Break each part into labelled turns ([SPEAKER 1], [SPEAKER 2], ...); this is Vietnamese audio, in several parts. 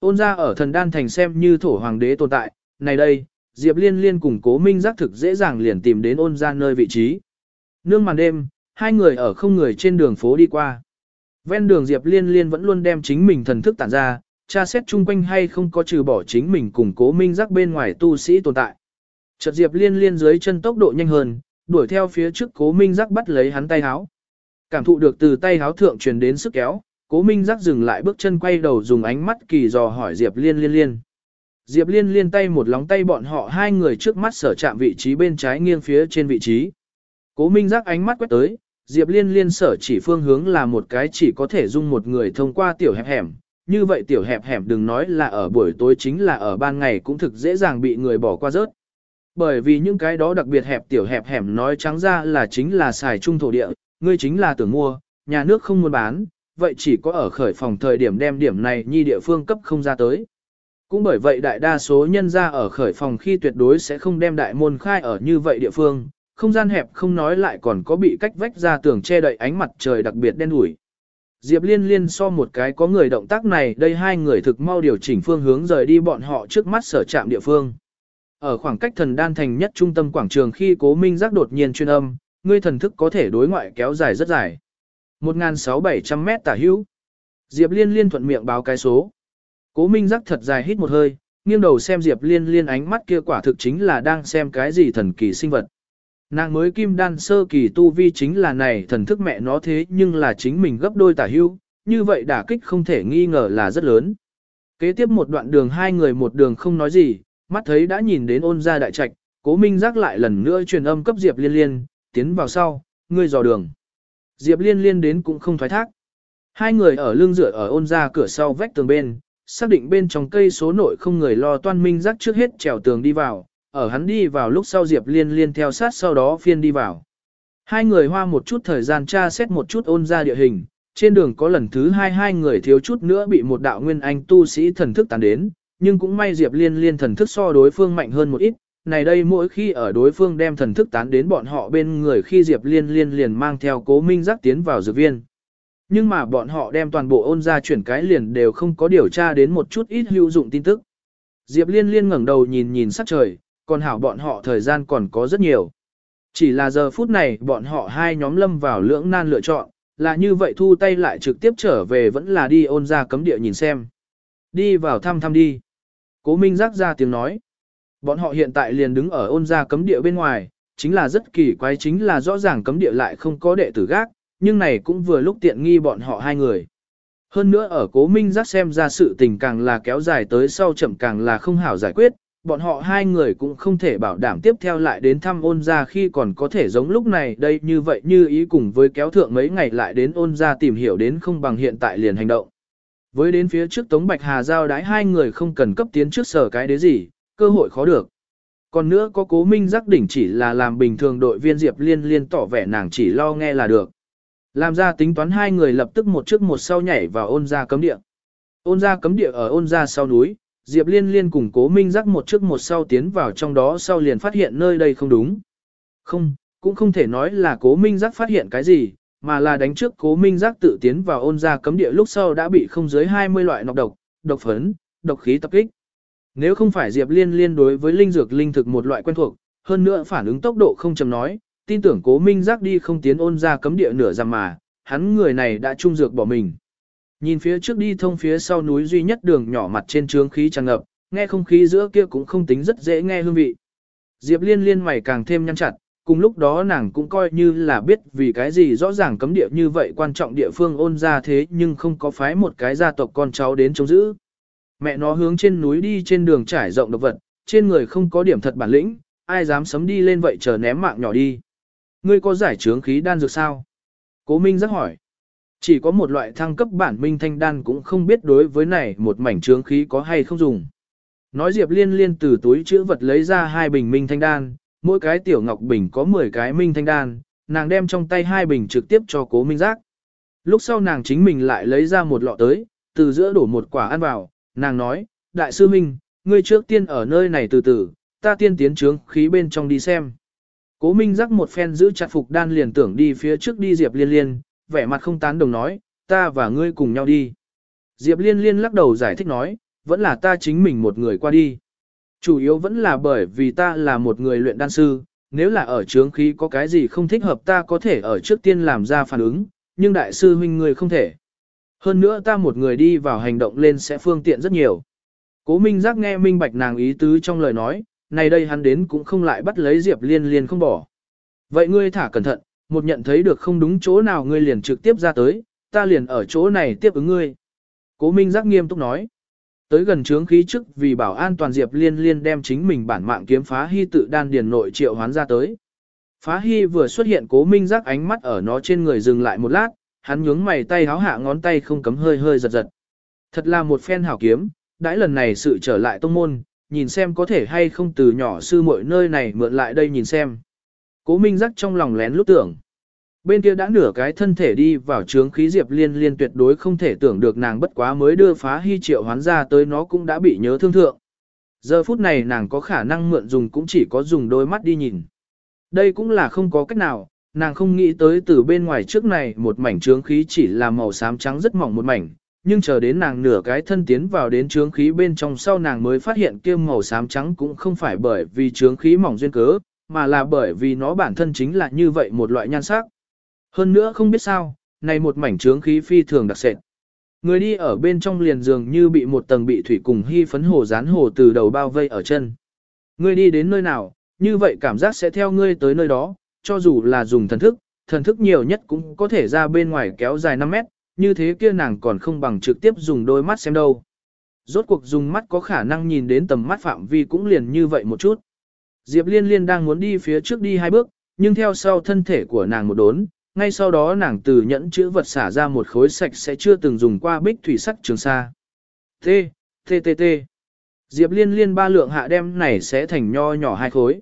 [SPEAKER 1] Ôn ra ở thần đan thành xem như thổ hoàng đế tồn tại, này đây, Diệp Liên Liên cùng cố minh giác thực dễ dàng liền tìm đến ôn ra nơi vị trí. Nương màn đêm, hai người ở không người trên đường phố đi qua. Ven đường Diệp Liên Liên vẫn luôn đem chính mình thần thức tản ra, tra xét chung quanh hay không có trừ bỏ chính mình cùng cố minh giác bên ngoài tu sĩ tồn tại. Chợt Diệp Liên Liên dưới chân tốc độ nhanh hơn, đuổi theo phía trước cố minh giác bắt lấy hắn tay háo. Cảm thụ được từ tay háo thượng truyền đến sức kéo, cố minh giác dừng lại bước chân quay đầu dùng ánh mắt kỳ dò hỏi Diệp Liên Liên Liên. Diệp Liên Liên tay một lóng tay bọn họ hai người trước mắt sở chạm vị trí bên trái nghiêng phía trên vị trí. Cố minh giác ánh mắt quét tới, Diệp Liên Liên sở chỉ phương hướng là một cái chỉ có thể dung một người thông qua tiểu hẹp hẻm. Như vậy tiểu hẹp hẻm đừng nói là ở buổi tối chính là ở ban ngày cũng thực dễ dàng bị người bỏ qua rớt. Bởi vì những cái đó đặc biệt hẹp tiểu hẹp hẻm nói trắng ra là chính là xài trung thổ địa, ngươi chính là tưởng mua, nhà nước không muốn bán, vậy chỉ có ở khởi phòng thời điểm đem điểm này nhi địa phương cấp không ra tới. Cũng bởi vậy đại đa số nhân ra ở khởi phòng khi tuyệt đối sẽ không đem đại môn khai ở như vậy địa phương, không gian hẹp không nói lại còn có bị cách vách ra tường che đậy ánh mặt trời đặc biệt đen đủi. Diệp liên liên so một cái có người động tác này đây hai người thực mau điều chỉnh phương hướng rời đi bọn họ trước mắt sở trạm địa phương. Ở khoảng cách thần đan thành nhất trung tâm quảng trường khi cố minh giác đột nhiên chuyên âm, ngươi thần thức có thể đối ngoại kéo dài rất dài. 1.6700 mét tả hữu. Diệp liên liên thuận miệng báo cái số. Cố minh giác thật dài hít một hơi, nghiêng đầu xem Diệp liên liên ánh mắt kia quả thực chính là đang xem cái gì thần kỳ sinh vật. Nàng mới kim đan sơ kỳ tu vi chính là này thần thức mẹ nó thế nhưng là chính mình gấp đôi tả hưu, như vậy đả kích không thể nghi ngờ là rất lớn. Kế tiếp một đoạn đường hai người một đường không nói gì, mắt thấy đã nhìn đến ôn ra đại trạch, cố minh giác lại lần nữa truyền âm cấp Diệp liên liên, tiến vào sau, ngươi dò đường. Diệp liên liên đến cũng không thoái thác. Hai người ở lưng dựa ở ôn ra cửa sau vách tường bên, xác định bên trong cây số nội không người lo toan minh giác trước hết trèo tường đi vào, ở hắn đi vào lúc sau Diệp Liên Liên theo sát sau đó phiên đi vào. Hai người hoa một chút thời gian tra xét một chút ôn ra địa hình, trên đường có lần thứ hai hai người thiếu chút nữa bị một đạo nguyên anh tu sĩ thần thức tàn đến, nhưng cũng may Diệp Liên Liên thần thức so đối phương mạnh hơn một ít, này đây mỗi khi ở đối phương đem thần thức tán đến bọn họ bên người khi Diệp Liên Liên liền mang theo cố minh giác tiến vào dược viên. Nhưng mà bọn họ đem toàn bộ ôn ra chuyển cái liền đều không có điều tra đến một chút ít hữu dụng tin tức. Diệp Liên Liên ngẩng đầu nhìn nhìn sắc trời, còn hảo bọn họ thời gian còn có rất nhiều. Chỉ là giờ phút này bọn họ hai nhóm lâm vào lưỡng nan lựa chọn, là như vậy thu tay lại trực tiếp trở về vẫn là đi ôn ra cấm địa nhìn xem. Đi vào thăm thăm đi. Cố Minh giác ra tiếng nói. Bọn họ hiện tại liền đứng ở ôn ra cấm địa bên ngoài, chính là rất kỳ quái chính là rõ ràng cấm địa lại không có đệ tử gác, nhưng này cũng vừa lúc tiện nghi bọn họ hai người. Hơn nữa ở cố minh giác xem ra sự tình càng là kéo dài tới sau chậm càng là không hảo giải quyết, bọn họ hai người cũng không thể bảo đảm tiếp theo lại đến thăm ôn ra khi còn có thể giống lúc này đây như vậy như ý cùng với kéo thượng mấy ngày lại đến ôn ra tìm hiểu đến không bằng hiện tại liền hành động. Với đến phía trước Tống Bạch Hà giao đái hai người không cần cấp tiến trước sở cái đế gì, cơ hội khó được. Còn nữa có cố minh giác đỉnh chỉ là làm bình thường đội viên Diệp Liên liên tỏ vẻ nàng chỉ lo nghe là được. Làm ra tính toán hai người lập tức một trước một sau nhảy vào ôn ra cấm địa. Ôn ra cấm địa ở ôn ra sau núi, Diệp Liên Liên cùng Cố Minh Giác một trước một sau tiến vào trong đó sau liền phát hiện nơi đây không đúng. Không, cũng không thể nói là Cố Minh Giác phát hiện cái gì, mà là đánh trước Cố Minh Giác tự tiến vào ôn ra cấm địa lúc sau đã bị không dưới 20 loại nọc độc, độc phấn, độc khí tập kích. Nếu không phải Diệp Liên Liên đối với linh dược linh thực một loại quen thuộc, hơn nữa phản ứng tốc độ không chầm nói, tin tưởng Cố Minh Giác đi không tiến ôn ra cấm địa nửa rằng mà, hắn người này đã trung dược bỏ mình. Nhìn phía trước đi thông phía sau núi duy nhất đường nhỏ mặt trên trướng khí tràn ngập, nghe không khí giữa kia cũng không tính rất dễ nghe hương vị. Diệp liên liên mày càng thêm nhăn chặt, cùng lúc đó nàng cũng coi như là biết vì cái gì rõ ràng cấm địa như vậy quan trọng địa phương ôn ra thế nhưng không có phái một cái gia tộc con cháu đến chống giữ. Mẹ nó hướng trên núi đi trên đường trải rộng độc vật, trên người không có điểm thật bản lĩnh, ai dám sấm đi lên vậy chờ ném mạng nhỏ đi. Ngươi có giải trướng khí đan dược sao? Cố Minh rất hỏi. Chỉ có một loại thăng cấp bản minh thanh đan cũng không biết đối với này một mảnh trướng khí có hay không dùng. Nói Diệp Liên Liên từ túi chữ vật lấy ra hai bình minh thanh đan, mỗi cái tiểu ngọc bình có 10 cái minh thanh đan, nàng đem trong tay hai bình trực tiếp cho cố minh giác. Lúc sau nàng chính mình lại lấy ra một lọ tới, từ giữa đổ một quả ăn vào, nàng nói, đại sư huynh, ngươi trước tiên ở nơi này từ từ, ta tiên tiến trướng khí bên trong đi xem. Cố minh giác một phen giữ chặt phục đan liền tưởng đi phía trước đi Diệp Liên Liên, vẻ mặt không tán đồng nói, ta và ngươi cùng nhau đi. Diệp Liên Liên lắc đầu giải thích nói, vẫn là ta chính mình một người qua đi. Chủ yếu vẫn là bởi vì ta là một người luyện đan sư, nếu là ở trướng khí có cái gì không thích hợp ta có thể ở trước tiên làm ra phản ứng, nhưng đại sư huynh người không thể. Hơn nữa ta một người đi vào hành động lên sẽ phương tiện rất nhiều. Cố Minh Giác nghe minh bạch nàng ý tứ trong lời nói, này đây hắn đến cũng không lại bắt lấy Diệp Liên Liên không bỏ. Vậy ngươi thả cẩn thận, một nhận thấy được không đúng chỗ nào ngươi liền trực tiếp ra tới, ta liền ở chỗ này tiếp ứng ngươi. Cố Minh Giác nghiêm túc nói. Tới gần trướng khí trước vì bảo an toàn Diệp Liên Liên đem chính mình bản mạng kiếm phá hy tự đan điền nội triệu hoán ra tới. Phá hy vừa xuất hiện cố minh giác ánh mắt ở nó trên người dừng lại một lát, hắn nhướng mày tay háo hạ ngón tay không cấm hơi hơi giật giật. Thật là một phen hảo kiếm, đãi lần này sự trở lại tông môn, nhìn xem có thể hay không từ nhỏ sư muội nơi này mượn lại đây nhìn xem. Cố minh giác trong lòng lén lúc tưởng. Bên kia đã nửa cái thân thể đi vào trướng khí diệp liên liên tuyệt đối không thể tưởng được nàng bất quá mới đưa phá hy triệu hoán ra tới nó cũng đã bị nhớ thương thượng. Giờ phút này nàng có khả năng mượn dùng cũng chỉ có dùng đôi mắt đi nhìn. Đây cũng là không có cách nào, nàng không nghĩ tới từ bên ngoài trước này một mảnh trướng khí chỉ là màu xám trắng rất mỏng một mảnh, nhưng chờ đến nàng nửa cái thân tiến vào đến trướng khí bên trong sau nàng mới phát hiện kia màu xám trắng cũng không phải bởi vì trướng khí mỏng duyên cớ, mà là bởi vì nó bản thân chính là như vậy một loại nhan sắc. Hơn nữa không biết sao, này một mảnh trướng khí phi thường đặc sệt. Người đi ở bên trong liền dường như bị một tầng bị thủy cùng hy phấn hồ dán hồ từ đầu bao vây ở chân. Người đi đến nơi nào, như vậy cảm giác sẽ theo ngươi tới nơi đó, cho dù là dùng thần thức, thần thức nhiều nhất cũng có thể ra bên ngoài kéo dài 5 mét, như thế kia nàng còn không bằng trực tiếp dùng đôi mắt xem đâu. Rốt cuộc dùng mắt có khả năng nhìn đến tầm mắt phạm vi cũng liền như vậy một chút. Diệp Liên Liên đang muốn đi phía trước đi hai bước, nhưng theo sau thân thể của nàng một đốn, ngay sau đó nàng từ nhẫn chữ vật xả ra một khối sạch sẽ chưa từng dùng qua bích thủy sắc trường xa. T, T, T, T. Diệp Liên Liên ba lượng hạ đem này sẽ thành nho nhỏ hai khối.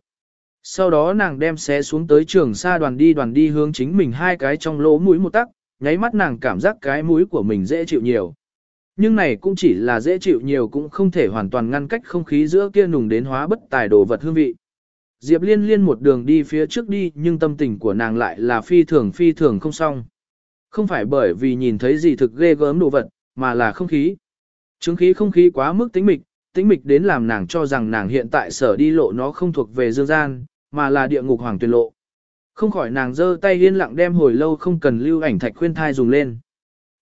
[SPEAKER 1] Sau đó nàng đem xé xuống tới trường xa đoàn đi đoàn đi hướng chính mình hai cái trong lỗ mũi một tắc, nháy mắt nàng cảm giác cái mũi của mình dễ chịu nhiều. Nhưng này cũng chỉ là dễ chịu nhiều cũng không thể hoàn toàn ngăn cách không khí giữa kia nùng đến hóa bất tài đồ vật hương vị. Diệp liên liên một đường đi phía trước đi nhưng tâm tình của nàng lại là phi thường phi thường không xong. Không phải bởi vì nhìn thấy gì thực ghê gớm đồ vật, mà là không khí. Chứng khí không khí quá mức tính mịch, tính mịch đến làm nàng cho rằng nàng hiện tại sở đi lộ nó không thuộc về dương gian, mà là địa ngục hoàng tuyên lộ. Không khỏi nàng giơ tay yên lặng đem hồi lâu không cần lưu ảnh thạch khuyên thai dùng lên.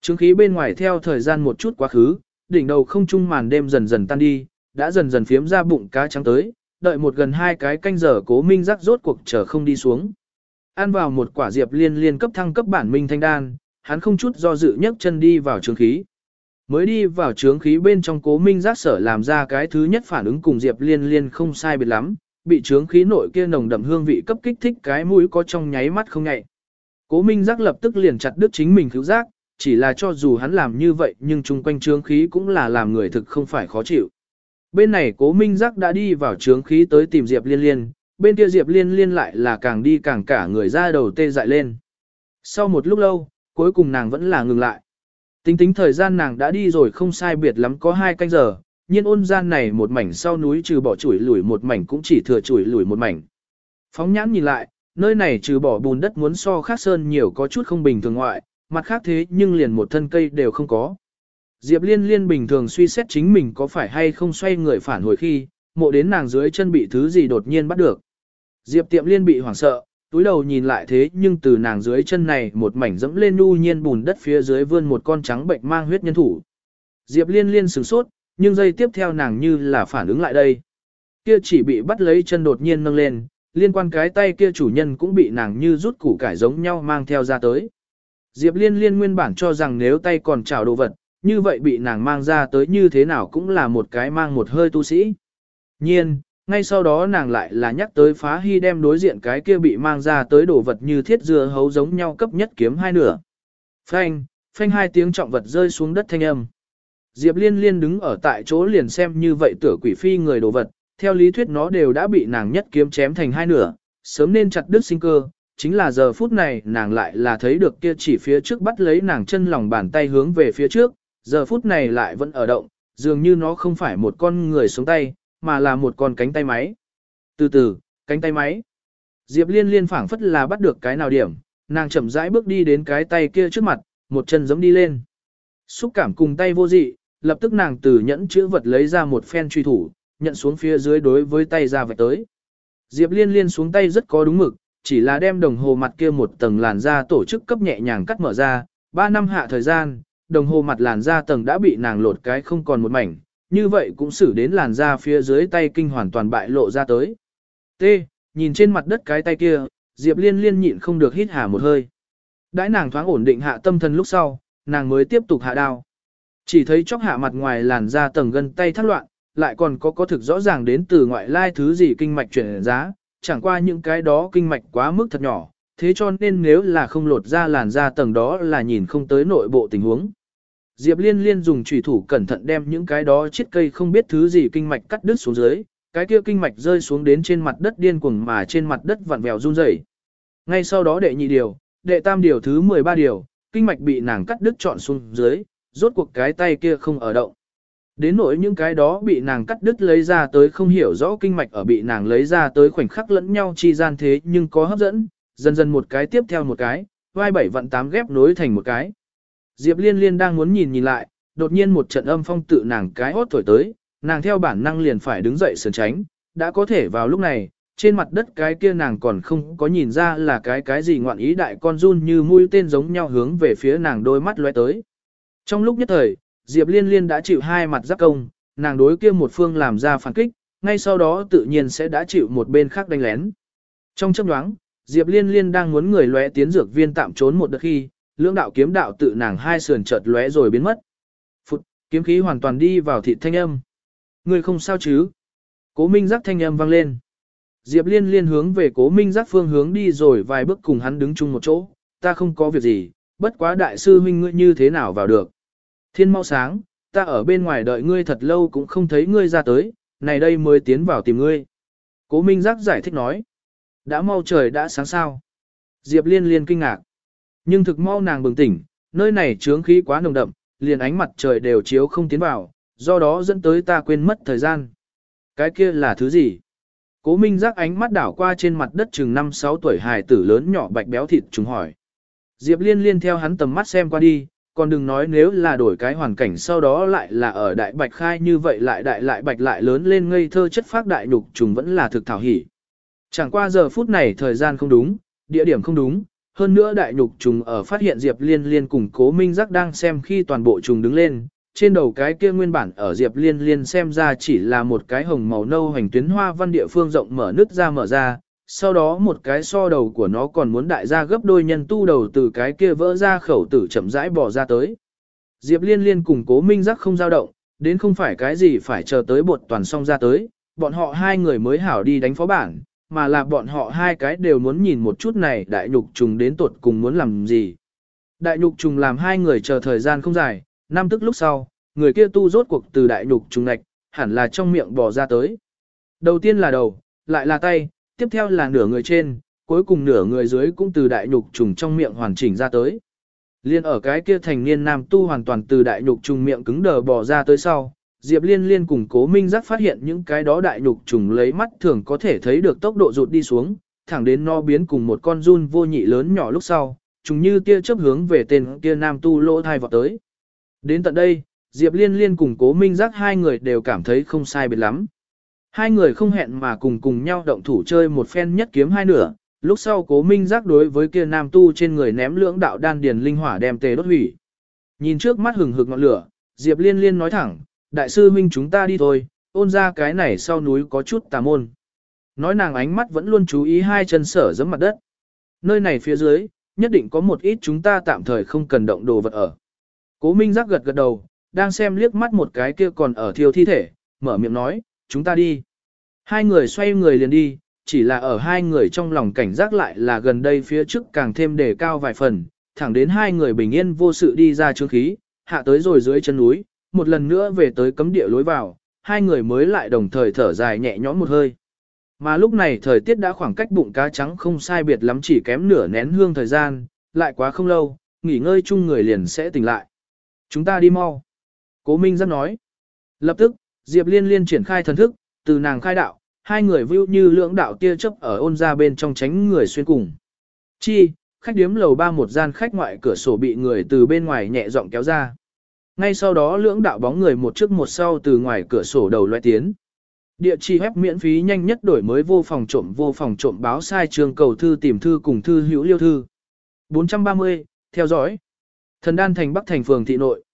[SPEAKER 1] Chứng khí bên ngoài theo thời gian một chút quá khứ, đỉnh đầu không trung màn đêm dần dần tan đi, đã dần dần phiếm ra bụng cá trắng tới, đợi một gần hai cái canh giờ cố minh rắc rốt cuộc chờ không đi xuống. Ăn vào một quả diệp liên liên cấp thăng cấp bản minh thanh đan, hắn không chút do dự nhấc chân đi vào trường khí. Mới đi vào trướng khí bên trong cố minh giác sở làm ra cái thứ nhất phản ứng cùng diệp liên liên không sai biệt lắm, bị trướng khí nội kia nồng đậm hương vị cấp kích thích cái mũi có trong nháy mắt không nhạy. Cố Minh Giác lập tức liền chặt đứt chính mình cứu giác, chỉ là cho dù hắn làm như vậy nhưng chung quanh trướng khí cũng là làm người thực không phải khó chịu. Bên này Cố Minh Giác đã đi vào trướng khí tới tìm Diệp Liên Liên, bên kia Diệp Liên Liên lại là càng đi càng cả người ra đầu tê dại lên. Sau một lúc lâu, cuối cùng nàng vẫn là ngừng lại. Tính tính thời gian nàng đã đi rồi không sai biệt lắm có hai canh giờ, nhiên ôn gian này một mảnh sau núi trừ bỏ chuỗi lủi một mảnh cũng chỉ thừa chuỗi lủi một mảnh. Phóng nhãn nhìn lại, nơi này trừ bỏ bùn đất muốn so khác sơn nhiều có chút không bình thường ngoại, mặt khác thế nhưng liền một thân cây đều không có. Diệp liên liên bình thường suy xét chính mình có phải hay không xoay người phản hồi khi, mộ đến nàng dưới chân bị thứ gì đột nhiên bắt được. Diệp tiệm liên bị hoảng sợ, túi đầu nhìn lại thế nhưng từ nàng dưới chân này một mảnh dẫm lên nu nhiên bùn đất phía dưới vươn một con trắng bệnh mang huyết nhân thủ. Diệp liên liên sửng sốt, nhưng giây tiếp theo nàng như là phản ứng lại đây. Kia chỉ bị bắt lấy chân đột nhiên nâng lên, liên quan cái tay kia chủ nhân cũng bị nàng như rút củ cải giống nhau mang theo ra tới. Diệp liên liên nguyên bản cho rằng nếu tay còn chảo đồ vật, như vậy bị nàng mang ra tới như thế nào cũng là một cái mang một hơi tu sĩ. Nhiên, ngay sau đó nàng lại là nhắc tới phá hy đem đối diện cái kia bị mang ra tới đồ vật như thiết dưa hấu giống nhau cấp nhất kiếm hai nửa. Phanh, phanh hai tiếng trọng vật rơi xuống đất thanh âm. Diệp Liên Liên đứng ở tại chỗ liền xem như vậy tử quỷ phi người đồ vật, theo lý thuyết nó đều đã bị nàng nhất kiếm chém thành hai nửa, sớm nên chặt đứt sinh cơ, chính là giờ phút này nàng lại là thấy được kia chỉ phía trước bắt lấy nàng chân lòng bàn tay hướng về phía trước, giờ phút này lại vẫn ở động, dường như nó không phải một con người xuống tay, mà là một con cánh tay máy. Từ từ, cánh tay máy. Diệp Liên Liên phảng phất là bắt được cái nào điểm, nàng chậm rãi bước đi đến cái tay kia trước mặt, một chân giẫm đi lên. Xúc cảm cùng tay vô dị, lập tức nàng từ nhẫn chữ vật lấy ra một phen truy thủ, nhận xuống phía dưới đối với tay ra vạch tới. Diệp liên liên xuống tay rất có đúng mực, chỉ là đem đồng hồ mặt kia một tầng làn da tổ chức cấp nhẹ nhàng cắt mở ra, 3 năm hạ thời gian, đồng hồ mặt làn da tầng đã bị nàng lột cái không còn một mảnh, như vậy cũng xử đến làn da phía dưới tay kinh hoàn toàn bại lộ ra tới. T. Nhìn trên mặt đất cái tay kia, Diệp Liên liên nhịn không được hít hà một hơi. Đãi nàng thoáng ổn định hạ tâm thần lúc sau, nàng mới tiếp tục hạ đao. Chỉ thấy chóc hạ mặt ngoài làn da tầng gân tay thắt loạn, lại còn có có thực rõ ràng đến từ ngoại lai thứ gì kinh mạch chuyển giá, chẳng qua những cái đó kinh mạch quá mức thật nhỏ, thế cho nên nếu là không lột ra làn da tầng đó là nhìn không tới nội bộ tình huống. Diệp Liên Liên dùng chủy thủ cẩn thận đem những cái đó chiếc cây không biết thứ gì kinh mạch cắt đứt xuống dưới, cái kia kinh mạch rơi xuống đến trên mặt đất điên cuồng mà trên mặt đất vặn vẹo run rẩy. Ngay sau đó đệ nhị điều, đệ tam điều thứ 13 điều, kinh mạch bị nàng cắt đứt chọn xuống dưới, rốt cuộc cái tay kia không ở động. Đến nỗi những cái đó bị nàng cắt đứt lấy ra tới không hiểu rõ kinh mạch ở bị nàng lấy ra tới khoảnh khắc lẫn nhau chi gian thế nhưng có hấp dẫn, dần dần một cái tiếp theo một cái, vai bảy vặn tám ghép nối thành một cái. Diệp liên liên đang muốn nhìn nhìn lại, đột nhiên một trận âm phong tự nàng cái hốt thổi tới, nàng theo bản năng liền phải đứng dậy sườn tránh, đã có thể vào lúc này, trên mặt đất cái kia nàng còn không có nhìn ra là cái cái gì ngoạn ý đại con run như mũi tên giống nhau hướng về phía nàng đôi mắt lóe tới. Trong lúc nhất thời, Diệp Liên Liên đã chịu hai mặt giáp công, nàng đối kia một phương làm ra phản kích, ngay sau đó tự nhiên sẽ đã chịu một bên khác đánh lén. Trong chấp nhoáng, Diệp Liên Liên đang muốn người lóe tiến dược viên tạm trốn một đợt khi, lưỡng đạo kiếm đạo tự nàng hai sườn chợt lóe rồi biến mất. Phụt, kiếm khí hoàn toàn đi vào thịt thanh âm. Người không sao chứ? Cố Minh giác thanh âm vang lên. Diệp Liên Liên hướng về Cố Minh giác phương hướng đi rồi vài bước cùng hắn đứng chung một chỗ, ta không có việc gì, bất quá đại sư huynh ngươi như thế nào vào được. Thiên mau sáng, ta ở bên ngoài đợi ngươi thật lâu cũng không thấy ngươi ra tới, này đây mới tiến vào tìm ngươi. Cố Minh Giác giải thích nói. Đã mau trời đã sáng sao. Diệp Liên liên kinh ngạc. Nhưng thực mau nàng bừng tỉnh, nơi này trướng khí quá nồng đậm, liền ánh mặt trời đều chiếu không tiến vào, do đó dẫn tới ta quên mất thời gian. Cái kia là thứ gì? Cố Minh Giác ánh mắt đảo qua trên mặt đất chừng 5-6 tuổi hài tử lớn nhỏ bạch béo thịt chúng hỏi. Diệp Liên liên theo hắn tầm mắt xem qua đi, còn đừng nói nếu là đổi cái hoàn cảnh sau đó lại là ở đại bạch khai như vậy lại đại lại bạch lại lớn lên ngây thơ chất phác đại nhục trùng vẫn là thực thảo hỉ. Chẳng qua giờ phút này thời gian không đúng, địa điểm không đúng, hơn nữa đại nhục trùng ở phát hiện Diệp Liên Liên cùng Cố Minh Giác đang xem khi toàn bộ trùng đứng lên, trên đầu cái kia nguyên bản ở Diệp Liên Liên xem ra chỉ là một cái hồng màu nâu hành tuyến hoa văn địa phương rộng mở nứt ra mở ra, sau đó một cái so đầu của nó còn muốn đại ra gấp đôi nhân tu đầu từ cái kia vỡ ra khẩu tử chậm rãi bỏ ra tới. Diệp liên liên cùng cố minh giác không dao động, đến không phải cái gì phải chờ tới bột toàn xong ra tới, bọn họ hai người mới hảo đi đánh phó bản, mà là bọn họ hai cái đều muốn nhìn một chút này đại nhục trùng đến tuột cùng muốn làm gì. Đại nhục trùng làm hai người chờ thời gian không dài, năm tức lúc sau, người kia tu rốt cuộc từ đại nhục trùng nạch, hẳn là trong miệng bỏ ra tới. Đầu tiên là đầu, lại là tay, tiếp theo là nửa người trên, cuối cùng nửa người dưới cũng từ đại nhục trùng trong miệng hoàn chỉnh ra tới. Liên ở cái kia thành niên nam tu hoàn toàn từ đại nhục trùng miệng cứng đờ bò ra tới sau, Diệp Liên Liên cùng Cố Minh Giác phát hiện những cái đó đại nhục trùng lấy mắt thường có thể thấy được tốc độ rụt đi xuống, thẳng đến no biến cùng một con run vô nhị lớn nhỏ lúc sau, trùng như tia chớp hướng về tên kia nam tu lỗ thai vọt tới. Đến tận đây, Diệp Liên Liên cùng Cố Minh Giác hai người đều cảm thấy không sai biệt lắm. Hai người không hẹn mà cùng cùng nhau động thủ chơi một phen nhất kiếm hai nửa, lúc sau cố minh giác đối với kia nam tu trên người ném lưỡng đạo đan điền linh hỏa đem tề đốt hủy. Nhìn trước mắt hừng hực ngọn lửa, Diệp Liên Liên nói thẳng, đại sư minh chúng ta đi thôi, ôn ra cái này sau núi có chút tà môn. Nói nàng ánh mắt vẫn luôn chú ý hai chân sở giẫm mặt đất. Nơi này phía dưới, nhất định có một ít chúng ta tạm thời không cần động đồ vật ở. Cố Minh giác gật gật đầu, đang xem liếc mắt một cái kia còn ở thiêu thi thể, mở miệng nói, chúng ta đi. Hai người xoay người liền đi, chỉ là ở hai người trong lòng cảnh giác lại là gần đây phía trước càng thêm đề cao vài phần, thẳng đến hai người bình yên vô sự đi ra chương khí, hạ tới rồi dưới chân núi, một lần nữa về tới cấm địa lối vào, hai người mới lại đồng thời thở dài nhẹ nhõm một hơi. Mà lúc này thời tiết đã khoảng cách bụng cá trắng không sai biệt lắm chỉ kém nửa nén hương thời gian, lại quá không lâu, nghỉ ngơi chung người liền sẽ tỉnh lại. Chúng ta đi mau. Cố Minh rất nói. Lập tức, Diệp Liên Liên triển khai thần thức, từ nàng khai đạo, hai người view như lưỡng đạo tia chớp ở ôn ra bên trong tránh người xuyên cùng. Chi, khách điếm lầu ba một gian khách ngoại cửa sổ bị người từ bên ngoài nhẹ giọng kéo ra ngay sau đó lưỡng đạo bóng người một trước một sau từ ngoài cửa sổ đầu loại tiến. Địa chỉ web miễn phí nhanh nhất đổi mới vô phòng trộm vô phòng trộm báo sai trường cầu thư tìm thư cùng thư hữu liêu thư. 430, theo dõi. Thần đan thành Bắc thành phường thị nội.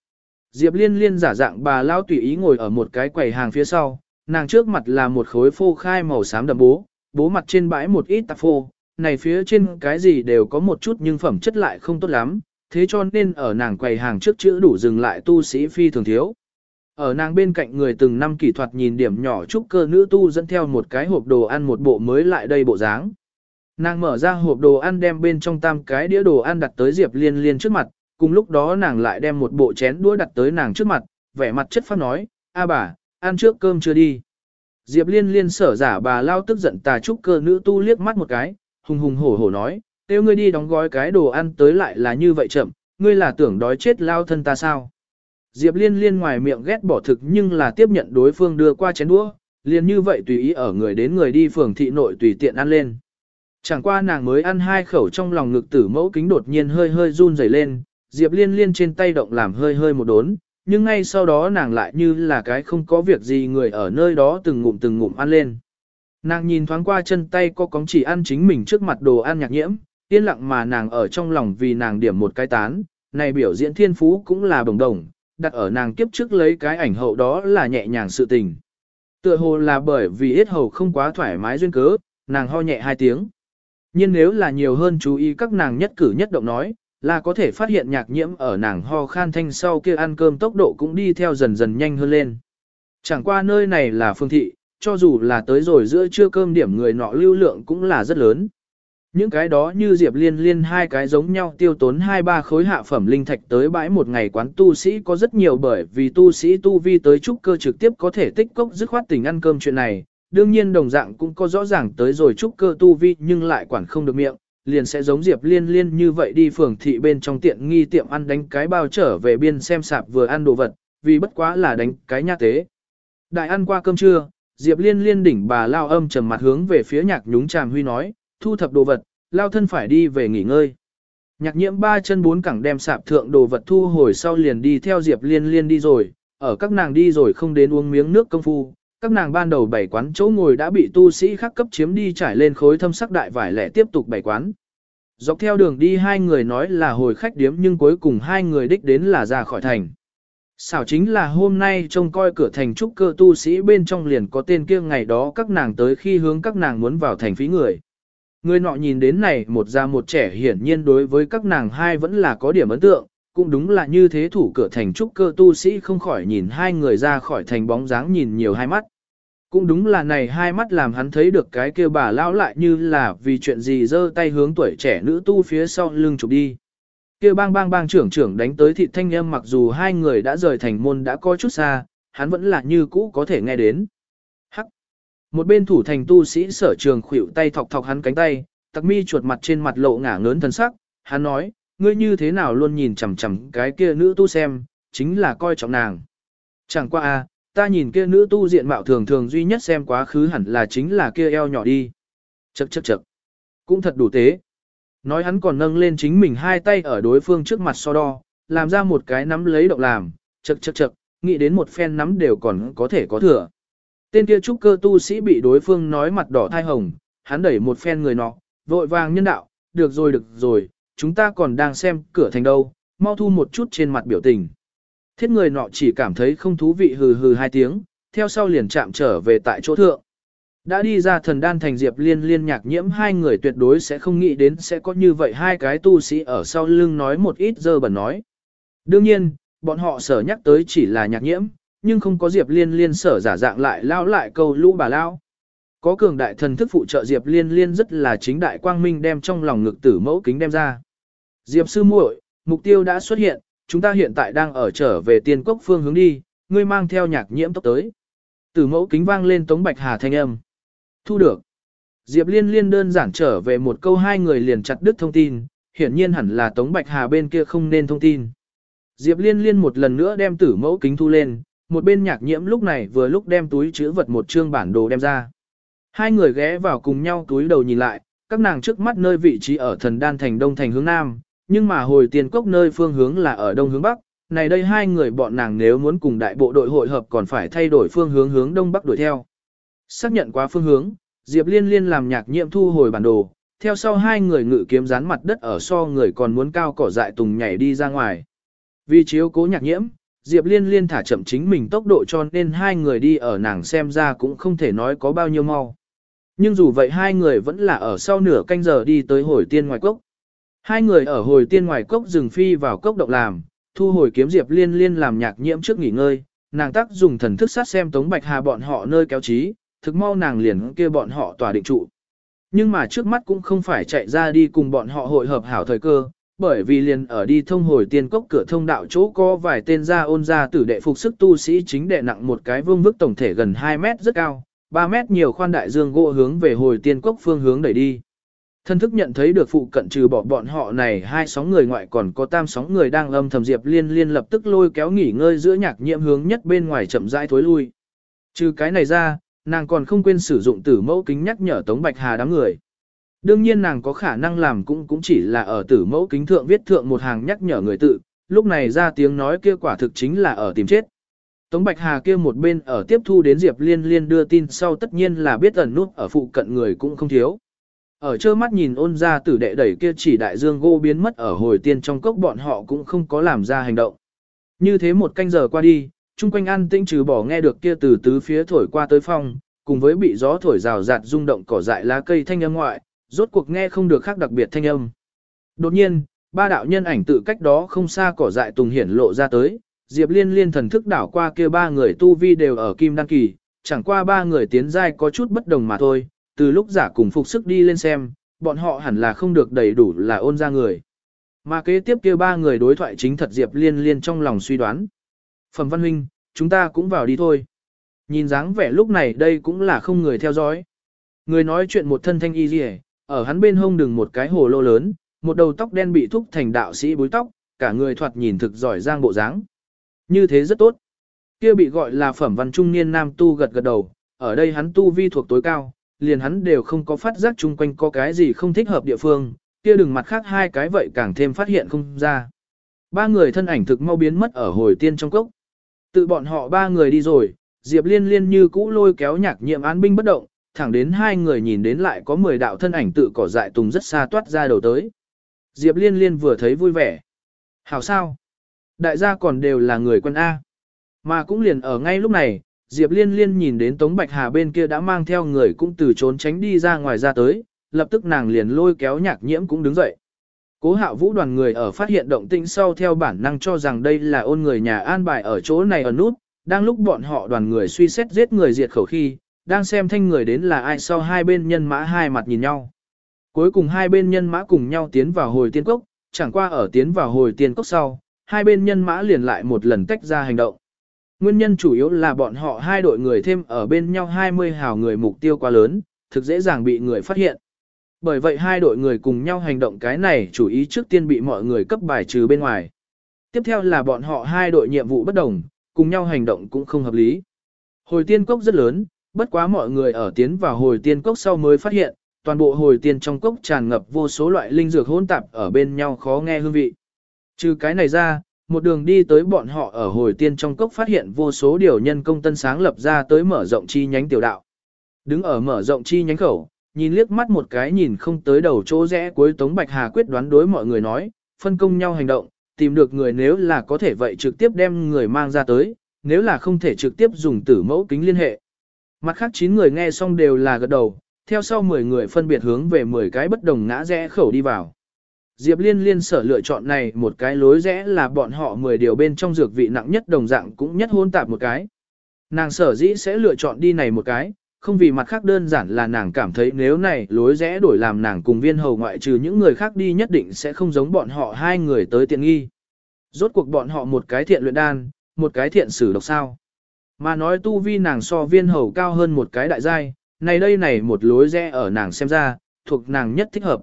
[SPEAKER 1] Diệp Liên Liên giả dạng bà lao tùy ý ngồi ở một cái quầy hàng phía sau, nàng trước mặt là một khối phô khai màu xám đậm bố, bố mặt trên bãi một ít tạp phô, này phía trên cái gì đều có một chút nhưng phẩm chất lại không tốt lắm, thế cho nên ở nàng quầy hàng trước chữ đủ dừng lại tu sĩ phi thường thiếu. Ở nàng bên cạnh người từng năm kỹ thuật nhìn điểm nhỏ trúc cơ nữ tu dẫn theo một cái hộp đồ ăn một bộ mới lại đây bộ dáng. Nàng mở ra hộp đồ ăn đem bên trong tam cái đĩa đồ ăn đặt tới Diệp Liên Liên trước mặt, cùng lúc đó nàng lại đem một bộ chén đũa đặt tới nàng trước mặt, vẻ mặt chất phát nói, a bà, ăn trước cơm chưa đi. Diệp Liên Liên sở giả bà lao tức giận tà trúc cơ nữ tu liếc mắt một cái, hùng hùng hổ hổ nói, nếu ngươi đi đóng gói cái đồ ăn tới lại là như vậy chậm, ngươi là tưởng đói chết lao thân ta sao. Diệp Liên Liên ngoài miệng ghét bỏ thực nhưng là tiếp nhận đối phương đưa qua chén đũa, liền như vậy tùy ý ở người đến người đi phường thị nội tùy tiện ăn lên. Chẳng qua nàng mới ăn hai khẩu trong lòng ngực tử mẫu kính đột nhiên hơi hơi run rẩy lên, Diệp Liên Liên trên tay động làm hơi hơi một đốn, nhưng ngay sau đó nàng lại như là cái không có việc gì người ở nơi đó từng ngụm từng ngụm ăn lên. Nàng nhìn thoáng qua chân tay có cóng chỉ ăn chính mình trước mặt đồ ăn nhạc nhiễm, yên lặng mà nàng ở trong lòng vì nàng điểm một cái tán, này biểu diễn thiên phú cũng là đồng đồng, đặt ở nàng kiếp trước lấy cái ảnh hậu đó là nhẹ nhàng sự tình. Tựa hồ là bởi vì ít hầu không quá thoải mái duyên cớ, nàng ho nhẹ hai tiếng. Nhưng nếu là nhiều hơn chú ý các nàng nhất cử nhất động nói, là có thể phát hiện nhạc nhiễm ở nàng ho khan thanh sau kia ăn cơm tốc độ cũng đi theo dần dần nhanh hơn lên. Chẳng qua nơi này là phương thị, cho dù là tới rồi giữa trưa cơm điểm người nọ lưu lượng cũng là rất lớn. Những cái đó như Diệp Liên Liên hai cái giống nhau tiêu tốn hai ba khối hạ phẩm linh thạch tới bãi một ngày quán tu sĩ có rất nhiều bởi vì tu sĩ tu vi tới trúc cơ trực tiếp có thể tích cốc dứt khoát tình ăn cơm chuyện này. Đương nhiên đồng dạng cũng có rõ ràng tới rồi trúc cơ tu vi nhưng lại quản không được miệng, liền sẽ giống Diệp Liên Liên như vậy đi phường thị bên trong tiện nghi tiệm ăn đánh cái bao trở về biên xem sạp vừa ăn đồ vật, vì bất quá là đánh cái nha tế. Đại ăn qua cơm trưa, Diệp Liên Liên đỉnh bà lao âm trầm mặt hướng về phía nhạc nhúng chàm huy nói, thu thập đồ vật, lao thân phải đi về nghỉ ngơi. Nhạc nhiễm ba chân bốn cẳng đem sạp thượng đồ vật thu hồi sau liền đi theo Diệp Liên Liên đi rồi, ở các nàng đi rồi không đến uống miếng nước công phu, các nàng ban đầu bảy quán chỗ ngồi đã bị tu sĩ khác cấp chiếm đi trải lên khối thâm sắc đại vải lẻ tiếp tục bảy quán. Dọc theo đường đi hai người nói là hồi khách điếm nhưng cuối cùng hai người đích đến là ra khỏi thành. Xảo chính là hôm nay trông coi cửa thành trúc cơ tu sĩ bên trong liền có tên kia ngày đó các nàng tới khi hướng các nàng muốn vào thành phí người. Người nọ nhìn đến này một già một trẻ hiển nhiên đối với các nàng hai vẫn là có điểm ấn tượng, cũng đúng là như thế thủ cửa thành trúc cơ tu sĩ không khỏi nhìn hai người ra khỏi thành bóng dáng nhìn nhiều hai mắt. Cũng đúng là này hai mắt làm hắn thấy được cái kia bà lão lại như là vì chuyện gì giơ tay hướng tuổi trẻ nữ tu phía sau lưng chụp đi. Kia bang bang bang trưởng trưởng đánh tới thị thanh âm mặc dù hai người đã rời thành môn đã có chút xa, hắn vẫn là như cũ có thể nghe đến. Một bên thủ thành tu sĩ sở trường khuỷu tay thọc thọc hắn cánh tay, tặc mi chuột mặt trên mặt lộ ngả ngớn thân sắc, hắn nói, ngươi như thế nào luôn nhìn chằm chằm cái kia nữ tu xem, chính là coi trọng nàng. Chẳng qua a, ta nhìn kia nữ tu diện mạo thường thường duy nhất xem quá khứ hẳn là chính là kia eo nhỏ đi. Chậc chậc chậc. Cũng thật đủ tế. Nói hắn còn nâng lên chính mình hai tay ở đối phương trước mặt so đo, làm ra một cái nắm lấy động làm, chậc chậc chậc, nghĩ đến một phen nắm đều còn có thể có thừa. Tên kia trúc cơ tu sĩ bị đối phương nói mặt đỏ thai hồng, hắn đẩy một phen người nọ, vội vàng nhân đạo, được rồi được rồi, chúng ta còn đang xem cửa thành đâu, mau thu một chút trên mặt biểu tình. Thiết người nọ chỉ cảm thấy không thú vị hừ hừ hai tiếng, theo sau liền chạm trở về tại chỗ thượng. Đã đi ra thần đan thành diệp liên liên nhạc nhiễm hai người tuyệt đối sẽ không nghĩ đến sẽ có như vậy hai cái tu sĩ ở sau lưng nói một ít dơ bẩn nói. Đương nhiên, bọn họ sở nhắc tới chỉ là nhạc nhiễm, nhưng không có diệp liên liên sở giả dạng lại lao lại câu lũ bà lao. Có cường đại thần thức phụ trợ diệp liên liên rất là chính đại quang minh đem trong lòng ngực tử mẫu kính đem ra. Diệp sư muội, mục tiêu đã xuất hiện, chúng ta hiện tại đang ở trở về tiên cốc phương hướng đi, ngươi mang theo nhạc nhiễm tốc tới. Tử mẫu kính vang lên Tống Bạch Hà thanh âm. Thu được. Diệp Liên Liên đơn giản trở về một câu hai người liền chặt đứt thông tin, hiển nhiên hẳn là Tống Bạch Hà bên kia không nên thông tin. Diệp Liên Liên một lần nữa đem tử mẫu kính thu lên, một bên nhạc nhiễm lúc này vừa lúc đem túi chứa vật một chương bản đồ đem ra. Hai người ghé vào cùng nhau túi đầu nhìn lại, các nàng trước mắt nơi vị trí ở thần đan thành đông thành hướng nam, nhưng mà hồi tiền cốc nơi phương hướng là ở đông hướng bắc, này đây hai người bọn nàng nếu muốn cùng đại bộ đội hội hợp còn phải thay đổi phương hướng hướng đông bắc đuổi theo. Xác nhận qua phương hướng, Diệp Liên Liên làm nhạc nhiệm thu hồi bản đồ, theo sau hai người ngự kiếm dán mặt đất ở so người còn muốn cao cỏ dại tùng nhảy đi ra ngoài. Vì chiếu cố nhạc nhiễm, Diệp Liên Liên thả chậm chính mình tốc độ cho nên hai người đi ở nàng xem ra cũng không thể nói có bao nhiêu mau. Nhưng dù vậy hai người vẫn là ở sau nửa canh giờ đi tới hồi tiên ngoài cốc. Hai người ở hồi tiên ngoài cốc rừng phi vào cốc động làm, thu hồi kiếm Diệp Liên Liên làm nhạc nhiễm trước nghỉ ngơi, nàng tác dùng thần thức sát xem Tống Bạch Hà bọn họ nơi kéo trí, thực mau nàng liền kia bọn họ tỏa định trụ. Nhưng mà trước mắt cũng không phải chạy ra đi cùng bọn họ hội hợp hảo thời cơ, bởi vì liền ở đi thông hồi tiên cốc cửa thông đạo chỗ có vài tên gia ôn gia tử đệ phục sức tu sĩ chính đệ nặng một cái vương vức tổng thể gần 2 mét rất cao, 3 mét nhiều khoan đại dương gỗ hướng về hồi tiên cốc phương hướng đẩy đi. Thân thức nhận thấy được phụ cận trừ bỏ bọn họ này hai sóng người ngoại còn có tam sóng người đang âm thầm diệp liên liên lập tức lôi kéo nghỉ ngơi giữa nhạc nhiệm hướng nhất bên ngoài chậm rãi thối lui. Trừ cái này ra, nàng còn không quên sử dụng tử mẫu kính nhắc nhở Tống Bạch Hà đám người. Đương nhiên nàng có khả năng làm cũng cũng chỉ là ở tử mẫu kính thượng viết thượng một hàng nhắc nhở người tự, lúc này ra tiếng nói kia quả thực chính là ở tìm chết. Tống Bạch Hà kia một bên ở tiếp thu đến Diệp Liên Liên đưa tin sau tất nhiên là biết ẩn nút ở phụ cận người cũng không thiếu. Ở trơ mắt nhìn ôn ra tử đệ đẩy kia chỉ đại dương gô biến mất ở hồi tiên trong cốc bọn họ cũng không có làm ra hành động. Như thế một canh giờ qua đi, chung quanh an tĩnh trừ bỏ nghe được kia từ tứ phía thổi qua tới phong, cùng với bị gió thổi rào rạt rung động cỏ dại lá cây thanh âm ngoại, rốt cuộc nghe không được khác đặc biệt thanh âm. Đột nhiên, ba đạo nhân ảnh tự cách đó không xa cỏ dại tùng hiển lộ ra tới, Diệp Liên liên thần thức đảo qua kia ba người tu vi đều ở kim đăng kỳ, chẳng qua ba người tiến giai có chút bất đồng mà thôi, từ lúc giả cùng phục sức đi lên xem, bọn họ hẳn là không được đầy đủ là ôn ra người. Mà kế tiếp kia ba người đối thoại chính thật Diệp Liên liên trong lòng suy đoán. Phẩm Văn Huynh, chúng ta cũng vào đi thôi. Nhìn dáng vẻ lúc này đây cũng là không người theo dõi. Người nói chuyện một thân thanh y rìa, ở hắn bên hông đừng một cái hồ lô lớn, một đầu tóc đen bị thúc thành đạo sĩ búi tóc, cả người thoạt nhìn thực giỏi giang bộ dáng. Như thế rất tốt. Kia bị gọi là phẩm văn trung niên nam tu gật gật đầu, ở đây hắn tu vi thuộc tối cao, liền hắn đều không có phát giác chung quanh có cái gì không thích hợp địa phương, kia đừng mặt khác hai cái vậy càng thêm phát hiện không ra. Ba người thân ảnh thực mau biến mất ở hồi tiên trong cốc. Tự bọn họ ba người đi rồi, Diệp Liên Liên như cũ lôi kéo nhạc nhiệm án binh bất động, thẳng đến hai người nhìn đến lại có 10 đạo thân ảnh tự cỏ dại tùng rất xa toát ra đầu tới. Diệp Liên Liên vừa thấy vui vẻ. Hảo sao? Đại gia còn đều là người quân A. Mà cũng liền ở ngay lúc này, Diệp Liên Liên nhìn đến Tống Bạch Hà bên kia đã mang theo người cũng từ trốn tránh đi ra ngoài ra tới, lập tức nàng liền lôi kéo nhạc nhiễm cũng đứng dậy. Cố hạo vũ đoàn người ở phát hiện động tĩnh sau theo bản năng cho rằng đây là ôn người nhà an bài ở chỗ này ở nút, đang lúc bọn họ đoàn người suy xét giết người diệt khẩu khi, đang xem thanh người đến là ai sau hai bên nhân mã hai mặt nhìn nhau. Cuối cùng hai bên nhân mã cùng nhau tiến vào hồi tiên cốc, chẳng qua ở tiến vào hồi tiên cốc sau, hai bên nhân mã liền lại một lần tách ra hành động. Nguyên nhân chủ yếu là bọn họ hai đội người thêm ở bên nhau 20 hào người mục tiêu quá lớn, thực dễ dàng bị người phát hiện. Bởi vậy hai đội người cùng nhau hành động cái này chủ ý trước tiên bị mọi người cấp bài trừ bên ngoài. Tiếp theo là bọn họ hai đội nhiệm vụ bất đồng, cùng nhau hành động cũng không hợp lý. Hồi tiên cốc rất lớn, bất quá mọi người ở tiến vào hồi tiên cốc sau mới phát hiện, toàn bộ hồi tiên trong cốc tràn ngập vô số loại linh dược hỗn tạp ở bên nhau khó nghe hương vị. Trừ cái này ra, một đường đi tới bọn họ ở hồi tiên trong cốc phát hiện vô số điều nhân công tân sáng lập ra tới mở rộng chi nhánh tiểu đạo. Đứng ở mở rộng chi nhánh khẩu, nhìn liếc mắt một cái nhìn không tới đầu chỗ rẽ cuối Tống Bạch Hà quyết đoán đối mọi người nói, phân công nhau hành động, tìm được người nếu là có thể vậy trực tiếp đem người mang ra tới, nếu là không thể trực tiếp dùng tử mẫu kính liên hệ. Mặt khác 9 người nghe xong đều là gật đầu, theo sau 10 người phân biệt hướng về 10 cái bất đồng ngã rẽ khẩu đi vào. Diệp Liên liên sở lựa chọn này một cái lối rẽ là bọn họ 10 điều bên trong dược vị nặng nhất đồng dạng cũng nhất hôn tạp một cái. Nàng sở dĩ sẽ lựa chọn đi này một cái, không vì mặt khác đơn giản là nàng cảm thấy nếu này lối rẽ đổi làm nàng cùng viên hầu ngoại trừ những người khác đi nhất định sẽ không giống bọn họ hai người tới tiện nghi. Rốt cuộc bọn họ một cái thiện luyện đan, một cái thiện sử độc sao. Mà nói tu vi nàng so viên hầu cao hơn một cái đại giai, này đây này một lối rẽ ở nàng xem ra, thuộc nàng nhất thích hợp.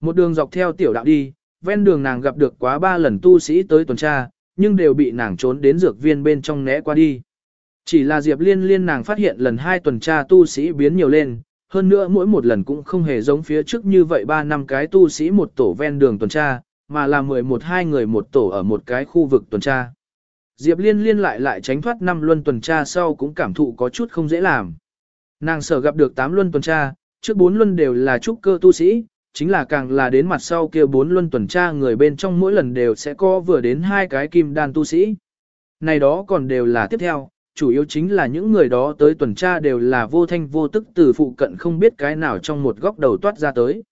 [SPEAKER 1] Một đường dọc theo tiểu đạo đi, ven đường nàng gặp được quá ba lần tu sĩ tới tuần tra, nhưng đều bị nàng trốn đến dược viên bên trong né qua đi. Chỉ là Diệp Liên Liên nàng phát hiện lần hai tuần tra tu sĩ biến nhiều lên, hơn nữa mỗi một lần cũng không hề giống phía trước như vậy ba năm cái tu sĩ một tổ ven đường tuần tra, mà là 11 hai người một tổ ở một cái khu vực tuần tra. Diệp Liên liên lại lại tránh thoát năm luân tuần tra sau cũng cảm thụ có chút không dễ làm. Nàng sở gặp được 8 luân tuần tra, trước 4 luân đều là trúc cơ tu sĩ, chính là càng là đến mặt sau kia 4 luân tuần tra người bên trong mỗi lần đều sẽ có vừa đến hai cái kim đan tu sĩ. Này đó còn đều là tiếp theo, chủ yếu chính là những người đó tới tuần tra đều là vô thanh vô tức từ phụ cận không biết cái nào trong một góc đầu toát ra tới.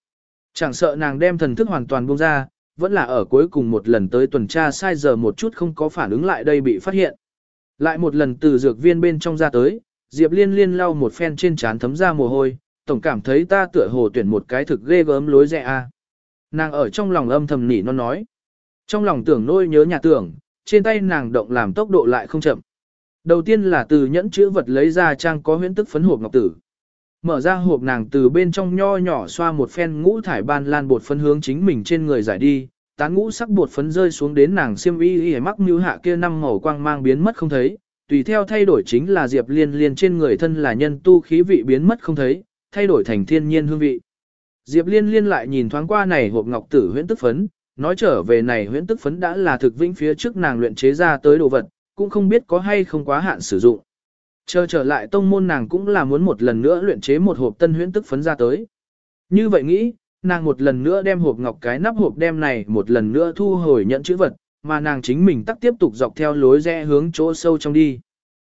[SPEAKER 1] Chẳng sợ nàng đem thần thức hoàn toàn buông ra, vẫn là ở cuối cùng một lần tới tuần tra sai giờ một chút không có phản ứng lại đây bị phát hiện. Lại một lần từ dược viên bên trong ra tới, Diệp Liên liên lau một phen trên trán thấm ra mồ hôi, tổng cảm thấy ta tựa hồ tuyển một cái thực ghê gớm lối rẽ a. Nàng ở trong lòng âm thầm nỉ non nói. Trong lòng tưởng nôi nhớ nhà tưởng, trên tay nàng động làm tốc độ lại không chậm. Đầu tiên là từ nhẫn chữ vật lấy ra trang có huyễn tức phấn hộp ngọc tử. Mở ra hộp nàng từ bên trong nho nhỏ xoa một phen ngũ thải ban lan bột phấn hướng chính mình trên người giải đi, tán ngũ sắc bột phấn rơi xuống đến nàng xiêm y y mắc mưu hạ kia năm màu quang mang biến mất không thấy, tùy theo thay đổi chính là diệp liên liên trên người thân là nhân tu khí vị biến mất không thấy, thay đổi thành thiên nhiên hương vị. Diệp liên liên lại nhìn thoáng qua này hộp ngọc tử huyễn tức phấn, nói trở về này huyễn tức phấn đã là thực vĩnh phía trước nàng luyện chế ra tới đồ vật, cũng không biết có hay không quá hạn sử dụng. Chờ trở lại tông môn nàng cũng là muốn một lần nữa luyện chế một hộp tân huyễn tức phấn ra tới. Như vậy nghĩ, nàng một lần nữa đem hộp ngọc cái nắp hộp đem này một lần nữa thu hồi nhận chữ vật, mà nàng chính mình tắt tiếp tục dọc theo lối rẽ hướng chỗ sâu trong đi.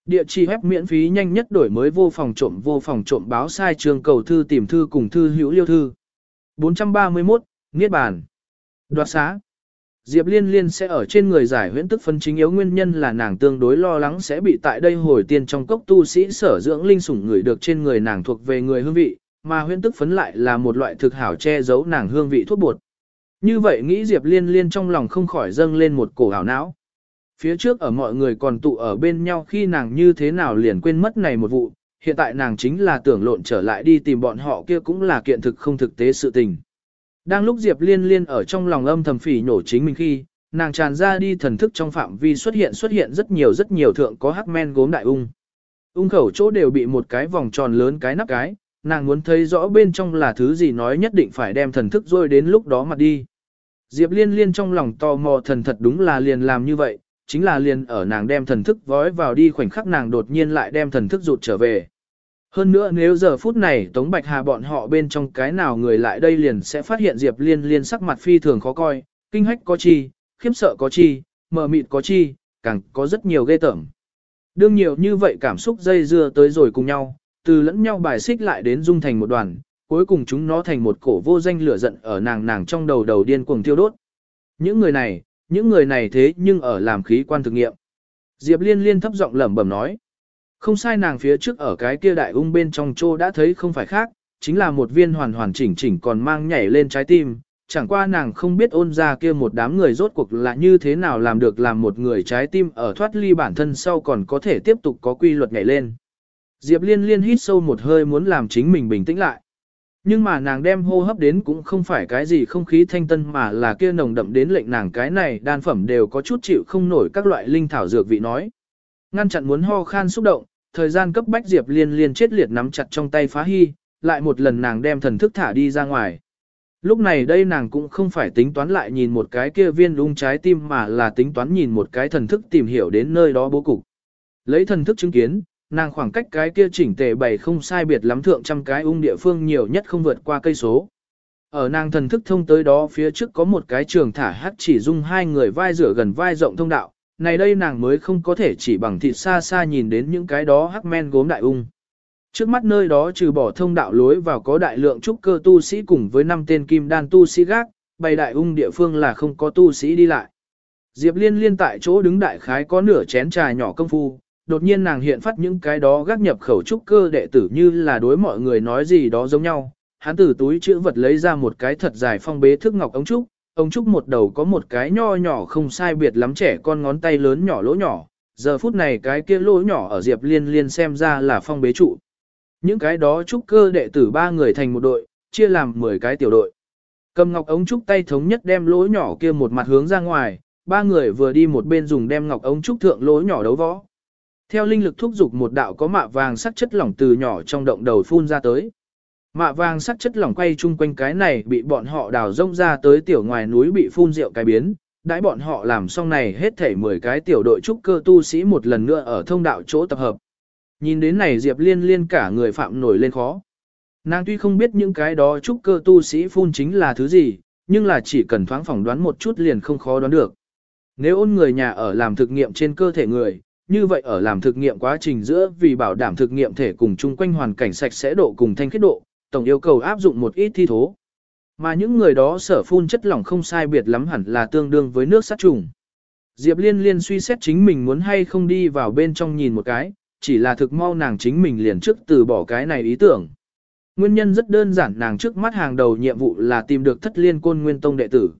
[SPEAKER 1] Địa chỉ web miễn phí nhanh nhất đổi mới vô phòng trộm vô phòng trộm báo sai trường cầu thư tìm thư cùng thư hữu liêu thư. 431, Niết Bàn Đoạt xá Diệp Liên Liên sẽ ở trên người giải huyễn tức phân chính yếu nguyên nhân là nàng tương đối lo lắng sẽ bị tại đây hồi tiên trong cốc tu sĩ sở dưỡng linh sủng người được trên người nàng thuộc về người hương vị, mà huyễn tức phấn lại là một loại thực hảo che giấu nàng hương vị thuốc bột. Như vậy nghĩ Diệp Liên Liên trong lòng không khỏi dâng lên một cổ hảo não. Phía trước ở mọi người còn tụ ở bên nhau khi nàng như thế nào liền quên mất này một vụ, hiện tại nàng chính là tưởng lộn trở lại đi tìm bọn họ kia cũng là kiện thực không thực tế sự tình. Đang lúc Diệp Liên Liên ở trong lòng âm thầm phỉ nhổ chính mình khi, nàng tràn ra đi thần thức trong phạm vi xuất hiện xuất hiện rất nhiều rất nhiều thượng có hắc men gốm đại ung. Ung khẩu chỗ đều bị một cái vòng tròn lớn cái nắp cái, nàng muốn thấy rõ bên trong là thứ gì nói nhất định phải đem thần thức rồi đến lúc đó mà đi. Diệp Liên Liên trong lòng tò mò thần thật đúng là liền làm như vậy, chính là liền ở nàng đem thần thức vói vào đi khoảnh khắc nàng đột nhiên lại đem thần thức rụt trở về. Hơn nữa nếu giờ phút này Tống Bạch Hà bọn họ bên trong cái nào người lại đây liền sẽ phát hiện Diệp Liên Liên sắc mặt phi thường khó coi, kinh hách có chi, khiếp sợ có chi, mờ mịt có chi, càng có rất nhiều ghê tởm. Đương nhiều như vậy cảm xúc dây dưa tới rồi cùng nhau, từ lẫn nhau bài xích lại đến dung thành một đoàn, cuối cùng chúng nó thành một cổ vô danh lửa giận ở nàng nàng trong đầu đầu điên cuồng thiêu đốt. Những người này, những người này thế nhưng ở làm khí quan thực nghiệm. Diệp Liên Liên thấp giọng lẩm bẩm nói. Không sai nàng phía trước ở cái kia đại ung bên trong trô đã thấy không phải khác, chính là một viên hoàn hoàn chỉnh chỉnh còn mang nhảy lên trái tim. Chẳng qua nàng không biết ôn ra kia một đám người rốt cuộc là như thế nào làm được làm một người trái tim ở thoát ly bản thân sau còn có thể tiếp tục có quy luật nhảy lên. Diệp liên liên hít sâu một hơi muốn làm chính mình bình tĩnh lại. Nhưng mà nàng đem hô hấp đến cũng không phải cái gì không khí thanh tân mà là kia nồng đậm đến lệnh nàng cái này đan phẩm đều có chút chịu không nổi các loại linh thảo dược vị nói. Ngăn chặn muốn ho khan xúc động, thời gian cấp bách Diệp Liên Liên chết liệt nắm chặt trong tay phá hy, lại một lần nàng đem thần thức thả đi ra ngoài. Lúc này đây nàng cũng không phải tính toán lại nhìn một cái kia viên đung trái tim mà là tính toán nhìn một cái thần thức tìm hiểu đến nơi đó bố cục. Lấy thần thức chứng kiến, nàng khoảng cách cái kia chỉnh tề bày không sai biệt lắm thượng trăm cái ung địa phương nhiều nhất không vượt qua cây số. Ở nàng thần thức thông tới đó phía trước có một cái trường thả hắt chỉ dung hai người vai rửa gần vai rộng thông đạo, này đây nàng mới không có thể chỉ bằng thịt xa xa nhìn đến những cái đó hắc men gốm đại ung. Trước mắt nơi đó trừ bỏ thông đạo lối vào có đại lượng trúc cơ tu sĩ cùng với năm tên kim đan tu sĩ gác, bày đại ung địa phương là không có tu sĩ đi lại. Diệp liên liên tại chỗ đứng đại khái có nửa chén trà nhỏ công phu, đột nhiên nàng hiện phát những cái đó gác nhập khẩu trúc cơ đệ tử như là đối mọi người nói gì đó giống nhau. Hắn từ túi chữ vật lấy ra một cái thật dài phong bế thức ngọc ống trúc, Ông Trúc một đầu có một cái nho nhỏ không sai biệt lắm trẻ con ngón tay lớn nhỏ lỗ nhỏ, giờ phút này cái kia lỗ nhỏ ở Diệp Liên Liên xem ra là phong bế trụ. Những cái đó trúc cơ đệ tử ba người thành một đội, chia làm 10 cái tiểu đội. Cầm ngọc ống trúc tay thống nhất đem lỗ nhỏ kia một mặt hướng ra ngoài, ba người vừa đi một bên dùng đem ngọc ống trúc thượng lỗ nhỏ đấu võ. Theo linh lực thúc dục một đạo có mạ vàng sắc chất lỏng từ nhỏ trong động đầu phun ra tới. Mạ vàng sắc chất lỏng quay chung quanh cái này bị bọn họ đào rông ra tới tiểu ngoài núi bị phun rượu cái biến, đãi bọn họ làm xong này hết thể 10 cái tiểu đội trúc cơ tu sĩ một lần nữa ở thông đạo chỗ tập hợp. Nhìn đến này Diệp Liên liên cả người phạm nổi lên khó. Nàng tuy không biết những cái đó trúc cơ tu sĩ phun chính là thứ gì, nhưng là chỉ cần thoáng phỏng đoán một chút liền không khó đoán được. Nếu ôn người nhà ở làm thực nghiệm trên cơ thể người, như vậy ở làm thực nghiệm quá trình giữa vì bảo đảm thực nghiệm thể cùng chung quanh hoàn cảnh sạch sẽ độ cùng thanh khiết độ, tổng yêu cầu áp dụng một ít thi thố. Mà những người đó sở phun chất lỏng không sai biệt lắm hẳn là tương đương với nước sát trùng. Diệp Liên liên suy xét chính mình muốn hay không đi vào bên trong nhìn một cái, chỉ là thực mau nàng chính mình liền trước từ bỏ cái này ý tưởng. Nguyên nhân rất đơn giản nàng trước mắt hàng đầu nhiệm vụ là tìm được thất liên côn nguyên tông đệ tử.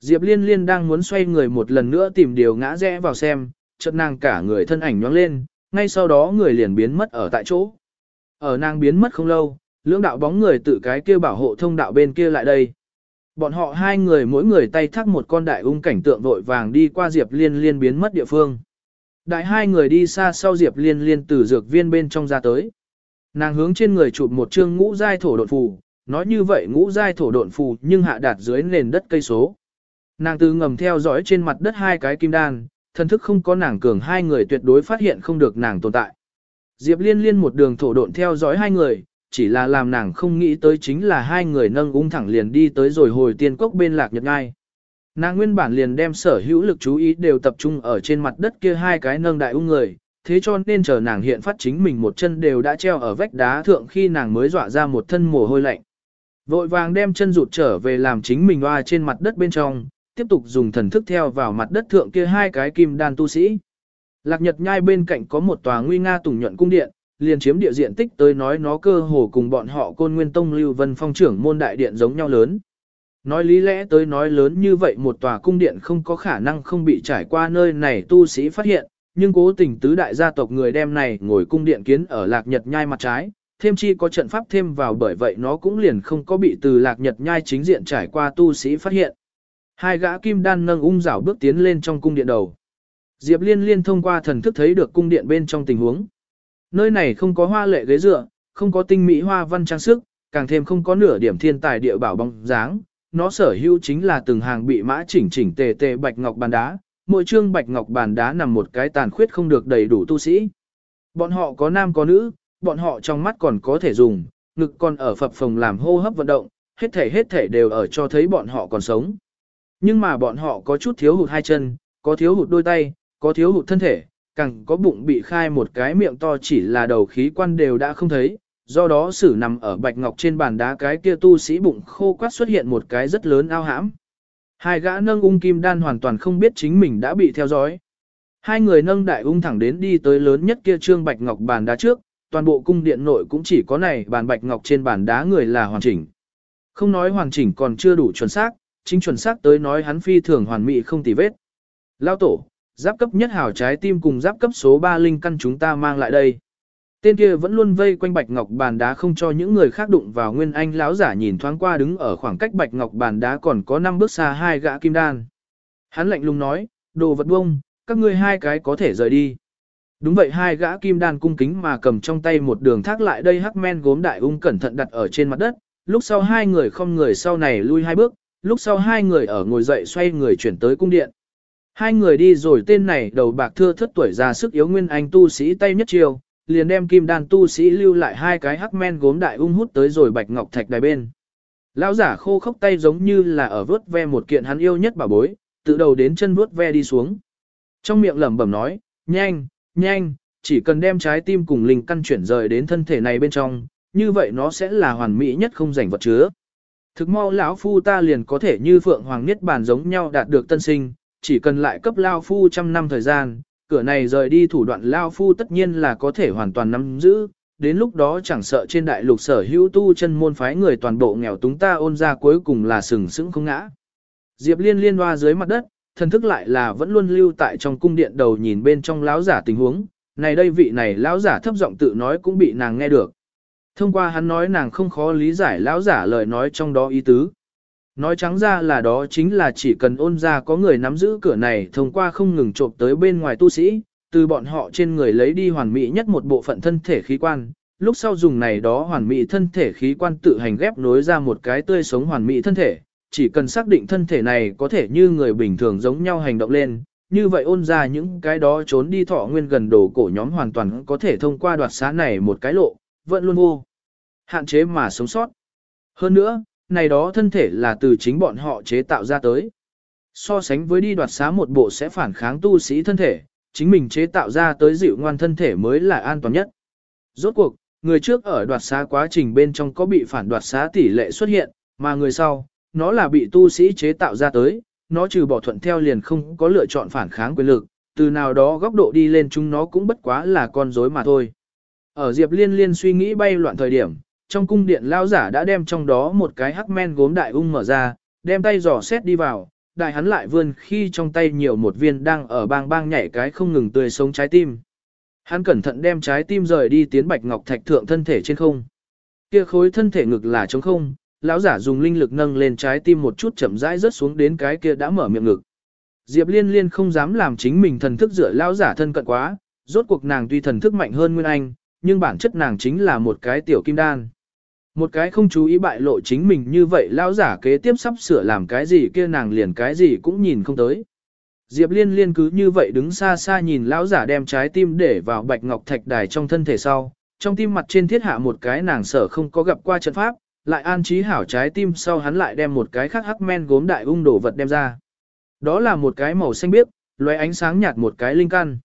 [SPEAKER 1] Diệp Liên Liên đang muốn xoay người một lần nữa tìm điều ngã rẽ vào xem, chợt nàng cả người thân ảnh nhoáng lên, ngay sau đó người liền biến mất ở tại chỗ. Ở nàng biến mất không lâu, lưỡng đạo bóng người tự cái kia bảo hộ thông đạo bên kia lại đây. Bọn họ hai người mỗi người tay thắt một con đại ung cảnh tượng vội vàng đi qua Diệp Liên Liên biến mất địa phương. Đại hai người đi xa sau Diệp Liên Liên từ dược viên bên trong ra tới. Nàng hướng trên người chụp một chương ngũ giai thổ độn phù, nói như vậy ngũ giai thổ độn phù nhưng hạ đạt dưới nền đất cây số. Nàng từ ngầm theo dõi trên mặt đất hai cái kim đan, thân thức không có nàng cường hai người tuyệt đối phát hiện không được nàng tồn tại. Diệp liên liên một đường thổ độn theo dõi hai người, chỉ là làm nàng không nghĩ tới chính là hai người nâng ung thẳng liền đi tới rồi hồi tiên cốc bên lạc nhật ngai. Nàng nguyên bản liền đem sở hữu lực chú ý đều tập trung ở trên mặt đất kia hai cái nâng đại ung người, thế cho nên chờ nàng hiện phát chính mình một chân đều đã treo ở vách đá thượng khi nàng mới dọa ra một thân mồ hôi lạnh. Vội vàng đem chân rụt trở về làm chính mình loa trên mặt đất bên trong, tiếp tục dùng thần thức theo vào mặt đất thượng kia hai cái kim đan tu sĩ. Lạc Nhật nhai bên cạnh có một tòa nguy nga tùng nhuận cung điện, liền chiếm địa diện tích tới nói nó cơ hồ cùng bọn họ côn nguyên tông lưu vân phong trưởng môn đại điện giống nhau lớn. Nói lý lẽ tới nói lớn như vậy một tòa cung điện không có khả năng không bị trải qua nơi này tu sĩ phát hiện, nhưng cố tình tứ đại gia tộc người đem này ngồi cung điện kiến ở lạc nhật nhai mặt trái, thêm chi có trận pháp thêm vào bởi vậy nó cũng liền không có bị từ lạc nhật nhai chính diện trải qua tu sĩ phát hiện. Hai gã kim đan nâng ung rảo bước tiến lên trong cung điện đầu. Diệp liên liên thông qua thần thức thấy được cung điện bên trong tình huống. Nơi này không có hoa lệ ghế dựa, không có tinh mỹ hoa văn trang sức, càng thêm không có nửa điểm thiên tài địa bảo bóng dáng. Nó sở hữu chính là từng hàng bị mã chỉnh chỉnh tề tề bạch ngọc bàn đá, mỗi trương bạch ngọc bàn đá nằm một cái tàn khuyết không được đầy đủ tu sĩ. Bọn họ có nam có nữ, bọn họ trong mắt còn có thể dùng, ngực còn ở phập phồng làm hô hấp vận động, hết thể hết thể đều ở cho thấy bọn họ còn sống. Nhưng mà bọn họ có chút thiếu hụt hai chân, có thiếu hụt đôi tay, có thiếu hụt thân thể, càng có bụng bị khai một cái miệng to chỉ là đầu khí quan đều đã không thấy, do đó sử nằm ở bạch ngọc trên bàn đá cái kia tu sĩ bụng khô quát xuất hiện một cái rất lớn ao hãm. Hai gã nâng ung kim đan hoàn toàn không biết chính mình đã bị theo dõi. Hai người nâng đại ung thẳng đến đi tới lớn nhất kia trương bạch ngọc bàn đá trước, toàn bộ cung điện nội cũng chỉ có này bàn bạch ngọc trên bàn đá người là hoàn chỉnh. Không nói hoàn chỉnh còn chưa đủ chuẩn xác, chính chuẩn xác tới nói hắn phi thường hoàn mỹ không tì vết. Lao tổ, giáp cấp nhất hảo trái tim cùng giáp cấp số 3 linh căn chúng ta mang lại đây. Tên kia vẫn luôn vây quanh bạch ngọc bàn đá không cho những người khác đụng vào nguyên anh lão giả nhìn thoáng qua đứng ở khoảng cách bạch ngọc bàn đá còn có 5 bước xa hai gã kim đan. Hắn lạnh lùng nói, đồ vật bông, các ngươi hai cái có thể rời đi. Đúng vậy hai gã kim đan cung kính mà cầm trong tay một đường thác lại đây hắc men gốm đại ung cẩn thận đặt ở trên mặt đất, lúc sau hai người không người sau này lui hai bước, lúc sau hai người ở ngồi dậy xoay người chuyển tới cung điện. Hai người đi rồi tên này đầu bạc thưa thất tuổi già sức yếu nguyên anh tu sĩ tay nhất chiều, liền đem kim đan tu sĩ lưu lại hai cái hắc men gốm đại ung hút tới rồi bạch ngọc thạch đài bên. Lão giả khô khốc tay giống như là ở vớt ve một kiện hắn yêu nhất bà bối, từ đầu đến chân vớt ve đi xuống. Trong miệng lẩm bẩm nói, nhanh, nhanh, chỉ cần đem trái tim cùng linh căn chuyển rời đến thân thể này bên trong, như vậy nó sẽ là hoàn mỹ nhất không rảnh vật chứa. Thực mau lão phu ta liền có thể như phượng hoàng niết bàn giống nhau đạt được tân sinh, chỉ cần lại cấp lao phu trăm năm thời gian, cửa này rời đi thủ đoạn lao phu tất nhiên là có thể hoàn toàn nắm giữ, đến lúc đó chẳng sợ trên đại lục sở hữu tu chân môn phái người toàn bộ nghèo túng ta ôn ra cuối cùng là sừng sững không ngã. Diệp liên liên hoa dưới mặt đất, thần thức lại là vẫn luôn lưu tại trong cung điện đầu nhìn bên trong lão giả tình huống, này đây vị này lão giả thấp giọng tự nói cũng bị nàng nghe được. Thông qua hắn nói nàng không khó lý giải lão giả lời nói trong đó ý tứ. Nói trắng ra là đó chính là chỉ cần ôn ra có người nắm giữ cửa này thông qua không ngừng trộm tới bên ngoài tu sĩ, từ bọn họ trên người lấy đi hoàn mỹ nhất một bộ phận thân thể khí quan, lúc sau dùng này đó hoàn mỹ thân thể khí quan tự hành ghép nối ra một cái tươi sống hoàn mỹ thân thể, chỉ cần xác định thân thể này có thể như người bình thường giống nhau hành động lên, như vậy ôn ra những cái đó trốn đi thọ nguyên gần đồ cổ nhóm hoàn toàn có thể thông qua đoạt xá này một cái lộ, vẫn luôn vô. Hạn chế mà sống sót. Hơn nữa, này đó thân thể là từ chính bọn họ chế tạo ra tới. So sánh với đi đoạt xá một bộ sẽ phản kháng tu sĩ thân thể, chính mình chế tạo ra tới dịu ngoan thân thể mới là an toàn nhất. Rốt cuộc, người trước ở đoạt xá quá trình bên trong có bị phản đoạt xá tỷ lệ xuất hiện, mà người sau, nó là bị tu sĩ chế tạo ra tới, nó trừ bỏ thuận theo liền không có lựa chọn phản kháng quyền lực, từ nào đó góc độ đi lên chúng nó cũng bất quá là con rối mà thôi. Ở Diệp Liên Liên suy nghĩ bay loạn thời điểm, trong cung điện lao giả đã đem trong đó một cái hắc men gốm đại ung mở ra, đem tay giỏ xét đi vào, đại hắn lại vươn khi trong tay nhiều một viên đang ở bang bang nhảy cái không ngừng tươi sống trái tim. Hắn cẩn thận đem trái tim rời đi tiến bạch ngọc thạch thượng thân thể trên không. Kia khối thân thể ngực là trống không, lão giả dùng linh lực nâng lên trái tim một chút chậm rãi rớt xuống đến cái kia đã mở miệng ngực. Diệp Liên Liên không dám làm chính mình thần thức dựa lão giả thân cận quá, rốt cuộc nàng tuy thần thức mạnh hơn Nguyên Anh, nhưng bản chất nàng chính là một cái tiểu kim đan. Một cái không chú ý bại lộ chính mình như vậy lão giả kế tiếp sắp sửa làm cái gì kia nàng liền cái gì cũng nhìn không tới. Diệp Liên Liên cứ như vậy đứng xa xa nhìn lão giả đem trái tim để vào bạch ngọc thạch đài trong thân thể sau, trong tim mặt trên thiết hạ một cái nàng sở không có gặp qua trận pháp, lại an trí hảo trái tim sau hắn lại đem một cái khác hắc men gốm đại ung đổ vật đem ra. Đó là một cái màu xanh biếc, lóe ánh sáng nhạt một cái linh căn.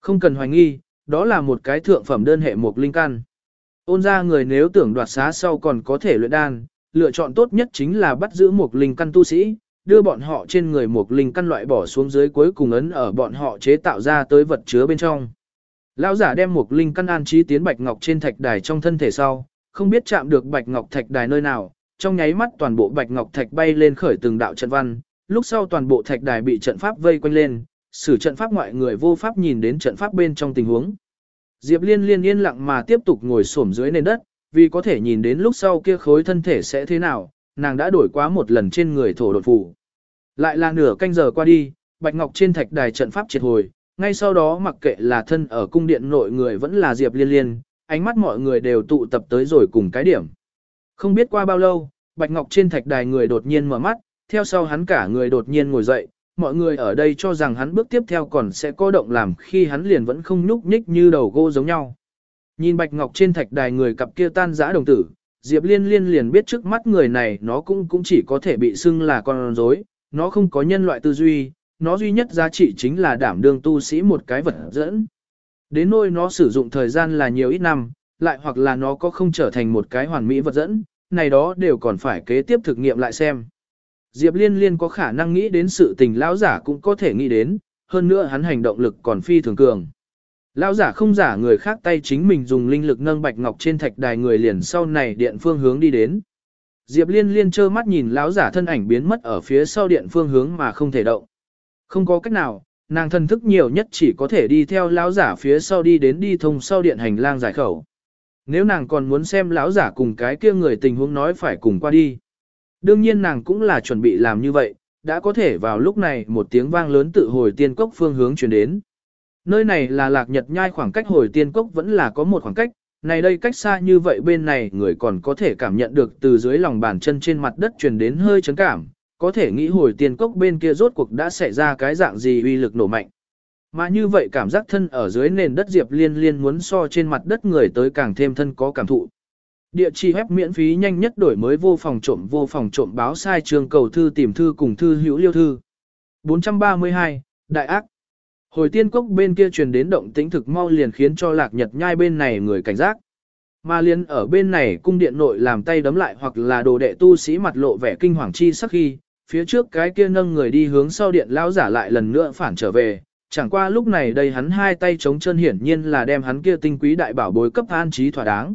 [SPEAKER 1] Không cần hoài nghi, đó là một cái thượng phẩm đơn hệ một linh căn. Ôn ra người nếu tưởng đoạt xá sau còn có thể luyện đan, lựa chọn tốt nhất chính là bắt giữ một linh căn tu sĩ, đưa bọn họ trên người một linh căn loại bỏ xuống dưới cuối cùng ấn ở bọn họ chế tạo ra tới vật chứa bên trong. Lão giả đem một linh căn an trí tiến bạch ngọc trên thạch đài trong thân thể sau, không biết chạm được bạch ngọc thạch đài nơi nào, trong nháy mắt toàn bộ bạch ngọc thạch bay lên khởi từng đạo trận văn, lúc sau toàn bộ thạch đài bị trận pháp vây quanh lên, sử trận pháp ngoại người vô pháp nhìn đến trận pháp bên trong tình huống. Diệp Liên liên yên lặng mà tiếp tục ngồi xổm dưới nền đất, vì có thể nhìn đến lúc sau kia khối thân thể sẽ thế nào, nàng đã đổi quá một lần trên người thổ đột phủ. Lại là nửa canh giờ qua đi, Bạch Ngọc trên thạch đài trận pháp triệt hồi, ngay sau đó mặc kệ là thân ở cung điện nội người vẫn là Diệp Liên Liên, ánh mắt mọi người đều tụ tập tới rồi cùng cái điểm. Không biết qua bao lâu, Bạch Ngọc trên thạch đài người đột nhiên mở mắt, theo sau hắn cả người đột nhiên ngồi dậy, mọi người ở đây cho rằng hắn bước tiếp theo còn sẽ có động làm khi hắn liền vẫn không nhúc nhích như đầu gỗ giống nhau. Nhìn Bạch Ngọc trên thạch đài người cặp kia tan rã đồng tử, Diệp Liên Liên liền biết trước mắt người này nó cũng cũng chỉ có thể bị xưng là con rối, nó không có nhân loại tư duy, nó duy nhất giá trị chính là đảm đương tu sĩ một cái vật dẫn. Đến nôi nó sử dụng thời gian là nhiều ít năm, lại hoặc là nó có không trở thành một cái hoàn mỹ vật dẫn, này đó đều còn phải kế tiếp thực nghiệm lại xem. Diệp Liên Liên có khả năng nghĩ đến sự tình lão giả cũng có thể nghĩ đến, hơn nữa hắn hành động lực còn phi thường cường. Lão giả không giả người khác tay chính mình dùng linh lực nâng bạch ngọc trên thạch đài người liền sau này điện phương hướng đi đến. Diệp Liên Liên trơ mắt nhìn lão giả thân ảnh biến mất ở phía sau điện phương hướng mà không thể động. Không có cách nào, nàng thân thức nhiều nhất chỉ có thể đi theo lão giả phía sau đi đến đi thông sau điện hành lang giải khẩu. Nếu nàng còn muốn xem lão giả cùng cái kia người tình huống nói phải cùng qua đi. Đương nhiên nàng cũng là chuẩn bị làm như vậy, đã có thể vào lúc này một tiếng vang lớn tự hồi tiên cốc phương hướng chuyển đến. Nơi này là lạc nhật nhai khoảng cách hồi tiên cốc vẫn là có một khoảng cách, này đây cách xa như vậy bên này người còn có thể cảm nhận được từ dưới lòng bàn chân trên mặt đất truyền đến hơi chấn cảm, có thể nghĩ hồi tiên cốc bên kia rốt cuộc đã xảy ra cái dạng gì uy lực nổ mạnh. Mà như vậy cảm giác thân ở dưới nền đất Diệp Liên Liên muốn so trên mặt đất người tới càng thêm thân có cảm thụ. Địa chỉ web miễn phí nhanh nhất đổi mới vô phòng trộm vô phòng trộm báo sai trường cầu thư tìm thư cùng thư hữu liêu thư. 432, Đại ác. Hồi tiên cốc bên kia truyền đến động tĩnh thực mau liền khiến cho lạc nhật nhai bên này người cảnh giác. Mà liền ở bên này cung điện nội làm tay đấm lại hoặc là đồ đệ tu sĩ mặt lộ vẻ kinh hoàng chi sắc khi, phía trước cái kia nâng người đi hướng sau điện lão giả lại lần nữa phản trở về, chẳng qua lúc này đây hắn hai tay chống chân hiển nhiên là đem hắn kia tinh quý đại bảo bối cấp an trí thỏa đáng.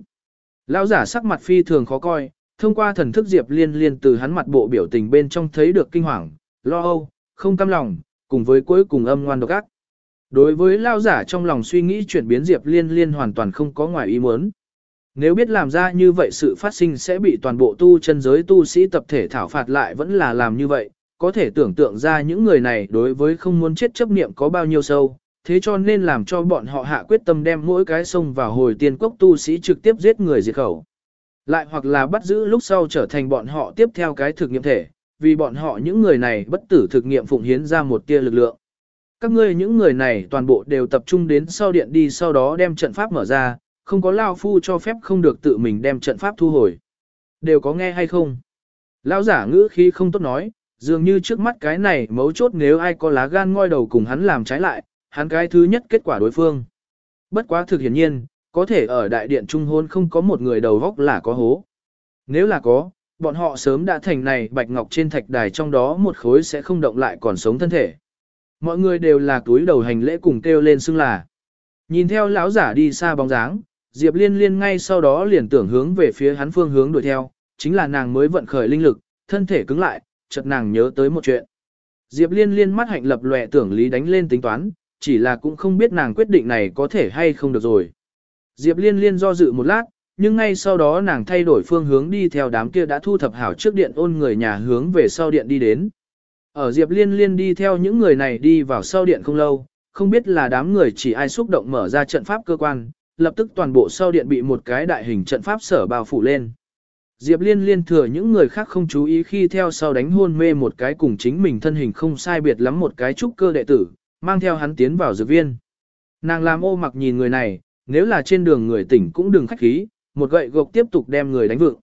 [SPEAKER 1] Lão giả sắc mặt phi thường khó coi, thông qua thần thức Diệp Liên Liên từ hắn mặt bộ biểu tình bên trong thấy được kinh hoàng, lo âu, không cam lòng, cùng với cuối cùng âm ngoan độc ác. Đối với lão giả trong lòng suy nghĩ chuyển biến Diệp Liên Liên hoàn toàn không có ngoài ý muốn. Nếu biết làm ra như vậy sự phát sinh sẽ bị toàn bộ tu chân giới tu sĩ tập thể thảo phạt lại vẫn là làm như vậy, có thể tưởng tượng ra những người này đối với không muốn chết chấp niệm có bao nhiêu sâu, thế cho nên làm cho bọn họ hạ quyết tâm đem mỗi cái sông vào hồi tiên cốc tu sĩ trực tiếp giết người diệt khẩu. Lại hoặc là bắt giữ lúc sau trở thành bọn họ tiếp theo cái thực nghiệm thể, vì bọn họ những người này bất tử thực nghiệm phụng hiến ra một tia lực lượng. Các ngươi những người này toàn bộ đều tập trung đến sau điện đi sau đó đem trận pháp mở ra, không có Lao Phu cho phép không được tự mình đem trận pháp thu hồi. Đều có nghe hay không? Lão giả ngữ khi không tốt nói, dường như trước mắt cái này mấu chốt nếu ai có lá gan ngoi đầu cùng hắn làm trái lại, hắn cái thứ nhất kết quả đối phương. Bất quá thực hiển nhiên, có thể ở đại điện trung hôn không có một người đầu góc là có hố. Nếu là có, bọn họ sớm đã thành này bạch ngọc trên thạch đài trong đó một khối sẽ không động lại còn sống thân thể. Mọi người đều là túi đầu hành lễ cùng kêu lên xưng là. Nhìn theo lão giả đi xa bóng dáng, Diệp Liên Liên ngay sau đó liền tưởng hướng về phía hắn phương hướng đuổi theo, chính là nàng mới vận khởi linh lực, thân thể cứng lại, chợt nàng nhớ tới một chuyện. Diệp Liên Liên mắt hạnh lập lòe tưởng lý đánh lên tính toán, chỉ là cũng không biết nàng quyết định này có thể hay không được rồi. Diệp Liên Liên do dự một lát, nhưng ngay sau đó nàng thay đổi phương hướng đi theo đám kia đã thu thập hảo trước điện ôn người nhà hướng về sau điện đi đến. Ở Diệp Liên Liên đi theo những người này đi vào sau điện không lâu, không biết là đám người chỉ ai xúc động mở ra trận pháp cơ quan, lập tức toàn bộ sau điện bị một cái đại hình trận pháp sở bao phủ lên. Diệp Liên liên thừa những người khác không chú ý khi theo sau đánh hôn mê một cái cùng chính mình thân hình không sai biệt lắm một cái trúc cơ đệ tử, mang theo hắn tiến vào dược viên. Nàng làm ô mặc nhìn người này, nếu là trên đường người tỉnh cũng đừng khách khí, một gậy gộc tiếp tục đem người đánh vượng.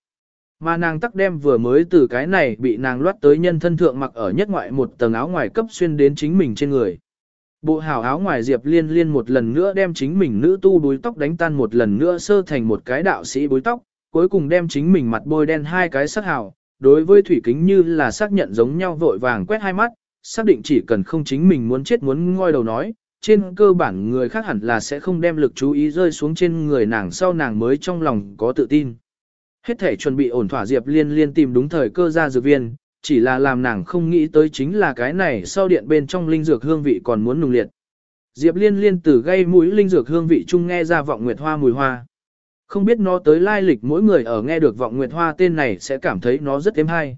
[SPEAKER 1] Mà nàng tắc đem vừa mới từ cái này bị nàng loát tới nhân thân thượng mặc ở nhất ngoại một tầng áo ngoài cấp xuyên đến chính mình trên người. Bộ hảo áo ngoài Diệp Liên Liên một lần nữa đem chính mình nữ tu búi tóc đánh tan một lần nữa sơ thành một cái đạo sĩ búi tóc, cuối cùng đem chính mình mặt bôi đen hai cái sắc hào, đối với thủy kính như là xác nhận giống nhau vội vàng quét hai mắt, xác định chỉ cần không chính mình muốn chết muốn ngoi đầu nói, trên cơ bản người khác hẳn là sẽ không đem lực chú ý rơi xuống trên người nàng sau nàng mới trong lòng có tự tin. Hết thể chuẩn bị ổn thỏa Diệp Liên Liên tìm đúng thời cơ ra dược viên, chỉ là làm nàng không nghĩ tới chính là cái này sau điện bên trong linh dược hương vị còn muốn nùng liệt. Diệp Liên Liên từ gây mũi linh dược hương vị chung nghe ra vọng nguyệt hoa mùi hoa. Không biết nó tới lai lịch mỗi người ở nghe được vọng nguyệt hoa tên này sẽ cảm thấy nó rất êm hay.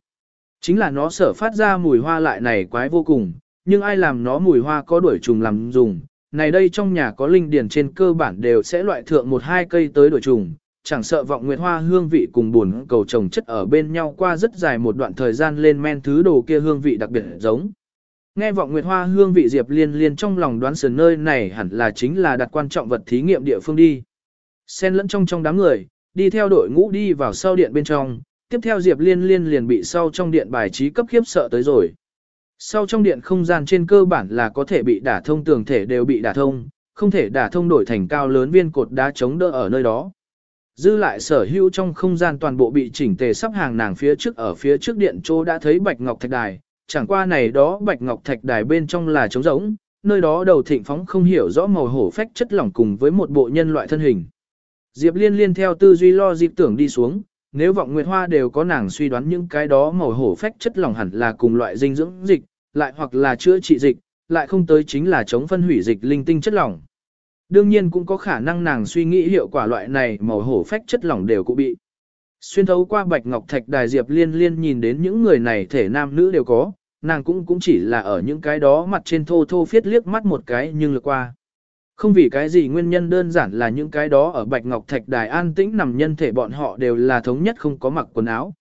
[SPEAKER 1] Chính là nó sở phát ra mùi hoa lại này quái vô cùng, nhưng ai làm nó mùi hoa có đuổi trùng làm dùng. Này đây trong nhà có linh điển trên cơ bản đều sẽ loại thượng một hai cây tới đuổi trùng, chẳng sợ vọng nguyệt hoa hương vị cùng buồn cầu trồng chất ở bên nhau qua rất dài một đoạn thời gian lên men thứ đồ kia hương vị đặc biệt giống. Nghe vọng nguyệt hoa hương vị Diệp Liên Liên trong lòng đoán sườn nơi này hẳn là chính là đặt quan trọng vật thí nghiệm địa phương đi. Xen lẫn trong trong đám người, đi theo đội ngũ đi vào sau điện bên trong, tiếp theo Diệp Liên Liên liền bị sau trong điện bài trí cấp khiếp sợ tới rồi. Sau trong điện không gian trên cơ bản là có thể bị đả thông tường thể đều bị đả thông, không thể đả thông đổi thành cao lớn viên cột đá chống đỡ ở nơi đó. Dư lại sở hữu trong không gian toàn bộ bị chỉnh tề sắp hàng nàng phía trước ở phía trước điện chỗ đã thấy bạch ngọc thạch đài, chẳng qua này đó bạch ngọc thạch đài bên trong là trống rỗng, nơi đó đầu thịnh phóng không hiểu rõ màu hổ phách chất lỏng cùng với một bộ nhân loại thân hình. Diệp Liên liên theo tư duy lo dịp tưởng đi xuống, nếu vọng nguyệt hoa đều có nàng suy đoán những cái đó màu hổ phách chất lỏng hẳn là cùng loại dinh dưỡng dịch, lại hoặc là chữa trị dịch, lại không tới chính là chống phân hủy dịch linh tinh chất lỏng. Đương nhiên cũng có khả năng nàng suy nghĩ hiệu quả loại này màu hổ phách chất lỏng đều cũng bị. Xuyên thấu qua bạch ngọc thạch đài Diệp Liên liên nhìn đến những người này thể nam nữ đều có, nàng cũng cũng chỉ là ở những cái đó mặt trên thô thô phiết liếc mắt một cái nhưng lượt qua. Không vì cái gì nguyên nhân đơn giản là những cái đó ở Bạch Ngọc Thạch Đài an tĩnh nằm nhân thể bọn họ đều là thống nhất không có mặc quần áo.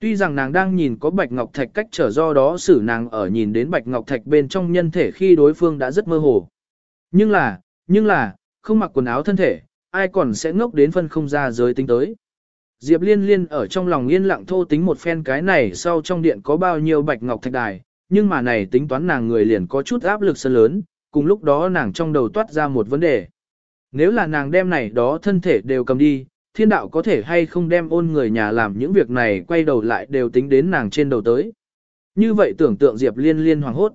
[SPEAKER 1] Tuy rằng nàng đang nhìn có Bạch Ngọc Thạch cách trở do đó xử nàng ở nhìn đến Bạch Ngọc Thạch bên trong nhân thể khi đối phương đã rất mơ hồ. Nhưng là, nhưng là, không mặc quần áo thân thể, ai còn sẽ ngốc đến phân không ra giới tính tới. Diệp Liên Liên ở trong lòng yên lặng thô tính một phen cái này sau trong điện có bao nhiêu Bạch Ngọc Thạch Đài, nhưng mà này tính toán nàng người liền có chút áp lực sân lớn, cùng lúc đó nàng trong đầu toát ra một vấn đề. Nếu là nàng đem này đó thân thể đều cầm đi, thiên đạo có thể hay không đem ôn người nhà làm những việc này quay đầu lại đều tính đến nàng trên đầu tới. Như vậy tưởng tượng Diệp liên liên hoàng hốt.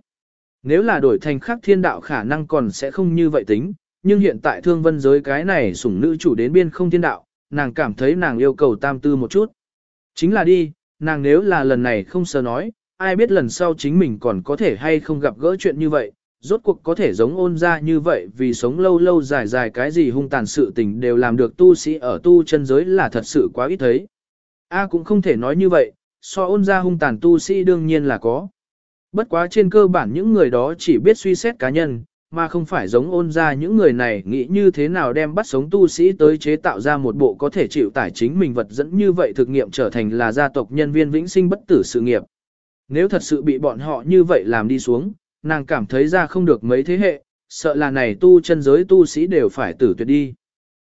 [SPEAKER 1] Nếu là đổi thành khác thiên đạo khả năng còn sẽ không như vậy tính, nhưng hiện tại thương vân giới cái này sủng nữ chủ đến biên không thiên đạo, nàng cảm thấy nàng yêu cầu tam tư một chút. Chính là đi, nàng nếu là lần này không sơ nói, ai biết lần sau chính mình còn có thể hay không gặp gỡ chuyện như vậy, rốt cuộc có thể giống ôn ra như vậy vì sống lâu lâu dài dài cái gì hung tàn sự tình đều làm được tu sĩ ở tu chân giới là thật sự quá ít thấy. A cũng không thể nói như vậy, so ôn ra hung tàn tu sĩ đương nhiên là có. Bất quá trên cơ bản những người đó chỉ biết suy xét cá nhân, mà không phải giống ôn ra những người này nghĩ như thế nào đem bắt sống tu sĩ tới chế tạo ra một bộ có thể chịu tải chính mình vật dẫn như vậy thực nghiệm trở thành là gia tộc nhân viên vĩnh sinh bất tử sự nghiệp. nếu thật sự bị bọn họ như vậy làm đi xuống, nàng cảm thấy ra không được mấy thế hệ, sợ là này tu chân giới tu sĩ đều phải tử tuyệt đi.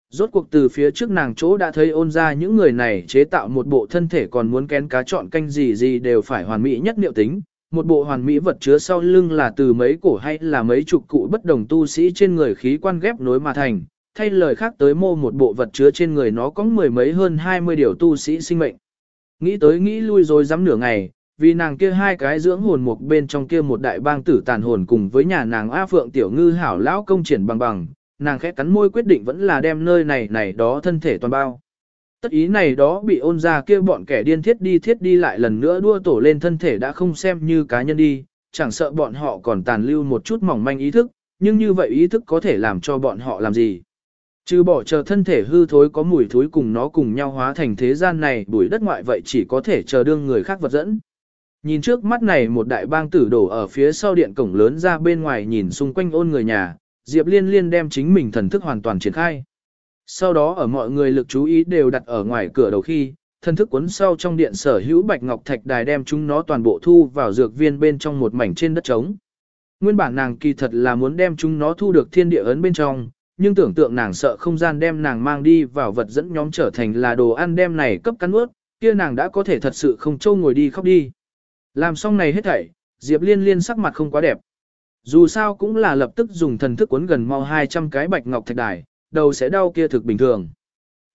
[SPEAKER 1] Rốt cuộc từ phía trước nàng chỗ đã thấy ôn ra những người này chế tạo một bộ thân thể còn muốn kén cá chọn canh gì gì đều phải hoàn mỹ nhất liệu tính. Một bộ hoàn mỹ vật chứa sau lưng là từ mấy cổ hay là mấy chục cụ bất đồng tu sĩ trên người khí quan ghép nối mà thành, thay lời khác tới mô một bộ vật chứa trên người nó có mười mấy hơn hai mươi điều tu sĩ sinh mệnh. Nghĩ tới nghĩ lui rồi dám nửa ngày, vì nàng kia hai cái dưỡng hồn một bên trong kia một đại bang tử tàn hồn cùng với nhà nàng A Phượng Tiểu Ngư hảo lão công triển bằng bằng, nàng khẽ cắn môi quyết định vẫn là đem nơi này này đó thân thể toàn bao. Tất ý này đó bị ôn ra kia bọn kẻ điên thiết đi thiết đi lại lần nữa đua tổ lên thân thể đã không xem như cá nhân đi, chẳng sợ bọn họ còn tàn lưu một chút mỏng manh ý thức, nhưng như vậy ý thức có thể làm cho bọn họ làm gì. Trừ bỏ chờ thân thể hư thối có mùi thối cùng nó cùng nhau hóa thành thế gian này bụi đất ngoại vậy chỉ có thể chờ đương người khác vật dẫn. Nhìn trước mắt này một đại bang tử đổ ở phía sau điện cổng lớn ra bên ngoài nhìn xung quanh ôn người nhà, Diệp Liên Liên đem chính mình thần thức hoàn toàn triển khai. Sau đó ở mọi người lực chú ý đều đặt ở ngoài cửa đầu khi, thần thức cuốn sau trong điện sở hữu bạch ngọc thạch đài đem chúng nó toàn bộ thu vào dược viên bên trong một mảnh trên đất trống. Nguyên bản nàng kỳ thật là muốn đem chúng nó thu được thiên địa ấn bên trong, nhưng tưởng tượng nàng sợ không gian đem nàng mang đi vào vật dẫn nhóm trở thành là đồ ăn đem này cấp cắn ướt, kia nàng đã có thể thật sự không trâu ngồi đi khóc đi. Làm xong này hết thảy, Diệp Liên Liên sắc mặt không quá đẹp. Dù sao cũng là lập tức dùng thần thức cuốn gần mau 200 cái bạch ngọc thạch đài, đầu sẽ đau kia thực bình thường.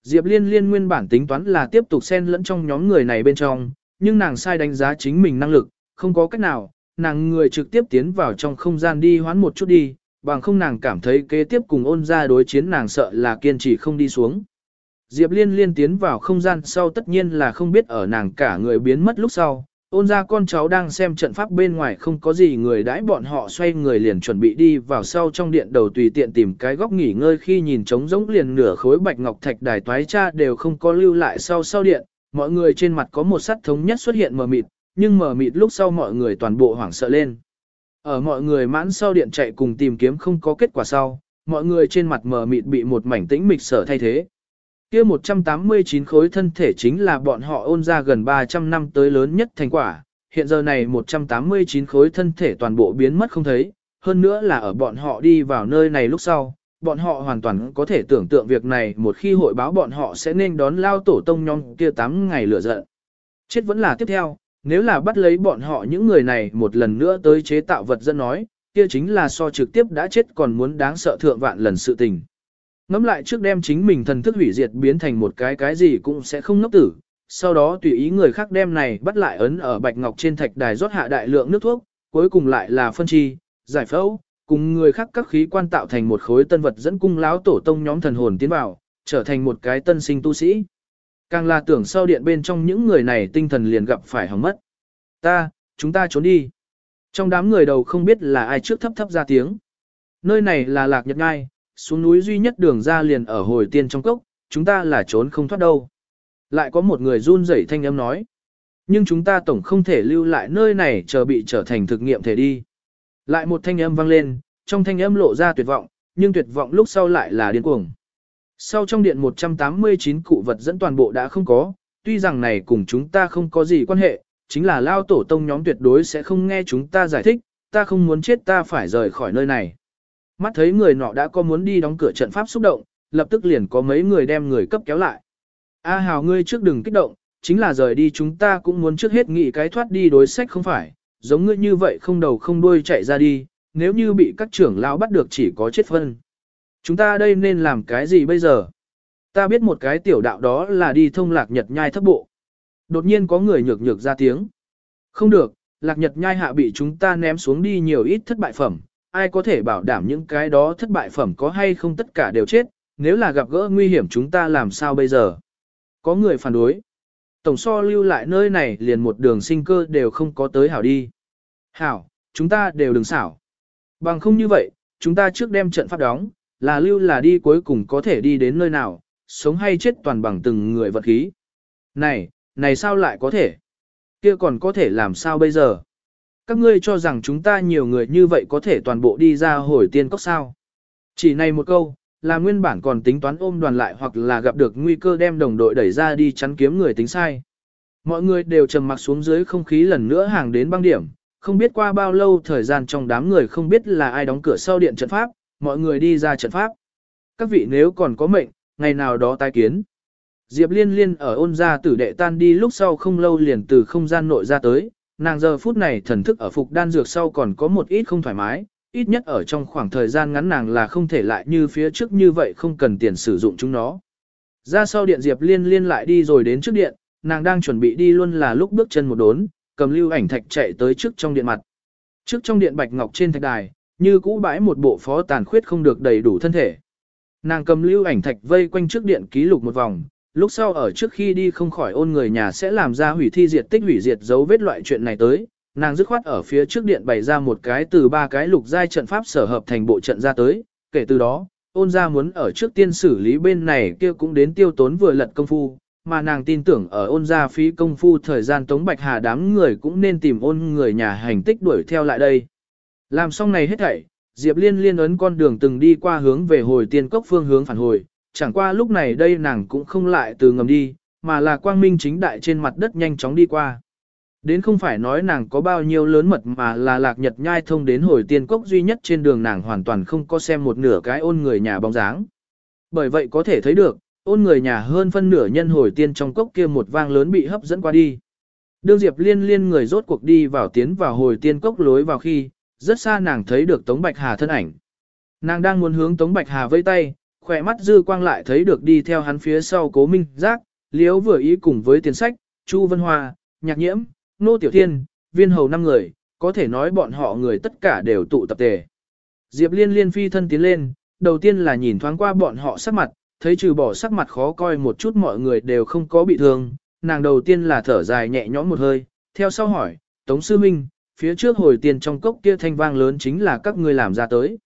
[SPEAKER 1] Diệp Liên Liên nguyên bản tính toán là tiếp tục xen lẫn trong nhóm người này bên trong, nhưng nàng sai đánh giá chính mình năng lực, không có cách nào, nàng người trực tiếp tiến vào trong không gian đi hoán một chút đi, bằng không nàng cảm thấy kế tiếp cùng ôn ra đối chiến nàng sợ là kiên trì không đi xuống. Diệp Liên Liên tiến vào không gian sau tất nhiên là không biết ở nàng cả người biến mất lúc sau, ôn ra con cháu đang xem trận pháp bên ngoài không có gì người đãi bọn họ xoay người liền chuẩn bị đi vào sau trong điện đầu tùy tiện tìm cái góc nghỉ ngơi khi nhìn trống rỗng liền nửa khối bạch ngọc thạch đài toái cha đều không có lưu lại sau sau điện, mọi người trên mặt có một sắt thống nhất xuất hiện mờ mịt, nhưng mờ mịt lúc sau mọi người toàn bộ hoảng sợ lên. Ở mọi người mãn sau điện chạy cùng tìm kiếm không có kết quả sau, mọi người trên mặt mờ mịt bị một mảnh tĩnh mịch sở thay thế kia 189 khối thân thể chính là bọn họ ôn ra gần 300 năm tới lớn nhất thành quả, hiện giờ này 189 khối thân thể toàn bộ biến mất không thấy, hơn nữa là ở bọn họ đi vào nơi này lúc sau, bọn họ hoàn toàn có thể tưởng tượng việc này một khi hội báo bọn họ sẽ nên đón lao tổ tông nhóm kia 8 ngày lửa giận. Chết vẫn là tiếp theo, nếu là bắt lấy bọn họ những người này một lần nữa tới chế tạo vật dân nói, kia chính là so trực tiếp đã chết còn muốn đáng sợ thượng vạn lần sự tình. Ngắm lại trước đem chính mình thần thức hủy diệt biến thành một cái cái gì cũng sẽ không ngốc tử, sau đó tùy ý người khác đem này bắt lại ấn ở bạch ngọc trên thạch đài rót hạ đại lượng nước thuốc, cuối cùng lại là phân chi, giải phẫu, cùng người khác các khí quan tạo thành một khối tân vật dẫn cung láo tổ tông nhóm thần hồn tiến vào, trở thành một cái tân sinh tu sĩ. Càng là tưởng sau điện bên trong những người này tinh thần liền gặp phải hỏng mất. Ta, chúng ta trốn đi. Trong đám người đầu không biết là ai trước thấp thấp ra tiếng. Nơi này là lạc nhật ngai, xuống núi duy nhất đường ra liền ở hồi tiên trong cốc, chúng ta là trốn không thoát đâu. Lại có một người run rẩy thanh âm nói. Nhưng chúng ta tổng không thể lưu lại nơi này chờ bị trở thành thực nghiệm thể đi. Lại một thanh âm vang lên, trong thanh âm lộ ra tuyệt vọng, nhưng tuyệt vọng lúc sau lại là điên cuồng. Sau trong điện 189 cụ vật dẫn toàn bộ đã không có, tuy rằng này cùng chúng ta không có gì quan hệ, chính là lao tổ tông nhóm tuyệt đối sẽ không nghe chúng ta giải thích, ta không muốn chết ta phải rời khỏi nơi này. Mắt thấy người nọ đã có muốn đi đóng cửa trận pháp xúc động, lập tức liền có mấy người đem người cấp kéo lại. A hào ngươi trước đừng kích động, chính là rời đi chúng ta cũng muốn trước hết nghĩ cái thoát đi đối sách không phải, giống ngươi như vậy không đầu không đuôi chạy ra đi, nếu như bị các trưởng lão bắt được chỉ có chết phân. Chúng ta đây nên làm cái gì bây giờ? Ta biết một cái tiểu đạo đó là đi thông lạc nhật nhai thấp bộ. Đột nhiên có người nhược nhược ra tiếng. Không được, lạc nhật nhai hạ bị chúng ta ném xuống đi nhiều ít thất bại phẩm, ai có thể bảo đảm những cái đó thất bại phẩm có hay không tất cả đều chết, nếu là gặp gỡ nguy hiểm chúng ta làm sao bây giờ? Có người phản đối. Tổng so lưu lại nơi này liền một đường sinh cơ đều không có tới hảo đi. Hảo, chúng ta đều đừng xảo. Bằng không như vậy, chúng ta trước đem trận pháp đóng, là lưu là đi cuối cùng có thể đi đến nơi nào, sống hay chết toàn bằng từng người vật khí. Này, này sao lại có thể? Kia còn có thể làm sao bây giờ? Các ngươi cho rằng chúng ta nhiều người như vậy có thể toàn bộ đi ra hồi tiên cốc sao. Chỉ này một câu, là nguyên bản còn tính toán ôm đoàn lại hoặc là gặp được nguy cơ đem đồng đội đẩy ra đi chắn kiếm người tính sai. Mọi người đều trầm mặc xuống dưới không khí lần nữa hàng đến băng điểm, không biết qua bao lâu thời gian trong đám người không biết là ai đóng cửa sau điện trận pháp, mọi người đi ra trận pháp. Các vị nếu còn có mệnh, ngày nào đó tái kiến. Diệp liên liên ở ôn gia tử đệ tan đi lúc sau không lâu liền từ không gian nội ra tới, nàng giờ phút này thần thức ở phục đan dược sau còn có một ít không thoải mái, ít nhất ở trong khoảng thời gian ngắn nàng là không thể lại như phía trước như vậy không cần tiền sử dụng chúng nó. Ra sau điện Diệp liên liên lại đi rồi đến trước điện, nàng đang chuẩn bị đi luôn là lúc bước chân một đốn, cầm lưu ảnh thạch chạy tới trước trong điện mặt. Trước trong điện bạch ngọc trên thạch đài, như cũ bãi một bộ phó tàn khuyết không được đầy đủ thân thể. Nàng cầm lưu ảnh thạch vây quanh trước điện ký lục một vòng, lúc sau ở trước khi đi không khỏi ôn người nhà sẽ làm ra hủy thi diệt tích hủy diệt dấu vết loại chuyện này tới. Nàng dứt khoát ở phía trước điện bày ra một cái từ ba cái lục giai trận pháp sở hợp thành bộ trận ra tới, kể từ đó, ôn ra muốn ở trước tiên xử lý bên này kia cũng đến tiêu tốn vừa lật công phu, mà nàng tin tưởng ở ôn gia phí công phu thời gian Tống Bạch Hà đám người cũng nên tìm ôn người nhà hành tích đuổi theo lại đây. Làm xong này hết thảy, Diệp Liên liên ấn con đường từng đi qua hướng về hồi tiên cốc phương hướng phản hồi, chẳng qua lúc này đây nàng cũng không lại từ ngầm đi, mà là quang minh chính đại trên mặt đất nhanh chóng đi qua. Đến không phải nói nàng có bao nhiêu lớn mật mà là lạc nhật nhai thông đến hồi tiên cốc duy nhất trên đường nàng hoàn toàn không có xem một nửa cái ôn người nhà bóng dáng. Bởi vậy có thể thấy được, ôn người nhà hơn phân nửa nhân hồi tiên trong cốc kia một vang lớn bị hấp dẫn qua đi. Đương Diệp liên liên người rốt cuộc đi vào tiến vào hồi tiên cốc lối vào khi, rất xa nàng thấy được Tống Bạch Hà thân ảnh. Nàng đang muốn hướng Tống Bạch Hà vây tay, khỏe mắt dư quang lại thấy được đi theo hắn phía sau cố minh giác, liếu vừa ý cùng với tiền sách, Chu Vân Hoa, Nhạc Nhiễm, Nô Tiểu Thiên, viên hầu năm người, có thể nói bọn họ người tất cả đều tụ tập tề. Diệp liên liên phi thân tiến lên, đầu tiên là nhìn thoáng qua bọn họ sắc mặt, thấy trừ bỏ sắc mặt khó coi một chút mọi người đều không có bị thương, nàng đầu tiên là thở dài nhẹ nhõm một hơi, theo sau hỏi, Tống Sư Minh, phía trước hồi tiền trong cốc kia thanh vang lớn chính là các ngươi làm ra tới.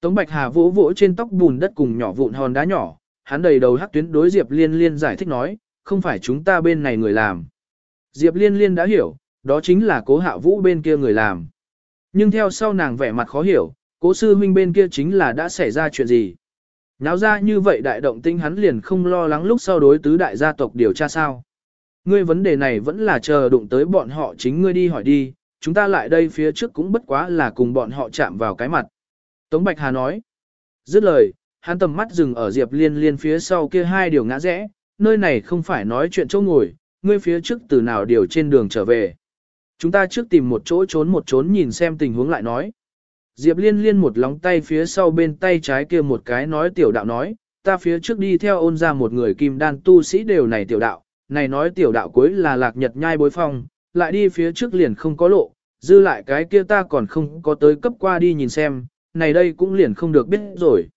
[SPEAKER 1] Tống Bạch Hà vỗ vỗ trên tóc bùn đất cùng nhỏ vụn hòn đá nhỏ, hắn đầy đầu hắc tuyến đối Diệp Liên Liên giải thích nói, không phải chúng ta bên này người làm. Diệp Liên Liên đã hiểu, đó chính là cố hạ vũ bên kia người làm. Nhưng theo sau nàng vẻ mặt khó hiểu, cố sư huynh bên kia chính là đã xảy ra chuyện gì. Náo ra như vậy đại động tinh hắn liền không lo lắng lúc sau đối tứ đại gia tộc điều tra sao. Ngươi vấn đề này vẫn là chờ đụng tới bọn họ chính ngươi đi hỏi đi, chúng ta lại đây phía trước cũng bất quá là cùng bọn họ chạm vào cái mặt. Tống Bạch Hà nói. Dứt lời, hắn tầm mắt dừng ở Diệp Liên Liên phía sau kia hai điều ngã rẽ, nơi này không phải nói chuyện chỗ ngồi, ngươi phía trước từ nào điều trên đường trở về. Chúng ta trước tìm một chỗ trốn một trốn nhìn xem tình huống lại nói. Diệp Liên Liên một lóng tay phía sau bên tay trái kia một cái nói tiểu đạo nói, ta phía trước đi theo ôn ra một người kim đan tu sĩ đều này tiểu đạo, này nói tiểu đạo cuối là lạc nhật nhai bối phong, lại đi phía trước liền không có lộ, dư lại cái kia ta còn không có tới cấp qua đi nhìn xem, này đây cũng liền không được biết rồi.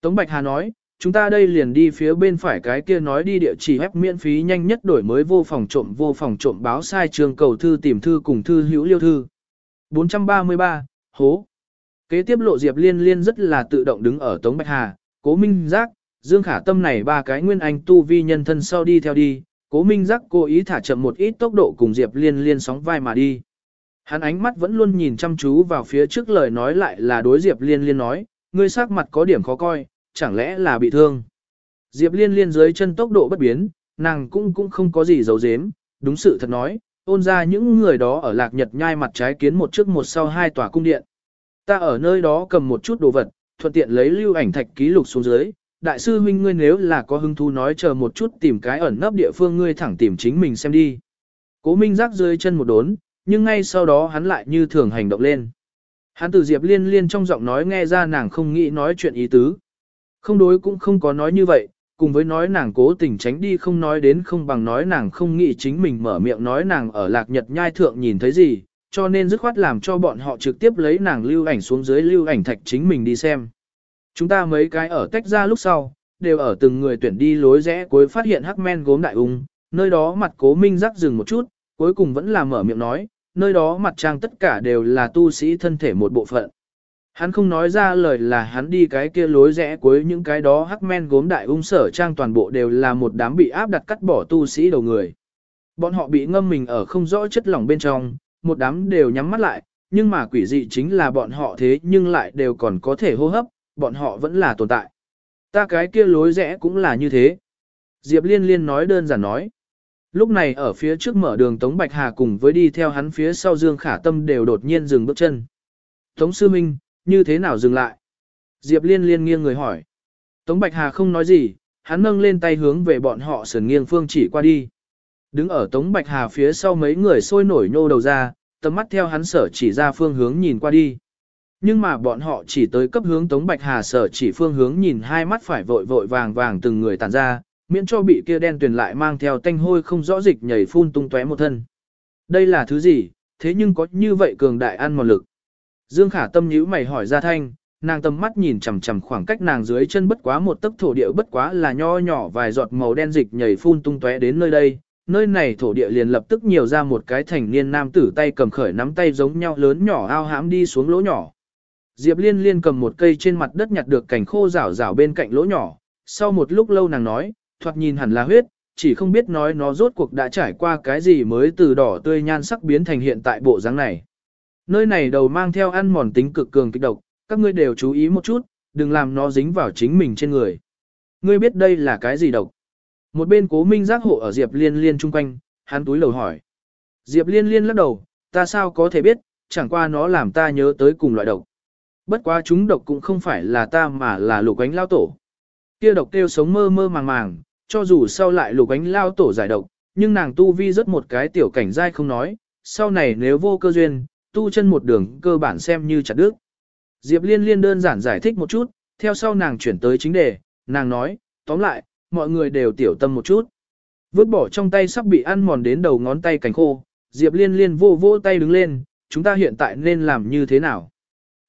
[SPEAKER 1] Tống Bạch Hà nói, chúng ta đây liền đi phía bên phải cái kia nói đi địa chỉ hép miễn phí nhanh nhất đổi mới vô phòng trộm vô phòng trộm báo sai trường cầu thư tìm thư cùng thư hữu liêu thư. 433, hố. Kế tiếp lộ Diệp Liên Liên rất là tự động đứng ở Tống Bạch Hà, Cố Minh Giác, Dương Khả Tâm này ba cái nguyên anh tu vi nhân thân sau đi theo đi, Cố Minh Giác cố ý thả chậm một ít tốc độ cùng Diệp Liên Liên sóng vai mà đi. Hắn ánh mắt vẫn luôn nhìn chăm chú vào phía trước lời nói lại là đối Diệp Liên Liên nói, ngươi sắc mặt có điểm khó coi, chẳng lẽ là bị thương. Diệp Liên Liên dưới chân tốc độ bất biến, nàng cũng cũng không có gì giấu giếm, đúng sự thật nói, ôn ra những người đó ở lạc nhật nhai mặt trái kiến một trước một sau hai tòa cung điện. Ta ở nơi đó cầm một chút đồ vật, thuận tiện lấy lưu ảnh thạch ký lục xuống dưới. Đại sư huynh ngươi nếu là có hứng thú nói chờ một chút tìm cái ẩn nấp địa phương ngươi thẳng tìm chính mình xem đi. Cố Minh rắc rơi chân một đốn, nhưng ngay sau đó hắn lại như thường hành động lên. Hắn từ Diệp Liên Liên trong giọng nói nghe ra nàng không nghĩ nói chuyện ý tứ. Không đối cũng không có nói như vậy, cùng với nói nàng cố tình tránh đi không nói đến không bằng nói nàng không nghĩ chính mình mở miệng nói nàng ở lạc nhật nhai thượng nhìn thấy gì, cho nên dứt khoát làm cho bọn họ trực tiếp lấy nàng lưu ảnh xuống dưới lưu ảnh thạch chính mình đi xem. Chúng ta mấy cái ở tách ra lúc sau, đều ở từng người tuyển đi lối rẽ cuối phát hiện hắc men gốm đại ung, nơi đó mặt cố minh rắc dừng một chút, cuối cùng vẫn là mở miệng nói, nơi đó mặt trang tất cả đều là tu sĩ thân thể một bộ phận. Hắn không nói ra lời là hắn đi cái kia lối rẽ cuối những cái đó hắc men gốm đại ung sở trang toàn bộ đều là một đám bị áp đặt cắt bỏ tu sĩ đầu người. Bọn họ bị ngâm mình ở không rõ chất lỏng bên trong, một đám đều nhắm mắt lại, nhưng mà quỷ dị chính là bọn họ thế nhưng lại đều còn có thể hô hấp, bọn họ vẫn là tồn tại. Ta cái kia lối rẽ cũng là như thế. Diệp Liên Liên nói đơn giản nói. Lúc này ở phía trước mở đường Tống Bạch Hà cùng với đi theo hắn phía sau Dương Khả Tâm đều đột nhiên dừng bước chân. Tống Sư Minh, như thế nào dừng lại? Diệp Liên liên nghiêng người hỏi. Tống Bạch Hà không nói gì, hắn nâng lên tay hướng về bọn họ sườn nghiêng phương chỉ qua đi. Đứng ở Tống Bạch Hà phía sau mấy người sôi nổi nhô đầu ra, tầm mắt theo hắn sở chỉ ra phương hướng nhìn qua đi. Nhưng mà bọn họ chỉ tới cấp hướng Tống Bạch Hà sở chỉ phương hướng nhìn hai mắt phải vội vội vàng vàng từng người tàn ra, miễn cho bị kia đen tuyền lại mang theo tanh hôi không rõ dịch nhảy phun tung tóe một thân. Đây là thứ gì, thế nhưng có như vậy cường đại ăn mòn lực. Dương Khả tâm nhíu mày hỏi ra thanh, nàng tầm mắt nhìn chằm chằm khoảng cách nàng dưới chân bất quá một tấc thổ địa bất quá là nho nhỏ vài giọt màu đen dịch nhảy phun tung tóe đến nơi đây. Nơi này thổ địa liền lập tức nhiều ra một cái thành niên nam tử tay cầm khởi nắm tay giống nhau lớn nhỏ ao hãm đi xuống lỗ nhỏ. Diệp Liên Liên cầm một cây trên mặt đất nhặt được cảnh khô rảo rảo bên cạnh lỗ nhỏ. Sau một lúc lâu nàng nói, thoạt nhìn hẳn là huyết, chỉ không biết nói nó rốt cuộc đã trải qua cái gì mới từ đỏ tươi nhan sắc biến thành hiện tại bộ dáng này. Nơi này đầu mang theo ăn mòn tính cực cường kịch độc, các ngươi đều chú ý một chút, đừng làm nó dính vào chính mình trên người. Ngươi biết đây là cái gì độc? Một bên cố minh giác hộ ở Diệp Liên Liên chung quanh, hắn túi lầu hỏi. Diệp Liên Liên lắc đầu, ta sao có thể biết, chẳng qua nó làm ta nhớ tới cùng loại độc. Bất quá chúng độc cũng không phải là ta mà là lục ánh lao tổ. Kia độc tiêu sống mơ mơ màng màng, cho dù sau lại lục ánh lao tổ giải độc, nhưng nàng tu vi rất một cái tiểu cảnh giai không nói, sau này nếu vô cơ duyên, tu chân một đường cơ bản xem như chặt đứt. Diệp Liên Liên đơn giản giải thích một chút, theo sau nàng chuyển tới chính đề, nàng nói, tóm lại, mọi người đều tiểu tâm một chút. Vứt bỏ trong tay sắp bị ăn mòn đến đầu ngón tay cánh khô, Diệp Liên Liên vô vô tay đứng lên, chúng ta hiện tại nên làm như thế nào?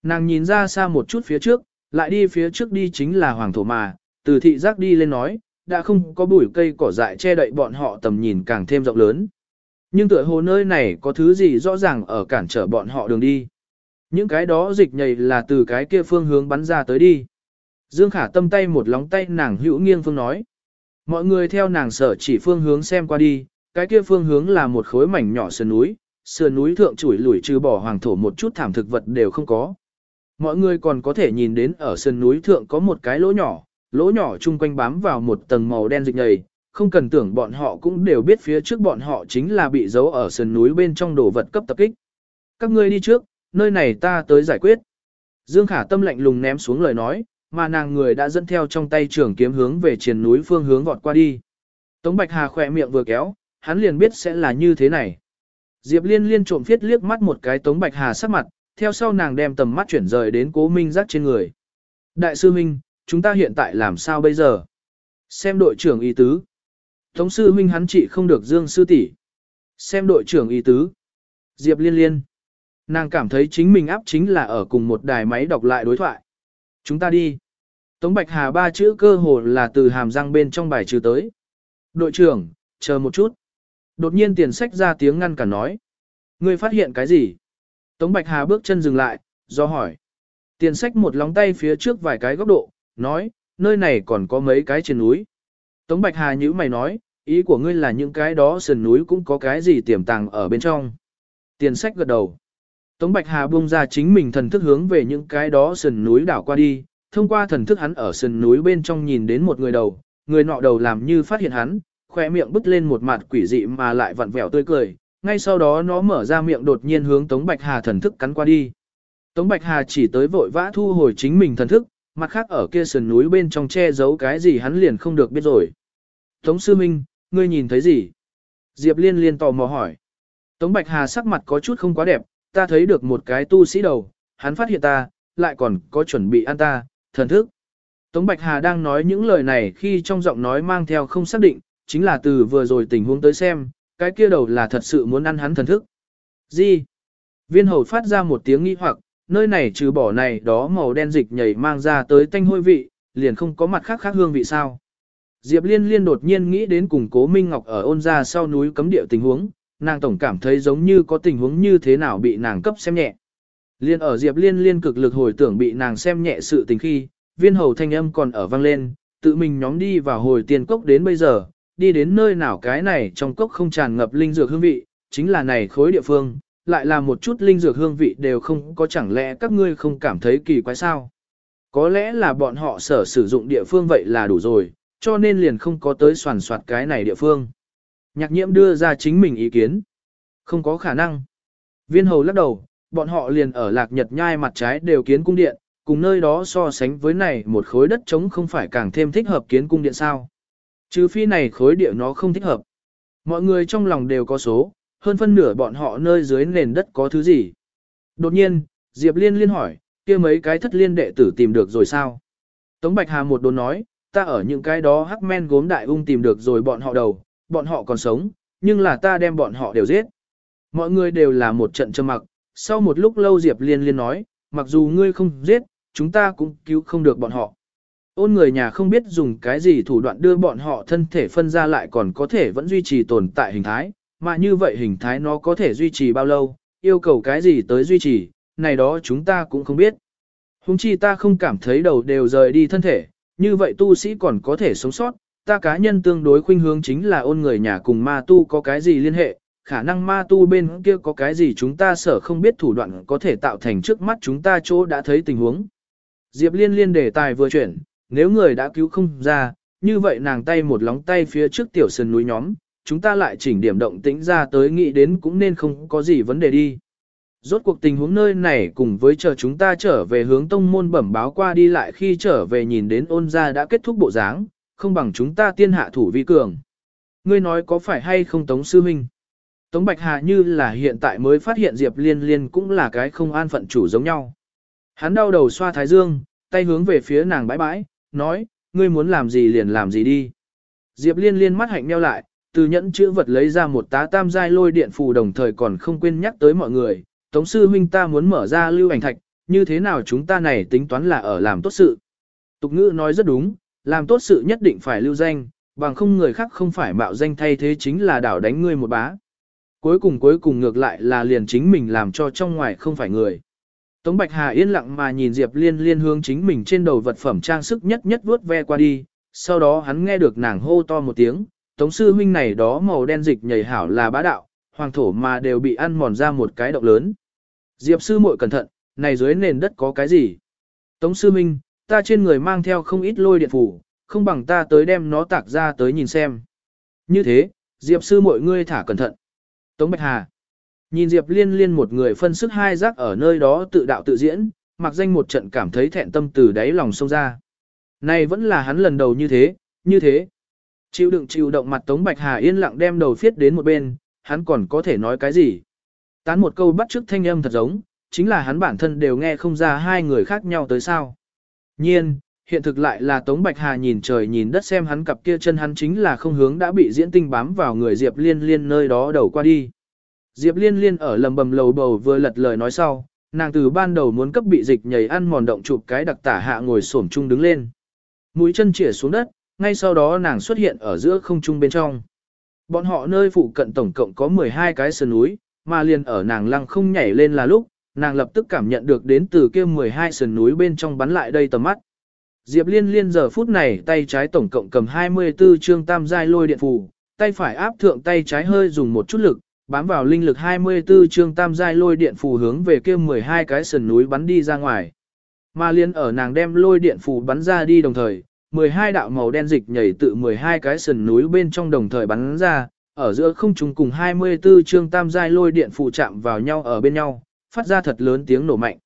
[SPEAKER 1] Nàng nhìn ra xa một chút phía trước, lại đi phía trước đi chính là hoàng thổ mà, từ thị giác đi lên nói, đã không có bụi cây cỏ dại che đậy bọn họ tầm nhìn càng thêm rộng lớn. Nhưng tựa hồ nơi này có thứ gì rõ ràng ở cản trở bọn họ đường đi. Những cái đó dịch nhầy là từ cái kia phương hướng bắn ra tới đi. Dương Khả tâm tay một lóng tay nàng hữu nghiêng phương nói. Mọi người theo nàng sở chỉ phương hướng xem qua đi, cái kia phương hướng là một khối mảnh nhỏ sườn núi, sườn núi thượng chủi lủi trừ bỏ hoàng thổ một chút thảm thực vật đều không có. Mọi người còn có thể nhìn đến ở sườn núi thượng có một cái lỗ nhỏ, lỗ nhỏ chung quanh bám vào một tầng màu đen dịch nhầy, không cần tưởng bọn họ cũng đều biết phía trước bọn họ chính là bị giấu ở sườn núi bên trong đồ vật cấp tập kích. Các ngươi đi trước, nơi này ta tới giải quyết. Dương Khả tâm lạnh lùng ném xuống lời nói, mà nàng người đã dẫn theo trong tay trường kiếm hướng về triền núi phương hướng vọt qua đi. Tống Bạch Hà khỏe miệng vừa kéo, hắn liền biết sẽ là như thế này. Diệp Liên liên trộm phiết liếc mắt một cái Tống Bạch Hà sắc mặt, theo sau nàng đem tầm mắt chuyển rời đến cố minh giác trên người. Đại sư Minh, chúng ta hiện tại làm sao bây giờ? Xem đội trưởng y tứ. Tống sư huynh hắn chỉ không được Dương sư tỷ. Xem đội trưởng y tứ. Diệp liên liên. Nàng cảm thấy chính mình áp chính là ở cùng một đài máy đọc lại đối thoại. Chúng ta đi. Tống Bạch Hà ba chữ cơ hồ là từ hàm răng bên trong bài trừ tới. Đội trưởng, chờ một chút. Đột nhiên tiền sách ra tiếng ngăn cả nói. Ngươi phát hiện cái gì? Tống Bạch Hà bước chân dừng lại, do hỏi. Tiền sách một lóng tay phía trước vài cái góc độ, nói, nơi này còn có mấy cái trên núi. Tống Bạch Hà nhữ mày nói, ý của ngươi là những cái đó sườn núi cũng có cái gì tiềm tàng ở bên trong. Tiền sách gật đầu. Tống Bạch Hà buông ra chính mình thần thức hướng về những cái đó sườn núi đảo qua đi, thông qua thần thức hắn ở sườn núi bên trong nhìn đến một người đầu, người nọ đầu làm như phát hiện hắn, khỏe miệng bứt lên một mặt quỷ dị mà lại vặn vẹo tươi cười, ngay sau đó nó mở ra miệng đột nhiên hướng Tống Bạch Hà thần thức cắn qua đi. Tống Bạch Hà chỉ tới vội vã thu hồi chính mình thần thức, mặt khác ở kia sườn núi bên trong che giấu cái gì hắn liền không được biết rồi. Tống Sư Minh, ngươi nhìn thấy gì? Diệp Liên liên tò mò hỏi. Tống Bạch Hà sắc mặt có chút không quá đẹp, ta thấy được một cái tu sĩ đầu, hắn phát hiện ta, lại còn có chuẩn bị ăn ta, thần thức. Tống Bạch Hà đang nói những lời này khi trong giọng nói mang theo không xác định, chính là từ vừa rồi tình huống tới xem, cái kia đầu là thật sự muốn ăn hắn thần thức. Gì? Viên hầu phát ra một tiếng nghi hoặc, nơi này trừ bỏ này đó màu đen dịch nhảy mang ra tới tanh hôi vị, liền không có mặt khác khác hương vị sao. Diệp Liên Liên đột nhiên nghĩ đến cùng cố Minh Ngọc ở ôn ra sau núi cấm địa tình huống, nàng tổng cảm thấy giống như có tình huống như thế nào bị nàng cấp xem nhẹ. Liên ở Diệp Liên Liên cực lực hồi tưởng bị nàng xem nhẹ sự tình khi, viên hầu thanh âm còn ở vang lên, tự mình nhóm đi vào hồi tiền cốc đến bây giờ, đi đến nơi nào cái này trong cốc không tràn ngập linh dược hương vị, chính là này khối địa phương, lại là một chút linh dược hương vị đều không có chẳng lẽ các ngươi không cảm thấy kỳ quái sao? Có lẽ là bọn họ sở sử dụng địa phương vậy là đủ rồi, cho nên liền không có tới soàn soạt cái này địa phương. Nhạc nhiễm đưa ra chính mình ý kiến. Không có khả năng. Viên hầu lắc đầu, bọn họ liền ở lạc nhật nhai mặt trái đều kiến cung điện, cùng nơi đó so sánh với này một khối đất trống không phải càng thêm thích hợp kiến cung điện sao. Trừ phi này khối địa nó không thích hợp. Mọi người trong lòng đều có số, hơn phân nửa bọn họ nơi dưới nền đất có thứ gì. Đột nhiên, Diệp Liên liên hỏi, kia mấy cái thất liên đệ tử tìm được rồi sao? Tống Bạch Hà một đồn nói, ta ở những cái đó hắc men gốm đại ung tìm được rồi bọn họ đầu, bọn họ còn sống, nhưng là ta đem bọn họ đều giết. Mọi người đều là một trận trầm mặc, sau một lúc lâu Diệp Liên liên nói, mặc dù ngươi không giết, chúng ta cũng cứu không được bọn họ. Ôn người nhà không biết dùng cái gì thủ đoạn đưa bọn họ thân thể phân ra lại còn có thể vẫn duy trì tồn tại hình thái, mà như vậy hình thái nó có thể duy trì bao lâu, yêu cầu cái gì tới duy trì, này đó chúng ta cũng không biết. Hùng chi ta không cảm thấy đầu đều rời đi thân thể, như vậy tu sĩ còn có thể sống sót, ta cá nhân tương đối khuynh hướng chính là ôn người nhà cùng ma tu có cái gì liên hệ, khả năng ma tu bên kia có cái gì chúng ta sở không biết thủ đoạn có thể tạo thành trước mắt chúng ta chỗ đã thấy tình huống. Diệp liên liên đề tài vừa chuyển, nếu người đã cứu không ra, như vậy nàng tay một lóng tay phía trước tiểu sơn núi nhóm, chúng ta lại chỉnh điểm động tĩnh ra tới nghĩ đến cũng nên không có gì vấn đề đi. Rốt cuộc tình huống nơi này cùng với chờ chúng ta trở về hướng tông môn bẩm báo qua đi lại khi trở về nhìn đến ôn gia đã kết thúc bộ dáng, không bằng chúng ta tiên hạ thủ vi cường. Ngươi nói có phải hay không Tống Sư Minh? Tống Bạch Hà như là hiện tại mới phát hiện Diệp Liên Liên cũng là cái không an phận chủ giống nhau. Hắn đau đầu xoa thái dương, tay hướng về phía nàng bãi bãi, nói, ngươi muốn làm gì liền làm gì đi. Diệp Liên Liên mắt hạnh meo lại, từ nhẫn chữ vật lấy ra một tá tam giai lôi điện phù đồng thời còn không quên nhắc tới mọi người, Tống sư huynh ta muốn mở ra lưu ảnh thạch, như thế nào chúng ta này tính toán là ở làm tốt sự. Tục ngữ nói rất đúng, làm tốt sự nhất định phải lưu danh, bằng không người khác không phải mạo danh thay thế chính là đảo đánh ngươi một bá. Cuối cùng cuối cùng ngược lại là liền chính mình làm cho trong ngoài không phải người. Tống Bạch Hà yên lặng mà nhìn Diệp Liên liên hướng chính mình trên đầu vật phẩm trang sức nhất nhất vuốt ve qua đi, sau đó hắn nghe được nàng hô to một tiếng, Tống sư huynh này đó màu đen dịch nhảy hảo là bá đạo, hoàng thổ mà đều bị ăn mòn ra một cái động lớn. Diệp sư muội cẩn thận, này dưới nền đất có cái gì? Tống sư minh, ta trên người mang theo không ít lôi điện phủ, không bằng ta tới đem nó tạc ra tới nhìn xem. Như thế, Diệp sư muội ngươi thả cẩn thận. Tống Bạch Hà. Nhìn Diệp liên liên một người phân sức hai giác ở nơi đó tự đạo tự diễn, mặc danh một trận cảm thấy thẹn tâm từ đáy lòng sông ra. Này vẫn là hắn lần đầu như thế, như thế. Chịu đựng chịu động mặt Tống Bạch Hà yên lặng đem đầu phiết đến một bên, hắn còn có thể nói cái gì. Tán một câu bắt chước thanh âm thật giống, chính là hắn bản thân đều nghe không ra hai người khác nhau tới sao. Nhiên, hiện thực lại là Tống Bạch Hà nhìn trời nhìn đất xem hắn cặp kia chân hắn chính là không hướng đã bị diễn tinh bám vào người Diệp Liên Liên nơi đó đầu qua đi. Diệp Liên Liên ở lầm bầm lầu bầu vừa lật lời nói sau, nàng từ ban đầu muốn cấp bị dịch nhảy ăn mòn động chụp cái đặc tả hạ ngồi xổm chung đứng lên. Mũi chân chĩa xuống đất, ngay sau đó nàng xuất hiện ở giữa không trung bên trong. Bọn họ nơi phụ cận tổng cộng có 12 cái sườn núi, mà liền ở nàng lăng không nhảy lên là lúc, nàng lập tức cảm nhận được đến từ kia 12 sườn núi bên trong bắn lại đây tầm mắt. Diệp Liên Liên giờ phút này tay trái tổng cộng cầm 24 chương tam giai lôi điện phù, tay phải áp thượng tay trái hơi dùng một chút lực, bám vào linh lực 24 chương tam giai lôi điện phù hướng về kia 12 cái sườn núi bắn đi ra ngoài. Mà liên ở nàng đem lôi điện phù bắn ra đi đồng thời, 12 đạo màu đen dịch nhảy tự 12 cái sườn núi bên trong đồng thời bắn ra, ở giữa không trung cùng 24 chương tam giai lôi điện phụ chạm vào nhau ở bên nhau, phát ra thật lớn tiếng nổ mạnh.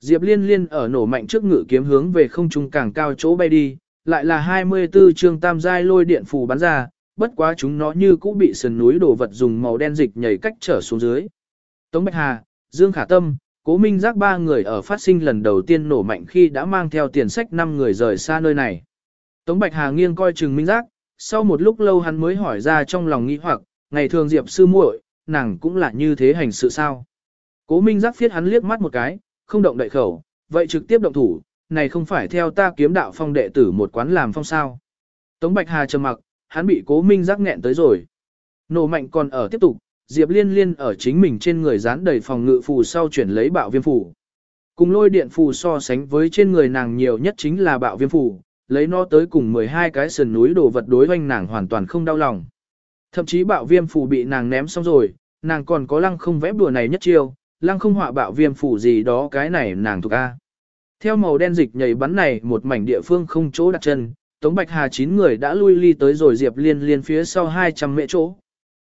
[SPEAKER 1] Diệp Liên Liên ở nổ mạnh trước ngự kiếm hướng về không trung càng cao chỗ bay đi, lại là 24 chương tam giai lôi điện phù bắn ra, bất quá chúng nó như cũng bị sườn núi đổ vật dùng màu đen dịch nhảy cách trở xuống dưới. Tống Bạch Hà, Dương Khả Tâm, Cố Minh Giác ba người ở phát sinh lần đầu tiên nổ mạnh khi đã mang theo tiền sách 5 người rời xa nơi này. Tống Bạch Hà nghiêng coi chừng Minh Giác, sau một lúc lâu hắn mới hỏi ra trong lòng nghĩ hoặc, ngày thường Diệp sư muội, nàng cũng là như thế hành sự sao. Cố Minh giác phiết hắn liếc mắt một cái, không động đậy khẩu, vậy trực tiếp động thủ, này không phải theo ta kiếm đạo phong đệ tử một quán làm phong sao. Tống Bạch Hà trầm mặc, hắn bị Cố Minh giác nghẹn tới rồi. Nổ mạnh còn ở tiếp tục, Diệp Liên Liên ở chính mình trên người dán đầy phòng ngự phù sau chuyển lấy bạo viêm phù. Cùng lôi điện phù so sánh với trên người nàng nhiều nhất chính là bạo viêm phù, lấy nó tới cùng 12 cái sườn núi đồ vật đối hoanh nàng hoàn toàn không đau lòng. Thậm chí bạo viêm phù bị nàng ném xong rồi, nàng còn có lăng không vẽ bùa này nhất chiêu, lăng không họa bạo viêm phù gì đó cái này nàng thuộc A. Theo màu đen dịch nhảy bắn này một mảnh địa phương không chỗ đặt chân, Tống Bạch Hà chín người đã lui ly tới rồi Diệp Liên Liên phía sau 200 mệ chỗ.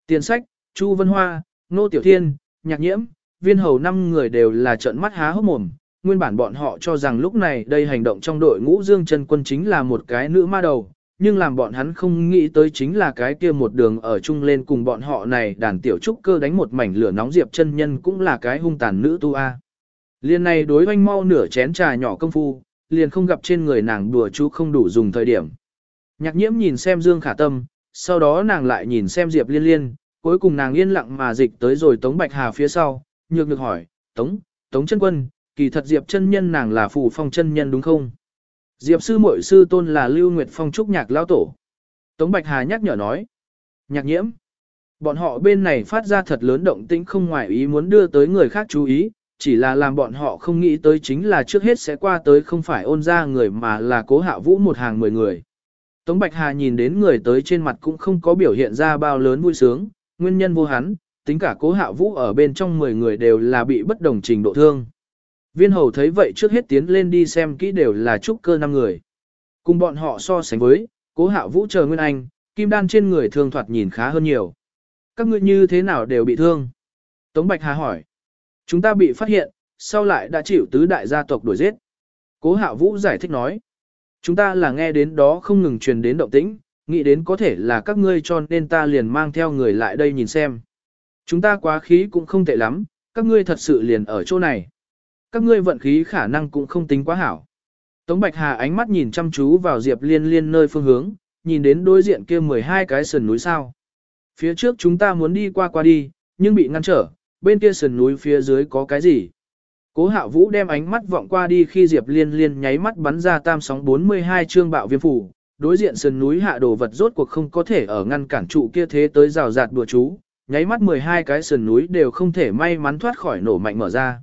[SPEAKER 1] Tiền sách, Chu Vân Hoa, Nô Tiểu Thiên, Nhạc Nhiễm, viên hầu năm người đều là trợn mắt há hốc mồm. Nguyên bản bọn họ cho rằng lúc này đây hành động trong đội ngũ Dương Trần Quân chính là một cái nữ ma đầu, nhưng làm bọn hắn không nghĩ tới chính là cái kia một đường ở chung lên cùng bọn họ này đàn tiểu trúc cơ đánh một mảnh lửa nóng diệp chân nhân cũng là cái hung tàn nữ tu a. Liên này đối oanh mau nửa chén trà nhỏ công phu, liền không gặp trên người nàng đùa chú không đủ dùng thời điểm. Nhạc nhiễm nhìn xem Dương Khả Tâm, sau đó nàng lại nhìn xem Diệp Liên Liên, cuối cùng nàng yên lặng mà dịch tới rồi Tống Bạch Hà phía sau, nhược nhược hỏi, Tống, Tống chân quân, kỳ thật Diệp chân nhân nàng là phù phong chân nhân đúng không? Diệp sư muội sư tôn là Lưu Nguyệt Phong trúc nhạc lao tổ. Tống Bạch Hà nhắc nhở nói. Nhạc nhiễm. Bọn họ bên này phát ra thật lớn động tĩnh không ngoài ý muốn đưa tới người khác chú ý, chỉ là làm bọn họ không nghĩ tới chính là trước hết sẽ qua tới không phải ôn ra người mà là cố hạ vũ một hàng mười người. Tống Bạch Hà nhìn đến người tới trên mặt cũng không có biểu hiện ra bao lớn vui sướng, nguyên nhân vô hắn, tính cả cố hạ vũ ở bên trong 10 người đều là bị bất đồng trình độ thương. Viên hầu thấy vậy trước hết tiến lên đi xem kỹ đều là trúc cơ năm người. Cùng bọn họ so sánh với, cố hạ vũ chờ Nguyên Anh, kim đan trên người thương thoạt nhìn khá hơn nhiều. Các ngươi như thế nào đều bị thương? Tống Bạch Hà hỏi. Chúng ta bị phát hiện, sau lại đã chịu tứ đại gia tộc đuổi giết. Cố hạ vũ giải thích nói. Chúng ta là nghe đến đó không ngừng truyền đến động tĩnh, nghĩ đến có thể là các ngươi cho nên ta liền mang theo người lại đây nhìn xem. Chúng ta quá khí cũng không tệ lắm, các ngươi thật sự liền ở chỗ này. Các ngươi vận khí khả năng cũng không tính quá hảo. Tống Bạch Hà ánh mắt nhìn chăm chú vào Diệp Liên Liên nơi phương hướng, nhìn đến đối diện kia 12 cái sườn núi sao. Phía trước chúng ta muốn đi qua qua đi, nhưng bị ngăn trở, bên kia sườn núi phía dưới có cái gì? Cố Hạo Vũ đem ánh mắt vọng qua đi khi Diệp Liên Liên nháy mắt bắn ra tam sóng 42 trương bạo viêm phủ, đối diện sườn núi hạ đồ vật rốt cuộc không có thể ở ngăn cản trụ kia thế tới rào rạt đùa chú, nháy mắt 12 cái sườn núi đều không thể may mắn thoát khỏi nổ mạnh mở ra.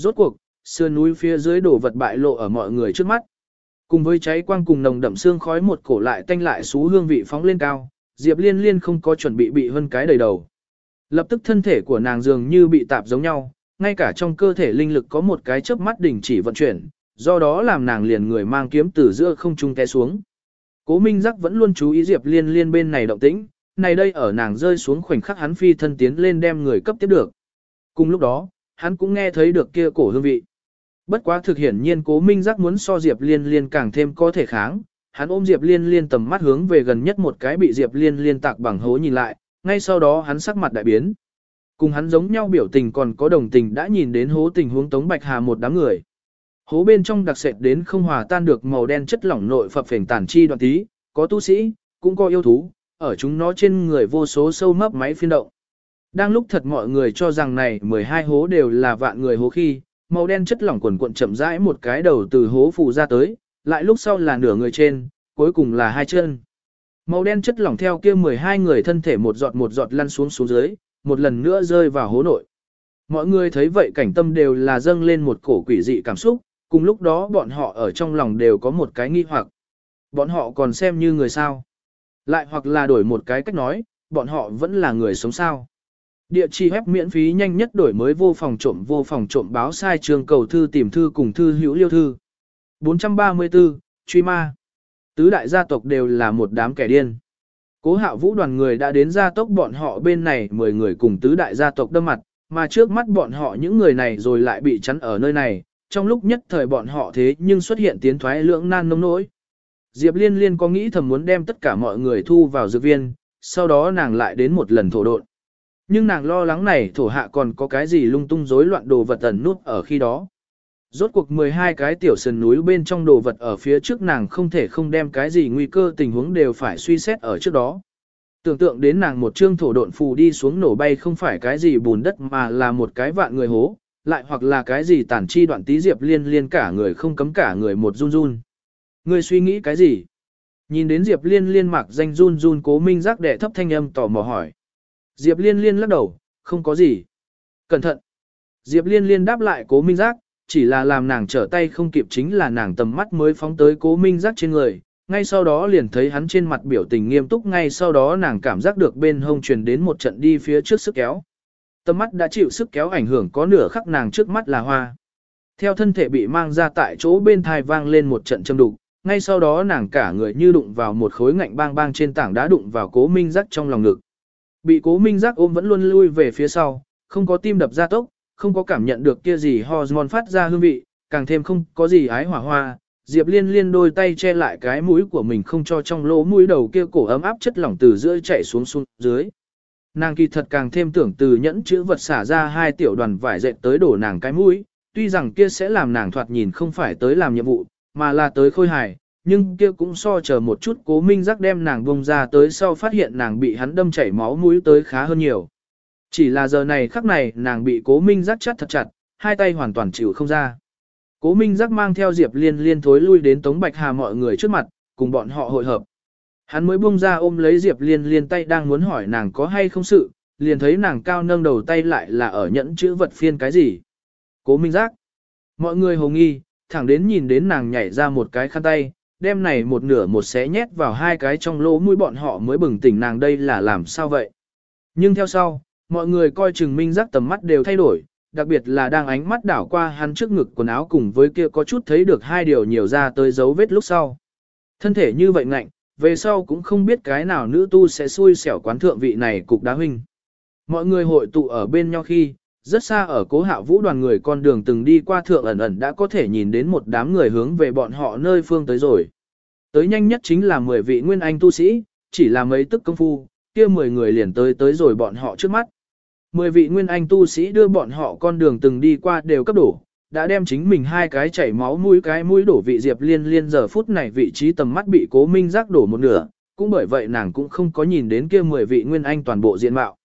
[SPEAKER 1] Rốt cuộc, sườn núi phía dưới đổ vật bại lộ ở mọi người trước mắt. Cùng với cháy quang cùng nồng đậm xương khói một cổ lại tanh lại xú hương vị phóng lên cao, Diệp Liên Liên không có chuẩn bị bị hơn cái đầy đầu. Lập tức thân thể của nàng dường như bị tạp giống nhau, ngay cả trong cơ thể linh lực có một cái chớp mắt đình chỉ vận chuyển, do đó làm nàng liền người mang kiếm từ giữa không trung té xuống. Cố Minh Giác vẫn luôn chú ý Diệp Liên Liên bên này động tĩnh, này đây ở nàng rơi xuống khoảnh khắc hắn phi thân tiến lên đem người cấp tiếp được. Cùng lúc đó, hắn cũng nghe thấy được kia cổ hương vị. Bất quá thực hiển nhiên Cố Minh Giác muốn so Diệp Liên Liên càng thêm có thể kháng, hắn ôm Diệp Liên Liên tầm mắt hướng về gần nhất một cái bị Diệp Liên Liên tạc bằng hố nhìn lại, ngay sau đó hắn sắc mặt đại biến. Cùng hắn giống nhau biểu tình còn có đồng tình đã nhìn đến hố tình huống Tống Bạch Hà một đám người. Hố bên trong đặc sệt đến không hòa tan được màu đen chất lỏng nội phập phền tàn chi đoạn tí, có tu sĩ, cũng có yêu thú, ở chúng nó trên người vô số sâu mấp máy phiên động. Đang lúc thật mọi người cho rằng này 12 hố đều là vạn người hố khi, màu đen chất lỏng quần cuộn chậm rãi một cái đầu từ hố phù ra tới, lại lúc sau là nửa người trên, cuối cùng là hai chân. Màu đen chất lỏng theo kia 12 người thân thể một giọt một giọt lăn xuống xuống dưới, một lần nữa rơi vào hố nội. Mọi người thấy vậy cảnh tâm đều là dâng lên một cổ quỷ dị cảm xúc, cùng lúc đó bọn họ ở trong lòng đều có một cái nghi hoặc. Bọn họ còn xem như người sao. Lại hoặc là đổi một cái cách nói, bọn họ vẫn là người sống sao. Địa chỉ web miễn phí nhanh nhất đổi mới vô phòng trộm vô phòng trộm báo sai trường cầu thư tìm thư cùng thư hữu liêu thư. 434, Truy Ma Tứ đại gia tộc đều là một đám kẻ điên. Cố hạo vũ đoàn người đã đến gia tốc bọn họ bên này 10 người cùng tứ đại gia tộc đâm mặt, mà trước mắt bọn họ những người này rồi lại bị chắn ở nơi này, trong lúc nhất thời bọn họ thế nhưng xuất hiện tiến thoái lưỡng nan nông nỗi. Diệp Liên Liên có nghĩ thầm muốn đem tất cả mọi người thu vào dược viên, sau đó nàng lại đến một lần thổ độn. Nhưng nàng lo lắng này thổ hạ còn có cái gì lung tung rối loạn đồ vật ẩn nút ở khi đó. Rốt cuộc 12 cái tiểu sườn núi bên trong đồ vật ở phía trước nàng không thể không đem cái gì nguy cơ tình huống đều phải suy xét ở trước đó. Tưởng tượng đến nàng một chương thổ độn phù đi xuống nổ bay không phải cái gì bùn đất mà là một cái vạn người hố, lại hoặc là cái gì tản chi đoạn tí diệp liên liên cả người không cấm cả người một run run. Người suy nghĩ cái gì? Nhìn đến diệp liên liên mặc danh run run cố minh giác đệ thấp thanh âm tò mò hỏi. Diệp liên liên lắc đầu, không có gì. Cẩn thận. Diệp liên liên đáp lại cố minh giác, chỉ là làm nàng trở tay không kịp chính là nàng tầm mắt mới phóng tới cố minh giác trên người, ngay sau đó liền thấy hắn trên mặt biểu tình nghiêm túc ngay sau đó nàng cảm giác được bên hông truyền đến một trận đi phía trước sức kéo. Tầm mắt đã chịu sức kéo ảnh hưởng có nửa khắc nàng trước mắt là hoa. Theo thân thể bị mang ra tại chỗ bên thai vang lên một trận châm đục, ngay sau đó nàng cả người như đụng vào một khối ngạnh bang bang trên tảng đá đụng vào cố minh giác trong lòng ngực. Bị cố minh giác ôm vẫn luôn lui về phía sau, không có tim đập ra tốc, không có cảm nhận được kia gì hormone phát ra hương vị, càng thêm không có gì ái hỏa hoa. Diệp liên liên đôi tay che lại cái mũi của mình không cho trong lỗ mũi đầu kia cổ ấm áp chất lỏng từ giữa chạy xuống xuống dưới. Nàng kỳ thật càng thêm tưởng từ nhẫn chữ vật xả ra hai tiểu đoàn vải dệt tới đổ nàng cái mũi, tuy rằng kia sẽ làm nàng thoạt nhìn không phải tới làm nhiệm vụ, mà là tới khôi hài, nhưng kia cũng so chờ một chút cố minh giác đem nàng bông ra tới sau phát hiện nàng bị hắn đâm chảy máu mũi tới khá hơn nhiều. Chỉ là giờ này khắc này nàng bị cố minh giác chắt thật chặt, hai tay hoàn toàn chịu không ra. Cố minh giác mang theo Diệp liên liên thối lui đến Tống Bạch Hà mọi người trước mặt, cùng bọn họ hội hợp. Hắn mới buông ra ôm lấy Diệp liên liên tay đang muốn hỏi nàng có hay không sự, liền thấy nàng cao nâng đầu tay lại là ở nhẫn chữ vật phiên cái gì. Cố minh giác. Mọi người hồ nghi, thẳng đến nhìn đến nàng nhảy ra một cái khăn tay, đem này một nửa một xé nhét vào hai cái trong lỗ mũi bọn họ mới bừng tỉnh nàng đây là làm sao vậy. Nhưng theo sau, mọi người coi chừng minh giác tầm mắt đều thay đổi, đặc biệt là đang ánh mắt đảo qua hắn trước ngực quần áo cùng với kia có chút thấy được hai điều nhiều ra tới dấu vết lúc sau. Thân thể như vậy ngạnh, về sau cũng không biết cái nào nữ tu sẽ xui xẻo quán thượng vị này cục đá huynh. Mọi người hội tụ ở bên nhau khi, rất xa ở cố hạ vũ đoàn người con đường từng đi qua thượng ẩn ẩn đã có thể nhìn đến một đám người hướng về bọn họ nơi phương tới rồi. Tới nhanh nhất chính là 10 vị nguyên anh tu sĩ, chỉ là mấy tức công phu, kia 10 người liền tới tới rồi bọn họ trước mắt. 10 vị nguyên anh tu sĩ đưa bọn họ con đường từng đi qua đều cấp đổ, đã đem chính mình hai cái chảy máu mũi cái mũi đổ vị diệp liên liên giờ phút này vị trí tầm mắt bị cố minh giác đổ một nửa, cũng bởi vậy nàng cũng không có nhìn đến kia 10 vị nguyên anh toàn bộ diện mạo.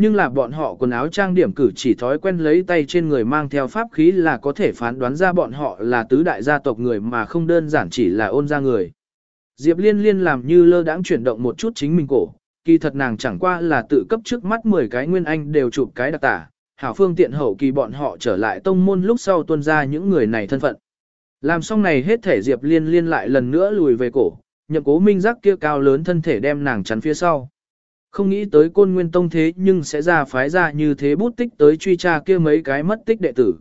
[SPEAKER 1] Nhưng là bọn họ quần áo trang điểm cử chỉ thói quen lấy tay trên người mang theo pháp khí là có thể phán đoán ra bọn họ là tứ đại gia tộc người mà không đơn giản chỉ là ôn ra người. Diệp liên liên làm như lơ đãng chuyển động một chút chính mình cổ, kỳ thật nàng chẳng qua là tự cấp trước mắt 10 cái nguyên anh đều chụp cái đặc tả, hảo phương tiện hậu kỳ bọn họ trở lại tông môn lúc sau tuân ra những người này thân phận. Làm xong này hết thể Diệp liên liên lại lần nữa lùi về cổ, nhậm cố minh giác kia cao lớn thân thể đem nàng chắn phía sau. Không nghĩ tới côn nguyên tông thế nhưng sẽ ra phái ra như thế bút tích tới truy tra kia mấy cái mất tích đệ tử.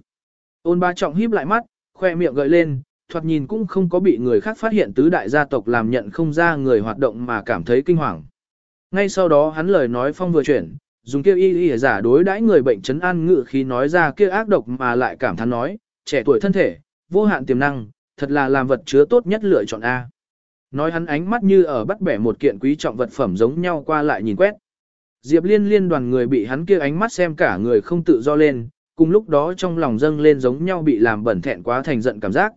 [SPEAKER 1] Ôn ba trọng híp lại mắt, khoe miệng gợi lên, thoạt nhìn cũng không có bị người khác phát hiện tứ đại gia tộc làm nhận không ra người hoạt động mà cảm thấy kinh hoàng. Ngay sau đó hắn lời nói phong vừa chuyển, dùng kia y y giả đối đãi người bệnh chấn an ngự khi nói ra kia ác độc mà lại cảm thán nói, trẻ tuổi thân thể, vô hạn tiềm năng, thật là làm vật chứa tốt nhất lựa chọn A. Nói hắn ánh mắt như ở bắt bẻ một kiện quý trọng vật phẩm giống nhau qua lại nhìn quét. Diệp liên liên đoàn người bị hắn kia ánh mắt xem cả người không tự do lên, cùng lúc đó trong lòng dâng lên giống nhau bị làm bẩn thẹn quá thành giận cảm giác.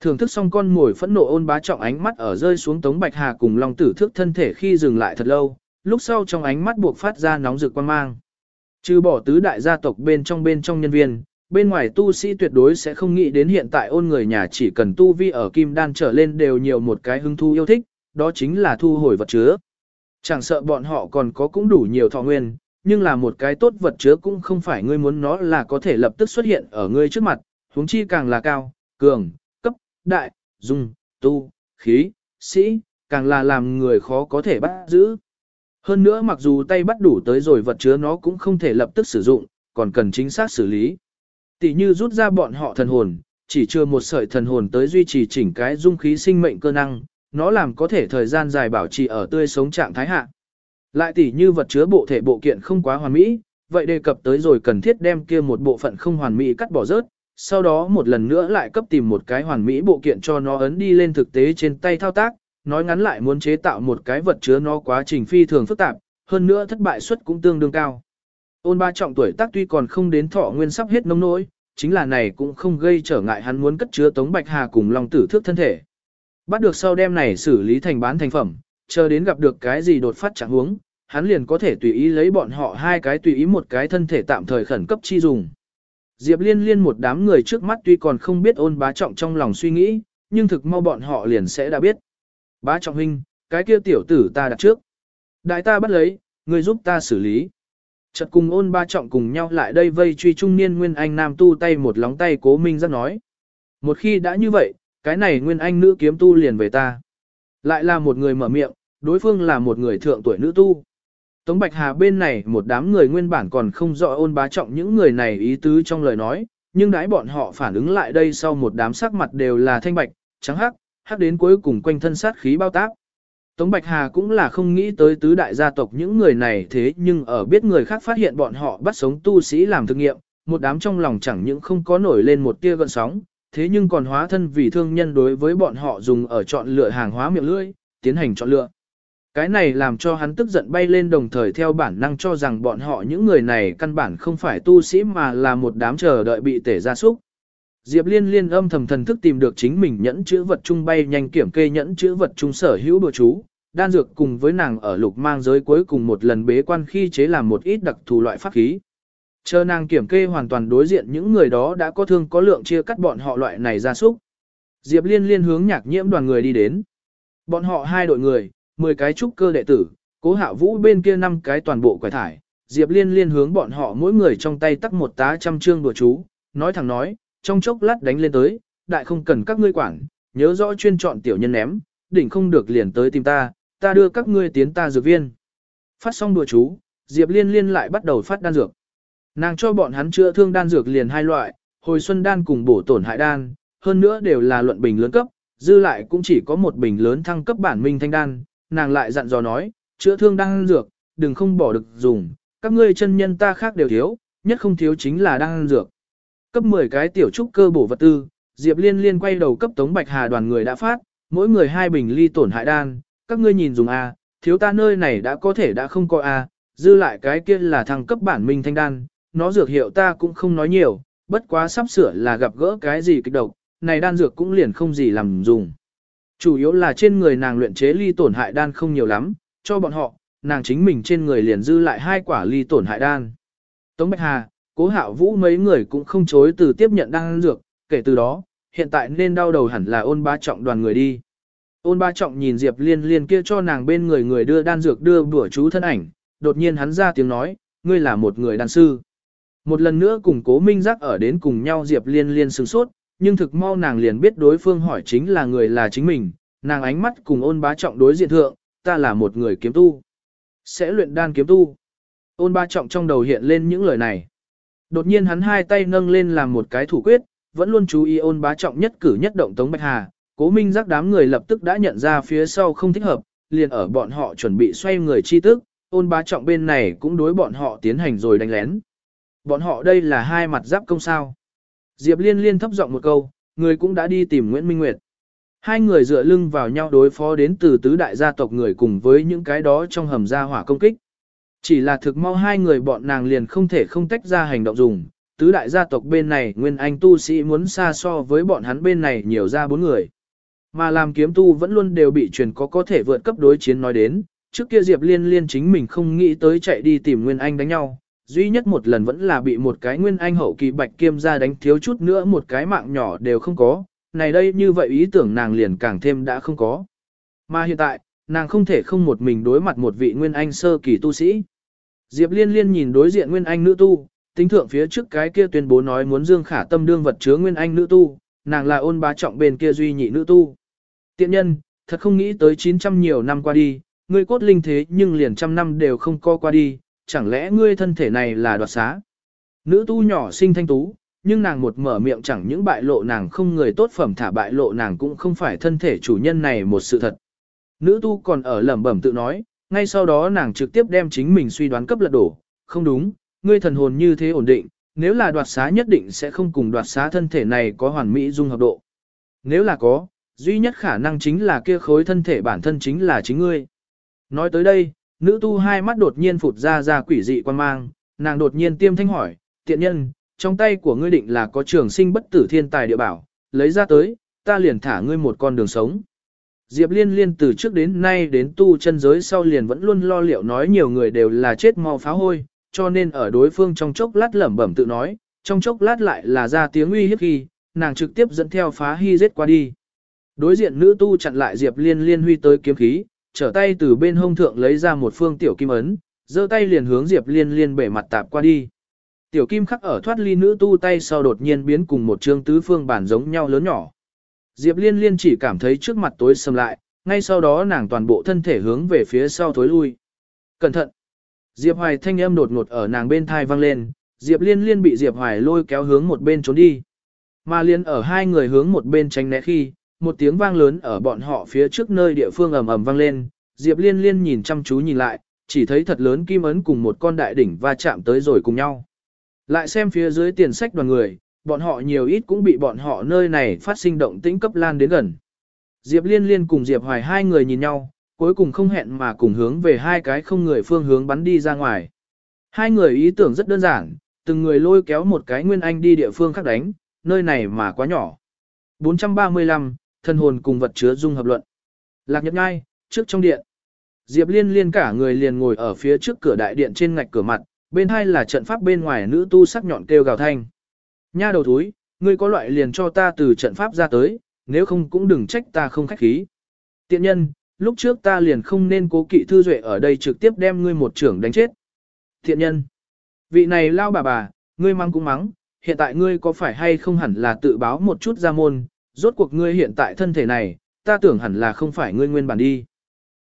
[SPEAKER 1] Thưởng thức xong con mồi phẫn nộ ôn bá trọng ánh mắt ở rơi xuống tống bạch hà cùng long tử thước thân thể khi dừng lại thật lâu, lúc sau trong ánh mắt buộc phát ra nóng rực quan mang. Trừ bỏ tứ đại gia tộc bên trong bên trong nhân viên, bên ngoài tu sĩ tuyệt đối sẽ không nghĩ đến hiện tại ôn người nhà chỉ cần tu vi ở kim đan trở lên đều nhiều một cái hứng thu yêu thích, đó chính là thu hồi vật chứa. Chẳng sợ bọn họ còn có cũng đủ nhiều thọ nguyên, nhưng là một cái tốt vật chứa cũng không phải ngươi muốn nó là có thể lập tức xuất hiện ở ngươi trước mặt, huống chi càng là cao, cường, cấp, đại, dung, tu, khí, sĩ, càng là làm người khó có thể bắt giữ. Hơn nữa mặc dù tay bắt đủ tới rồi vật chứa nó cũng không thể lập tức sử dụng, còn cần chính xác xử lý. Tỷ như rút ra bọn họ thần hồn, chỉ chưa một sợi thần hồn tới duy trì chỉnh cái dung khí sinh mệnh cơ năng, nó làm có thể thời gian dài bảo trì ở tươi sống trạng thái hạ. Lại tỷ như vật chứa bộ thể bộ kiện không quá hoàn mỹ, vậy đề cập tới rồi cần thiết đem kia một bộ phận không hoàn mỹ cắt bỏ rớt, sau đó một lần nữa lại cấp tìm một cái hoàn mỹ bộ kiện cho nó ấn đi lên thực tế trên tay thao tác, nói ngắn lại muốn chế tạo một cái vật chứa nó quá trình phi thường phức tạp, hơn nữa thất bại suất cũng tương đương cao. Ôn ba trọng tuổi tác tuy còn không đến thọ nguyên sắp hết nông nỗi, chính là này cũng không gây trở ngại hắn muốn cất chứa Tống Bạch Hà cùng Long Tử Thước thân thể. Bắt được sau đêm này xử lý thành bán thành phẩm, chờ đến gặp được cái gì đột phát trạng huống, hắn liền có thể tùy ý lấy bọn họ hai cái tùy ý một cái thân thể tạm thời khẩn cấp chi dùng. Diệp Liên Liên một đám người trước mắt tuy còn không biết ôn bá trọng trong lòng suy nghĩ, nhưng thực mau bọn họ liền sẽ đã biết. Bá trọng huynh, cái kia tiểu tử ta đặt trước. Đại ta bắt lấy, người giúp ta xử lý. Chợt cùng ôn ba trọng cùng nhau lại đây vây truy trung niên Nguyên Anh Nam tu tay một lóng tay cố minh giác nói. Một khi đã như vậy, cái này Nguyên Anh nữ kiếm tu liền về ta. Lại là một người mở miệng, đối phương là một người thượng tuổi nữ tu. Tống Bạch Hà bên này một đám người nguyên bản còn không rõ ôn bá trọng những người này ý tứ trong lời nói, nhưng đãi bọn họ phản ứng lại đây sau một đám sắc mặt đều là thanh bạch, trắng hắc, hắc đến cuối cùng quanh thân sát khí bao tác. Tống Bạch Hà cũng là không nghĩ tới tứ đại gia tộc những người này thế nhưng ở biết người khác phát hiện bọn họ bắt sống tu sĩ làm thực nghiệm, một đám trong lòng chẳng những không có nổi lên một tia gợn sóng, thế nhưng còn hóa thân vì thương nhân đối với bọn họ dùng ở chọn lựa hàng hóa miệng lưỡi, tiến hành chọn lựa. Cái này làm cho hắn tức giận bay lên đồng thời theo bản năng cho rằng bọn họ những người này căn bản không phải tu sĩ mà là một đám chờ đợi bị tể gia súc. Diệp Liên liên âm thầm thần thức tìm được chính mình nhẫn chữ vật trung bay nhanh kiểm kê nhẫn chữ vật trung sở hữu đồ chú, đan dược cùng với nàng ở lục mang giới cuối cùng một lần bế quan khi chế làm một ít đặc thù loại pháp khí. Chờ nàng kiểm kê hoàn toàn đối diện những người đó đã có thương có lượng chia cắt bọn họ loại này ra súc. Diệp Liên liên hướng nhạc nhiễm đoàn người đi đến. Bọn họ hai đội người, 10 cái trúc cơ đệ tử, cố hạ vũ bên kia năm cái toàn bộ quải thải. Diệp Liên liên hướng bọn họ mỗi người trong tay tắc một tá trăm trương đùa chú, nói thẳng nói, trong chốc lát đánh lên tới, đại không cần các ngươi quản, nhớ rõ chuyên chọn tiểu nhân ném, đỉnh không được liền tới tìm ta, ta đưa các ngươi tiến ta dược viên. Phát xong đùa chú, Diệp Liên liên lại bắt đầu phát đan dược. Nàng cho bọn hắn chữa thương đan dược liền hai loại, hồi xuân đan cùng bổ tổn hại đan, hơn nữa đều là luận bình lớn cấp, dư lại cũng chỉ có một bình lớn thăng cấp bản minh thanh đan, nàng lại dặn dò nói, chữa thương đan dược, đừng không bỏ được dùng, các ngươi chân nhân ta khác đều thiếu, nhất không thiếu chính là đan dược. Cấp 10 cái tiểu trúc cơ bổ vật tư, Diệp Liên liên quay đầu cấp Tống Bạch Hà đoàn người đã phát, mỗi người hai bình ly tổn hại đan, các ngươi nhìn dùng a, thiếu ta nơi này đã có thể đã không có a, dư lại cái kia là thằng cấp bản minh thanh đan, nó dược hiệu ta cũng không nói nhiều, bất quá sắp sửa là gặp gỡ cái gì kịch độc, này đan dược cũng liền không gì làm dùng. Chủ yếu là trên người nàng luyện chế ly tổn hại đan không nhiều lắm, cho bọn họ, nàng chính mình trên người liền dư lại hai quả ly tổn hại đan. Tống Bạch Hà, Cố Hạo Vũ mấy người cũng không chối từ tiếp nhận đan dược, kể từ đó, hiện tại nên đau đầu hẳn là ôn ba trọng đoàn người đi. Ôn ba trọng nhìn Diệp Liên Liên kia cho nàng bên người người đưa đan dược đưa bữa chú thân ảnh, đột nhiên hắn ra tiếng nói, ngươi là một người đan sư. Một lần nữa cùng cố minh giác ở đến cùng nhau Diệp Liên Liên sửng sốt, nhưng thực mau nàng liền biết đối phương hỏi chính là người là chính mình, nàng ánh mắt cùng ôn bá trọng đối diện thượng, ta là một người kiếm tu. Sẽ luyện đan kiếm tu. Ôn bá trọng trong đầu hiện lên những lời này. Đột nhiên hắn hai tay nâng lên làm một cái thủ quyết, vẫn luôn chú ý ôn bá trọng nhất cử nhất động Tống Bạch Hà. Cố minh giác đám người lập tức đã nhận ra phía sau không thích hợp, liền ở bọn họ chuẩn bị xoay người chi tức, ôn bá trọng bên này cũng đối bọn họ tiến hành rồi đánh lén. Bọn họ đây là hai mặt giáp công sao. Diệp Liên Liên thấp giọng một câu, người cũng đã đi tìm Nguyễn Minh Nguyệt. Hai người dựa lưng vào nhau đối phó đến từ tứ đại gia tộc người cùng với những cái đó trong hầm gia hỏa công kích. Chỉ là thực mau hai người bọn nàng liền không thể không tách ra hành động dùng, tứ đại gia tộc bên này nguyên anh tu sĩ muốn xa so với bọn hắn bên này nhiều ra bốn người. Mà làm kiếm tu vẫn luôn đều bị truyền có có thể vượt cấp đối chiến nói đến, trước kia Diệp Liên Liên chính mình không nghĩ tới chạy đi tìm nguyên anh đánh nhau, duy nhất một lần vẫn là bị một cái nguyên anh hậu kỳ bạch kiêm ra đánh thiếu chút nữa một cái mạng nhỏ đều không có, này đây như vậy ý tưởng nàng liền càng thêm đã không có. Mà hiện tại, nàng không thể không một mình đối mặt một vị nguyên anh sơ kỳ tu sĩ. Diệp liên liên nhìn đối diện nguyên anh nữ tu, tính thượng phía trước cái kia tuyên bố nói muốn dương khả tâm đương vật chứa nguyên anh nữ tu, nàng là ôn bá trọng bên kia duy nhị nữ tu. Tiện nhân, thật không nghĩ tới 900 nhiều năm qua đi, ngươi cốt linh thế nhưng liền trăm năm đều không co qua đi, chẳng lẽ ngươi thân thể này là đoạt xá? Nữ tu nhỏ sinh thanh tú, nhưng nàng một mở miệng chẳng những bại lộ nàng không người tốt phẩm thả bại lộ nàng cũng không phải thân thể chủ nhân này một sự thật. Nữ tu còn ở lẩm bẩm tự nói, ngay sau đó nàng trực tiếp đem chính mình suy đoán cấp lật đổ, không đúng, ngươi thần hồn như thế ổn định, nếu là đoạt xá nhất định sẽ không cùng đoạt xá thân thể này có hoàn mỹ dung hợp độ. Nếu là có, duy nhất khả năng chính là kia khối thân thể bản thân chính là chính ngươi. Nói tới đây, Nữ tu hai mắt đột nhiên phụt ra ra quỷ dị quan mang, nàng đột nhiên tiêm thanh hỏi, tiện nhân, trong tay của ngươi định là có trường sinh bất tử thiên tài địa bảo, lấy ra tới, ta liền thả ngươi một con đường sống. Diệp liên liên từ trước đến nay đến tu chân giới sau liền vẫn luôn lo liệu nói nhiều người đều là chết mau phá hôi, cho nên ở đối phương trong chốc lát lẩm bẩm tự nói, trong chốc lát lại là ra tiếng uy hiếp khi, nàng trực tiếp dẫn theo phá hy giết qua đi. Đối diện nữ tu chặn lại Diệp liên liên huy tới kiếm khí, trở tay từ bên hông thượng lấy ra một phương tiểu kim ấn, giơ tay liền hướng Diệp Liên Liên bể mặt tạp qua đi. Tiểu kim khắc ở thoát ly nữ tu tay sau đột nhiên biến cùng một trương tứ phương bản giống nhau lớn nhỏ. Diệp Liên Liên chỉ cảm thấy trước mặt tối sầm lại, ngay sau đó nàng toàn bộ thân thể hướng về phía sau thối lui. Cẩn thận! Diệp Hoài thanh âm đột ngột ở nàng bên thai vang lên, Diệp Liên Liên bị Diệp Hoài lôi kéo hướng một bên trốn đi. Mà liên ở hai người hướng một bên tránh né khi, một tiếng vang lớn ở bọn họ phía trước nơi địa phương ầm ầm vang lên, Diệp Liên Liên nhìn chăm chú nhìn lại, chỉ thấy thật lớn kim ấn cùng một con đại đỉnh va chạm tới rồi cùng nhau. Lại xem phía dưới tiền sách đoàn người, bọn họ nhiều ít cũng bị bọn họ nơi này phát sinh động tĩnh cấp lan đến gần. Diệp Liên Liên cùng Diệp Hoài hai người nhìn nhau, cuối cùng không hẹn mà cùng hướng về hai cái không người phương hướng bắn đi ra ngoài. Hai người ý tưởng rất đơn giản, từng người lôi kéo một cái nguyên anh đi địa phương khác đánh, nơi này mà quá nhỏ. 435, thân hồn cùng vật chứa dung hợp luận. Lạc nhật ngay, trước trong điện. Diệp liên liên cả người liền ngồi ở phía trước cửa đại điện trên ngạch cửa mặt, bên hai là trận pháp bên ngoài nữ tu sắc nhọn kêu gào thanh. Nha đầu thúi, ngươi có loại liền cho ta từ trận pháp ra tới, nếu không cũng đừng trách ta không khách khí. Tiện nhân, lúc trước ta liền không nên cố kỵ thư duệ ở đây trực tiếp đem ngươi một trưởng đánh chết. Thiện nhân, vị này lao bà bà, ngươi mắng cũng mắng, hiện tại ngươi có phải hay không hẳn là tự báo một chút ra môn, rốt cuộc ngươi hiện tại thân thể này, ta tưởng hẳn là không phải ngươi nguyên bản đi.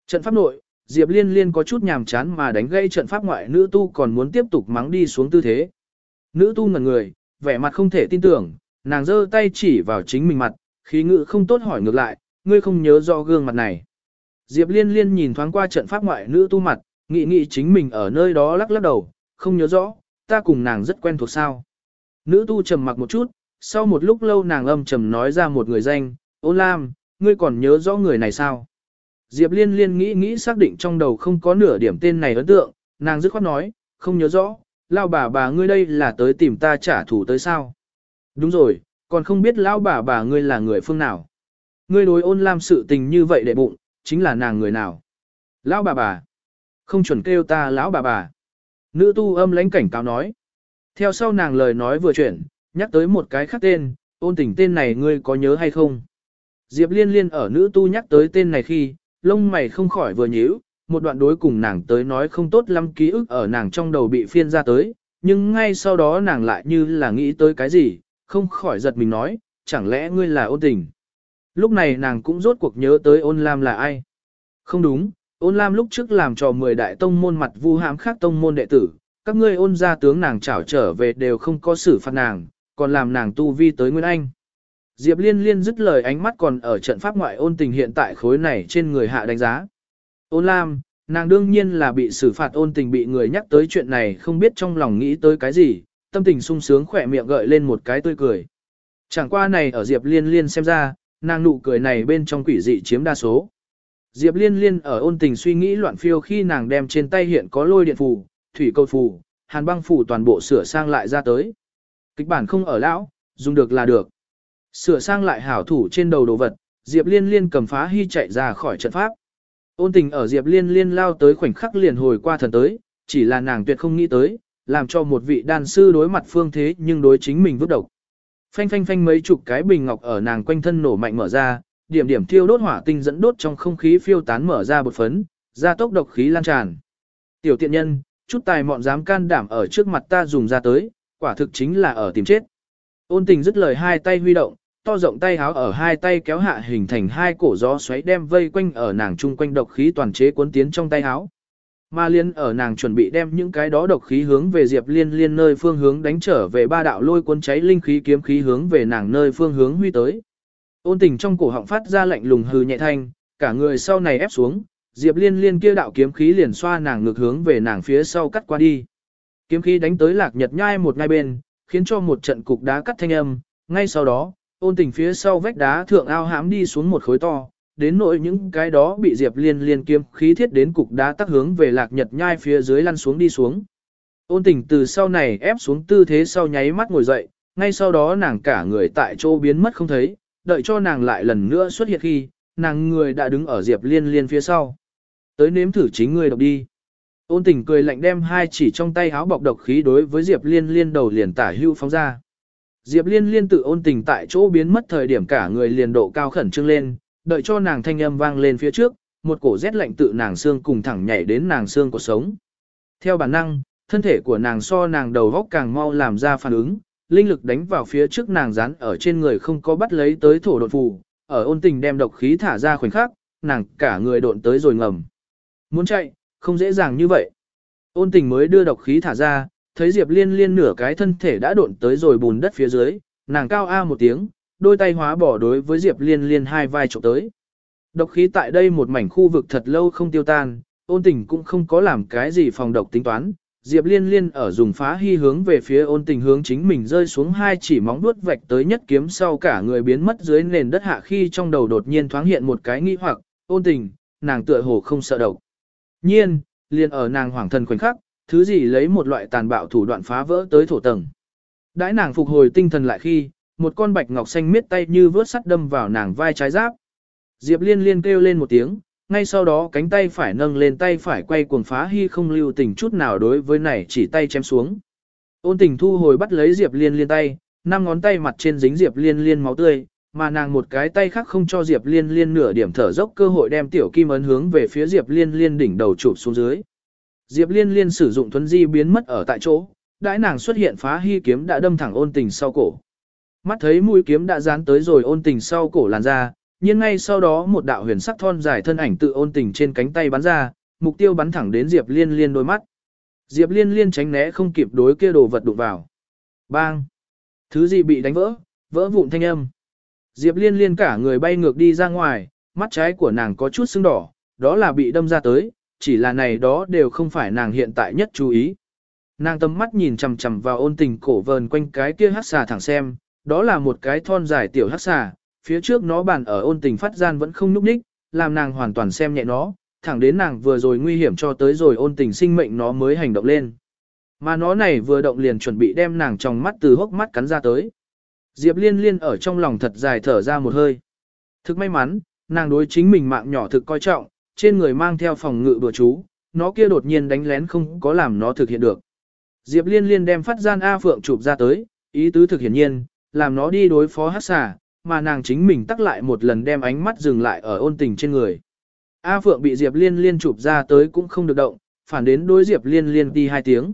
[SPEAKER 1] Trận pháp nội, Diệp Liên Liên có chút nhàm chán mà đánh gây trận pháp ngoại nữ tu còn muốn tiếp tục mắng đi xuống tư thế. Nữ tu ngẩn người, vẻ mặt không thể tin tưởng, nàng giơ tay chỉ vào chính mình mặt, khí ngự không tốt hỏi ngược lại, ngươi không nhớ rõ gương mặt này. Diệp Liên Liên nhìn thoáng qua trận pháp ngoại nữ tu mặt, nghĩ nghĩ chính mình ở nơi đó lắc lắc đầu, không nhớ rõ, ta cùng nàng rất quen thuộc sao. Nữ tu trầm mặc một chút, sau một lúc lâu nàng âm trầm nói ra một người danh, Ôn Lam, ngươi còn nhớ rõ người này sao? Diệp Liên Liên nghĩ nghĩ xác định trong đầu không có nửa điểm tên này ấn tượng, nàng dứt khoát nói, không nhớ rõ, lao bà bà ngươi đây là tới tìm ta trả thù tới sao? Đúng rồi, còn không biết lão bà bà ngươi là người phương nào? Ngươi đối ôn lam sự tình như vậy để bụng, chính là nàng người nào? Lão bà bà. Không chuẩn kêu ta lão bà bà. Nữ tu âm lãnh cảnh cáo nói. Theo sau nàng lời nói vừa chuyển, nhắc tới một cái khác tên, ôn tình tên này ngươi có nhớ hay không? Diệp liên liên ở nữ tu nhắc tới tên này khi, lông mày không khỏi vừa nhíu, một đoạn đối cùng nàng tới nói không tốt lắm ký ức ở nàng trong đầu bị phiên ra tới, nhưng ngay sau đó nàng lại như là nghĩ tới cái gì, không khỏi giật mình nói, chẳng lẽ ngươi là ôn tình. Lúc này nàng cũng rốt cuộc nhớ tới ôn lam là ai. Không đúng, ôn lam lúc trước làm trò 10 đại tông môn mặt vu hãm khác tông môn đệ tử, các ngươi ôn gia tướng nàng trảo trở về đều không có xử phạt nàng, còn làm nàng tu vi tới Nguyên Anh. Diệp Liên Liên dứt lời ánh mắt còn ở trận pháp ngoại ôn tình hiện tại khối này trên người hạ đánh giá. Ôn Lam, nàng đương nhiên là bị xử phạt ôn tình bị người nhắc tới chuyện này không biết trong lòng nghĩ tới cái gì, tâm tình sung sướng khỏe miệng gợi lên một cái tươi cười. Chẳng qua này ở Diệp Liên Liên xem ra, nàng nụ cười này bên trong quỷ dị chiếm đa số. Diệp Liên Liên ở ôn tình suy nghĩ loạn phiêu khi nàng đem trên tay hiện có lôi điện phù, thủy câu phù, hàn băng phù toàn bộ sửa sang lại ra tới. Kịch bản không ở lão, dùng được là được. Sửa sang lại hảo thủ trên đầu đồ vật, Diệp Liên Liên cầm phá hy chạy ra khỏi trận pháp. Ôn tình ở Diệp Liên Liên lao tới khoảnh khắc liền hồi qua thần tới, chỉ là nàng tuyệt không nghĩ tới, làm cho một vị đan sư đối mặt phương thế nhưng đối chính mình vứt độc. Phanh phanh phanh mấy chục cái bình ngọc ở nàng quanh thân nổ mạnh mở ra, điểm điểm thiêu đốt hỏa tinh dẫn đốt trong không khí phiêu tán mở ra bột phấn, ra tốc độc khí lan tràn. Tiểu tiện nhân, chút tài mọn dám can đảm ở trước mặt ta dùng ra tới, quả thực chính là ở tìm chết. Ôn tình dứt lời hai tay huy động, to rộng tay háo ở hai tay kéo hạ hình thành hai cổ gió xoáy đem vây quanh ở nàng chung quanh độc khí toàn chế cuốn tiến trong tay háo. Ma liên ở nàng chuẩn bị đem những cái đó độc khí hướng về Diệp Liên Liên nơi phương hướng đánh trở về ba đạo lôi cuốn cháy linh khí kiếm khí hướng về nàng nơi phương hướng huy tới. Ôn tình trong cổ họng phát ra lạnh lùng hừ nhẹ thanh, cả người sau này ép xuống, Diệp Liên Liên kia đạo kiếm khí liền xoa nàng ngược hướng về nàng phía sau cắt qua đi. Kiếm khí đánh tới Lạc Nhật nhai một ngay bên, khiến cho một trận cục đá cắt thanh âm, ngay sau đó, ôn tình phía sau vách đá thượng ao hãm đi xuống một khối to, đến nỗi những cái đó bị Diệp Liên liên kiếm khí thiết đến cục đá tắc hướng về lạc nhật nhai phía dưới lăn xuống đi xuống. Ôn tình từ sau này ép xuống tư thế sau nháy mắt ngồi dậy, ngay sau đó nàng cả người tại chỗ biến mất không thấy, đợi cho nàng lại lần nữa xuất hiện khi, nàng người đã đứng ở Diệp Liên liên phía sau. Tới nếm thử chính người độc đi. Ôn tình cười lạnh đem hai chỉ trong tay háo bọc độc khí đối với Diệp Liên liên đầu liền tả hưu phóng ra. Diệp Liên liên tự ôn tình tại chỗ biến mất thời điểm cả người liền độ cao khẩn trương lên, đợi cho nàng thanh âm vang lên phía trước, một cổ rét lạnh tự nàng xương cùng thẳng nhảy đến nàng xương của sống. Theo bản năng, thân thể của nàng so nàng đầu góc càng mau làm ra phản ứng, linh lực đánh vào phía trước nàng dán ở trên người không có bắt lấy tới thổ đột phù, ở ôn tình đem độc khí thả ra khoảnh khắc, nàng cả người độn tới rồi ngầm. Muốn chạy, không dễ dàng như vậy. Ôn tình mới đưa độc khí thả ra, thấy Diệp Liên Liên nửa cái thân thể đã độn tới rồi bùn đất phía dưới, nàng cao a một tiếng, đôi tay hóa bỏ đối với Diệp Liên Liên hai vai chụp tới. Độc khí tại đây một mảnh khu vực thật lâu không tiêu tan, ôn tình cũng không có làm cái gì phòng độc tính toán. Diệp liên liên ở dùng phá hy hướng về phía ôn tình hướng chính mình rơi xuống hai chỉ móng vuốt vạch tới nhất kiếm sau cả người biến mất dưới nền đất hạ khi trong đầu đột nhiên thoáng hiện một cái nghi hoặc, ôn tình, nàng tựa hồ không sợ độc. Nhiên, liền ở nàng hoàng thần khoảnh khắc, thứ gì lấy một loại tàn bạo thủ đoạn phá vỡ tới thổ tầng. Đãi nàng phục hồi tinh thần lại khi, một con bạch ngọc xanh miết tay như vớt sắt đâm vào nàng vai trái giáp. Diệp liên liên kêu lên một tiếng, ngay sau đó cánh tay phải nâng lên tay phải quay cuồng phá hy không lưu tình chút nào đối với này chỉ tay chém xuống. Ôn tình thu hồi bắt lấy Diệp liên liên tay, năm ngón tay mặt trên dính Diệp liên liên máu tươi, mà nàng một cái tay khác không cho Diệp liên liên nửa điểm thở dốc cơ hội đem tiểu kim ấn hướng về phía Diệp liên liên đỉnh đầu chụp xuống dưới. Diệp liên liên sử dụng thuấn di biến mất ở tại chỗ, đãi nàng xuất hiện phá hy kiếm đã đâm thẳng ôn tình sau cổ. Mắt thấy mũi kiếm đã dán tới rồi ôn tình sau cổ làn ra, nhưng ngay sau đó một đạo huyền sắc thon dài thân ảnh tự ôn tình trên cánh tay bắn ra, mục tiêu bắn thẳng đến Diệp Liên Liên đôi mắt. Diệp Liên Liên tránh né không kịp đối kia đồ vật đụng vào. Bang! Thứ gì bị đánh vỡ, vỡ vụn thanh âm. Diệp Liên Liên cả người bay ngược đi ra ngoài, mắt trái của nàng có chút sưng đỏ, đó là bị đâm ra tới, chỉ là này đó đều không phải nàng hiện tại nhất chú ý. Nàng tâm mắt nhìn chằm chằm vào ôn tình cổ vờn quanh cái kia hát xà thẳng xem, đó là một cái thon dài tiểu hát xà, phía trước nó bàn ở ôn tình phát gian vẫn không núp ních, làm nàng hoàn toàn xem nhẹ nó, thẳng đến nàng vừa rồi nguy hiểm cho tới rồi ôn tình sinh mệnh nó mới hành động lên. Mà nó này vừa động liền chuẩn bị đem nàng trong mắt từ hốc mắt cắn ra tới. Diệp liên liên ở trong lòng thật dài thở ra một hơi. Thực may mắn, nàng đối chính mình mạng nhỏ thực coi trọng, trên người mang theo phòng ngự bừa chú, nó kia đột nhiên đánh lén không có làm nó thực hiện được. Diệp liên liên đem phát gian A Phượng chụp ra tới, ý tứ thực hiển nhiên, làm nó đi đối phó hát xà, mà nàng chính mình tắc lại một lần đem ánh mắt dừng lại ở ôn tình trên người. A Phượng bị Diệp Liên Liên chụp ra tới cũng không được động, phản đến đối Diệp Liên Liên đi hai tiếng.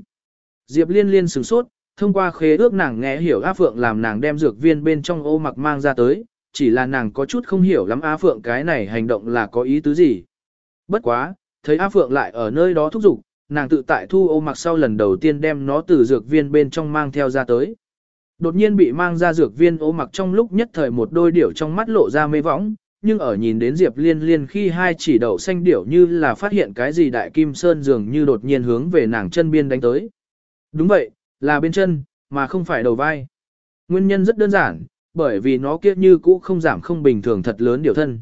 [SPEAKER 1] Diệp Liên Liên sửng sốt, thông qua khế ước nàng nghe hiểu A Phượng làm nàng đem dược viên bên trong ô mặc mang ra tới, chỉ là nàng có chút không hiểu lắm A Phượng cái này hành động là có ý tứ gì. Bất quá, thấy A Phượng lại ở nơi đó thúc giục, nàng tự tại thu ô mặc sau lần đầu tiên đem nó từ dược viên bên trong mang theo ra tới. Đột nhiên bị mang ra dược viên ô mặc trong lúc nhất thời một đôi điểu trong mắt lộ ra mê võng, nhưng ở nhìn đến Diệp Liên Liên khi hai chỉ đậu xanh điểu như là phát hiện cái gì đại kim sơn dường như đột nhiên hướng về nàng chân biên đánh tới. Đúng vậy, là bên chân, mà không phải đầu vai. Nguyên nhân rất đơn giản, bởi vì nó kia như cũ không giảm không bình thường thật lớn điều thân.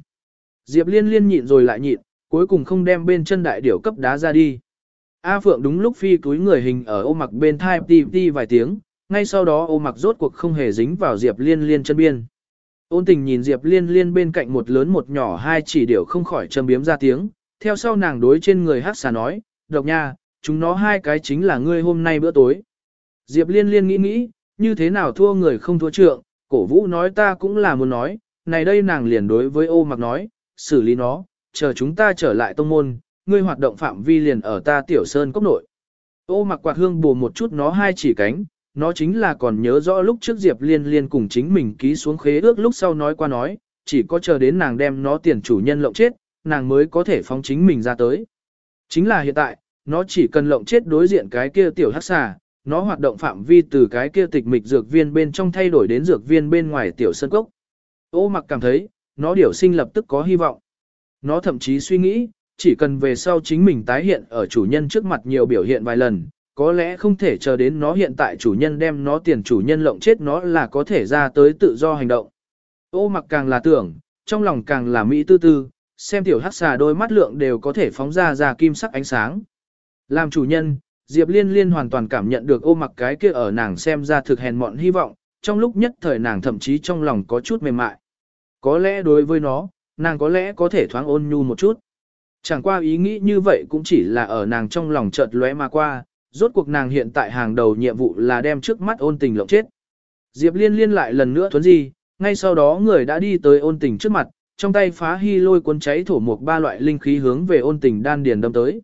[SPEAKER 1] Diệp Liên Liên nhịn rồi lại nhịn, cuối cùng không đem bên chân đại điểu cấp đá ra đi. A Phượng đúng lúc phi túi người hình ở ô mặc bên thai ti ti vài tiếng, ngay sau đó ô mặc rốt cuộc không hề dính vào Diệp Liên Liên chân biên. Ôn tình nhìn Diệp Liên Liên bên cạnh một lớn một nhỏ hai chỉ điểu không khỏi châm biếm ra tiếng, theo sau nàng đối trên người hát xà nói, độc nha, chúng nó hai cái chính là ngươi hôm nay bữa tối. Diệp Liên Liên nghĩ nghĩ, như thế nào thua người không thua trượng, cổ vũ nói ta cũng là muốn nói, này đây nàng liền đối với ô mặc nói, xử lý nó, chờ chúng ta trở lại tông môn, ngươi hoạt động phạm vi liền ở ta tiểu sơn cốc nội. Ô mặc quạt hương bù một chút nó hai chỉ cánh, nó chính là còn nhớ rõ lúc trước Diệp Liên Liên cùng chính mình ký xuống khế ước lúc sau nói qua nói, chỉ có chờ đến nàng đem nó tiền chủ nhân lộng chết, nàng mới có thể phóng chính mình ra tới. Chính là hiện tại, nó chỉ cần lộng chết đối diện cái kia tiểu hắc xà, nó hoạt động phạm vi từ cái kia tịch mịch dược viên bên trong thay đổi đến dược viên bên ngoài tiểu sân cốc. Ô mặc cảm thấy, nó điều sinh lập tức có hy vọng. Nó thậm chí suy nghĩ, chỉ cần về sau chính mình tái hiện ở chủ nhân trước mặt nhiều biểu hiện vài lần, có lẽ không thể chờ đến nó hiện tại chủ nhân đem nó tiền chủ nhân lộng chết nó là có thể ra tới tự do hành động. Ô mặc càng là tưởng, trong lòng càng là mỹ tư tư, xem tiểu hắc xà đôi mắt lượng đều có thể phóng ra ra kim sắc ánh sáng. Làm chủ nhân, Diệp Liên Liên hoàn toàn cảm nhận được ô mặc cái kia ở nàng xem ra thực hèn mọn hy vọng, trong lúc nhất thời nàng thậm chí trong lòng có chút mềm mại. Có lẽ đối với nó, nàng có lẽ có thể thoáng ôn nhu một chút. Chẳng qua ý nghĩ như vậy cũng chỉ là ở nàng trong lòng chợt lóe mà qua, rốt cuộc nàng hiện tại hàng đầu nhiệm vụ là đem trước mắt ôn tình lộng chết. Diệp liên liên lại lần nữa thuấn gì, ngay sau đó người đã đi tới ôn tình trước mặt, trong tay phá hy lôi cuốn cháy thổ một ba loại linh khí hướng về ôn tình đan điền đâm tới.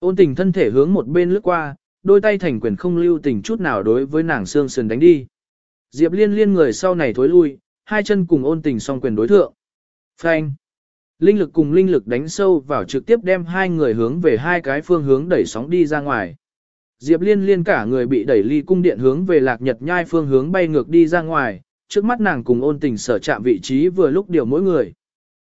[SPEAKER 1] Ôn tình thân thể hướng một bên lướt qua, đôi tay thành quyền không lưu tình chút nào đối với nàng xương sườn đánh đi. Diệp liên liên người sau này thối lui, hai chân cùng ôn tình song quyền đối thượng. Phanh. Linh lực cùng linh lực đánh sâu vào trực tiếp đem hai người hướng về hai cái phương hướng đẩy sóng đi ra ngoài. Diệp Liên Liên cả người bị đẩy ly cung điện hướng về lạc nhật nhai phương hướng bay ngược đi ra ngoài, trước mắt nàng cùng ôn tình sở chạm vị trí vừa lúc điều mỗi người.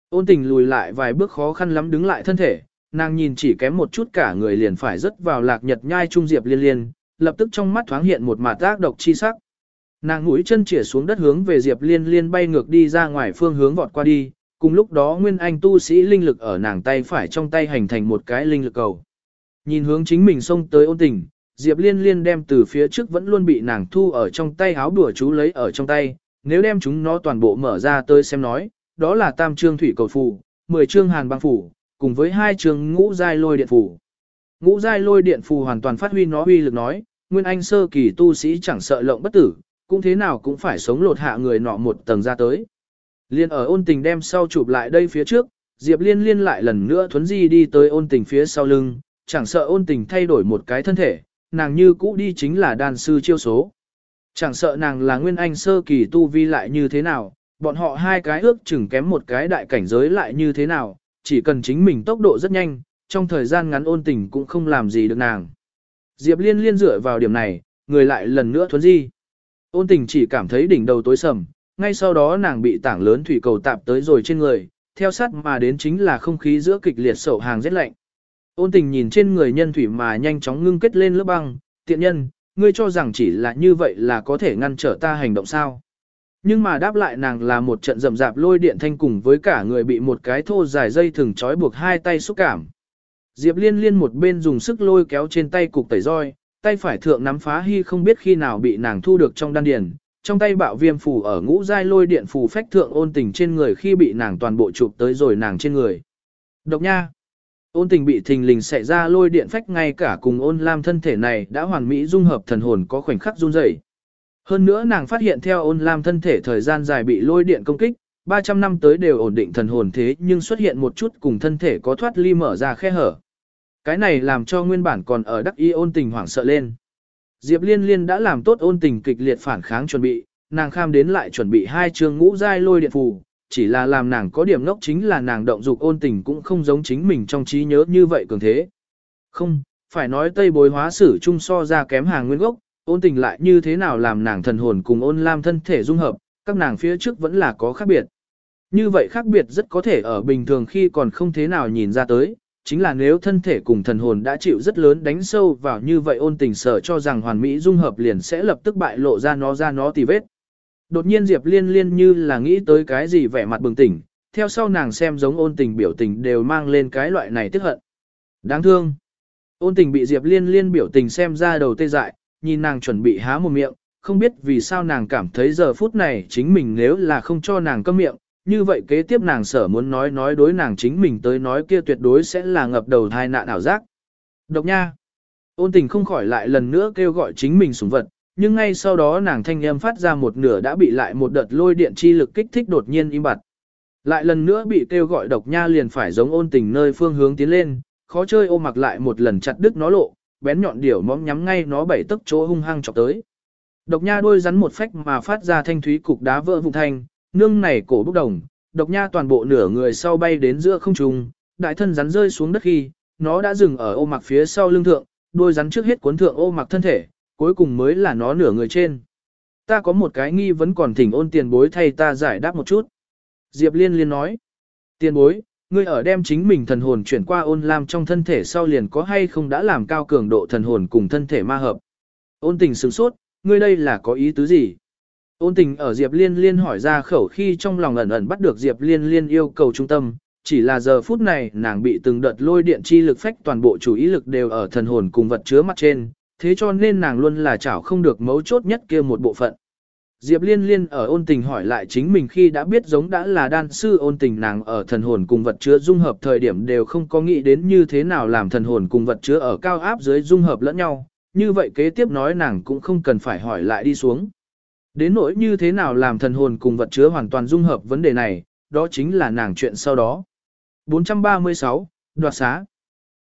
[SPEAKER 1] Ôn tình lùi lại vài bước khó khăn lắm đứng lại thân thể, nàng nhìn chỉ kém một chút cả người liền phải rớt vào lạc nhật nhai trung diệp liên liên, lập tức trong mắt thoáng hiện một mạt tác độc chi sắc. Nàng mũi chân chỉa xuống đất hướng về diệp liên liên bay ngược đi ra ngoài phương hướng vọt qua đi, cùng lúc đó nguyên anh tu sĩ linh lực ở nàng tay phải trong tay hành thành một cái linh lực cầu. Nhìn hướng chính mình xông tới ôn tình, Diệp Liên Liên đem từ phía trước vẫn luôn bị nàng thu ở trong tay áo đùa chú lấy ở trong tay, nếu đem chúng nó toàn bộ mở ra tới xem nói, đó là tam trương thủy cầu phù, 10 trương hàn băng phù, cùng với hai trương ngũ giai lôi điện phù. Ngũ giai lôi điện phù hoàn toàn phát huy nó uy lực nói, nguyên anh sơ kỳ tu sĩ chẳng sợ lộng bất tử, cũng thế nào cũng phải sống lột hạ người nọ một tầng ra tới. Liên ở ôn tình đem sau chụp lại đây phía trước, Diệp Liên liên lại lần nữa thuấn di đi tới ôn tình phía sau lưng, chẳng sợ ôn tình thay đổi một cái thân thể, nàng như cũ đi chính là đàn sư chiêu số. Chẳng sợ nàng là nguyên anh sơ kỳ tu vi lại như thế nào, bọn họ hai cái ước chừng kém một cái đại cảnh giới lại như thế nào, chỉ cần chính mình tốc độ rất nhanh, trong thời gian ngắn ôn tình cũng không làm gì được nàng. Diệp liên liên dựa vào điểm này, người lại lần nữa thuấn di. Ôn tình chỉ cảm thấy đỉnh đầu tối sầm, ngay sau đó nàng bị tảng lớn thủy cầu tạp tới rồi trên người, theo sát mà đến chính là không khí giữa kịch liệt sầu hàng rét lạnh. Ôn tình nhìn trên người nhân thủy mà nhanh chóng ngưng kết lên lớp băng, tiện nhân, ngươi cho rằng chỉ là như vậy là có thể ngăn trở ta hành động sao. Nhưng mà đáp lại nàng là một trận rầm rạp lôi điện thanh cùng với cả người bị một cái thô dài dây thừng trói buộc hai tay xúc cảm. Diệp liên liên một bên dùng sức lôi kéo trên tay cục tẩy roi, tay phải thượng nắm phá hy không biết khi nào bị nàng thu được trong đan điền, trong tay bạo viêm phù ở ngũ giai lôi điện phù phách thượng ôn tình trên người khi bị nàng toàn bộ chụp tới rồi nàng trên người. Độc nha! Ôn tình bị thình lình xảy ra lôi điện phách ngay cả cùng ôn lam thân thể này đã hoàn mỹ dung hợp thần hồn có khoảnh khắc run rẩy. Hơn nữa nàng phát hiện theo ôn lam thân thể thời gian dài bị lôi điện công kích, 300 năm tới đều ổn định thần hồn thế nhưng xuất hiện một chút cùng thân thể có thoát ly mở ra khe hở. Cái này làm cho nguyên bản còn ở đắc y ôn tình hoảng sợ lên. Diệp Liên Liên đã làm tốt ôn tình kịch liệt phản kháng chuẩn bị, nàng kham đến lại chuẩn bị hai chương ngũ giai lôi điện phù, chỉ là làm nàng có điểm ngốc chính là nàng động dục ôn tình cũng không giống chính mình trong trí nhớ như vậy cường thế. Không, phải nói tây bối hóa sử chung so ra kém hàng nguyên gốc, ôn tình lại như thế nào làm nàng thần hồn cùng ôn lam thân thể dung hợp, các nàng phía trước vẫn là có khác biệt. Như vậy khác biệt rất có thể ở bình thường khi còn không thế nào nhìn ra tới, chính là nếu thân thể cùng thần hồn đã chịu rất lớn đánh sâu vào như vậy ôn tình sở cho rằng hoàn mỹ dung hợp liền sẽ lập tức bại lộ ra nó ra nó tì vết. Đột nhiên Diệp Liên Liên như là nghĩ tới cái gì vẻ mặt bừng tỉnh, theo sau nàng xem giống ôn tình biểu tình đều mang lên cái loại này tức hận. Đáng thương. Ôn tình bị Diệp Liên Liên biểu tình xem ra đầu tê dại, nhìn nàng chuẩn bị há một miệng, không biết vì sao nàng cảm thấy giờ phút này chính mình nếu là không cho nàng câm miệng, như vậy kế tiếp nàng sở muốn nói nói đối nàng chính mình tới nói kia tuyệt đối sẽ là ngập đầu thai nạn ảo giác. Độc nha. Ôn tình không khỏi lại lần nữa kêu gọi chính mình sủng vật, nhưng ngay sau đó nàng thanh âm phát ra một nửa đã bị lại một đợt lôi điện chi lực kích thích đột nhiên im bặt. Lại lần nữa bị kêu gọi độc nha liền phải giống ôn tình nơi phương hướng tiến lên, khó chơi ô mặc lại một lần chặt đứt nó lộ, bén nhọn điểu móng nhắm ngay nó bảy tấc chỗ hung hăng chọc tới. Độc nha đôi rắn một phách mà phát ra thanh thúy cục đá vỡ vụn thanh, nương này cổ bốc đồng, độc nha toàn bộ nửa người sau bay đến giữa không trung, đại thân rắn rơi xuống đất khi, nó đã dừng ở ô mặc phía sau lưng thượng, đôi rắn trước hết cuốn thượng ô mặc thân thể, cuối cùng mới là nó nửa người trên. Ta có một cái nghi vẫn còn thỉnh ôn tiền bối thay ta giải đáp một chút. Diệp Liên Liên nói, tiền bối, ngươi ở đem chính mình thần hồn chuyển qua ôn lam trong thân thể sau liền có hay không đã làm cao cường độ thần hồn cùng thân thể ma hợp. Ôn tình sửng sốt, ngươi đây là có ý tứ gì? Ôn tình ở Diệp Liên Liên hỏi ra khẩu khi trong lòng ẩn ẩn bắt được Diệp Liên Liên yêu cầu trung tâm, chỉ là giờ phút này nàng bị từng đợt lôi điện chi lực phách toàn bộ chủ ý lực đều ở thần hồn cùng vật chứa mặt trên, thế cho nên nàng luôn là chảo không được mấu chốt nhất kia một bộ phận. Diệp Liên Liên ở ôn tình hỏi lại chính mình khi đã biết giống đã là đan sư ôn tình nàng ở thần hồn cùng vật chứa dung hợp thời điểm đều không có nghĩ đến như thế nào làm thần hồn cùng vật chứa ở cao áp dưới dung hợp lẫn nhau, như vậy kế tiếp nói nàng cũng không cần phải hỏi lại đi xuống. Đến nỗi như thế nào làm thần hồn cùng vật chứa hoàn toàn dung hợp vấn đề này, đó chính là nàng chuyện sau đó. 436, đoạt xá.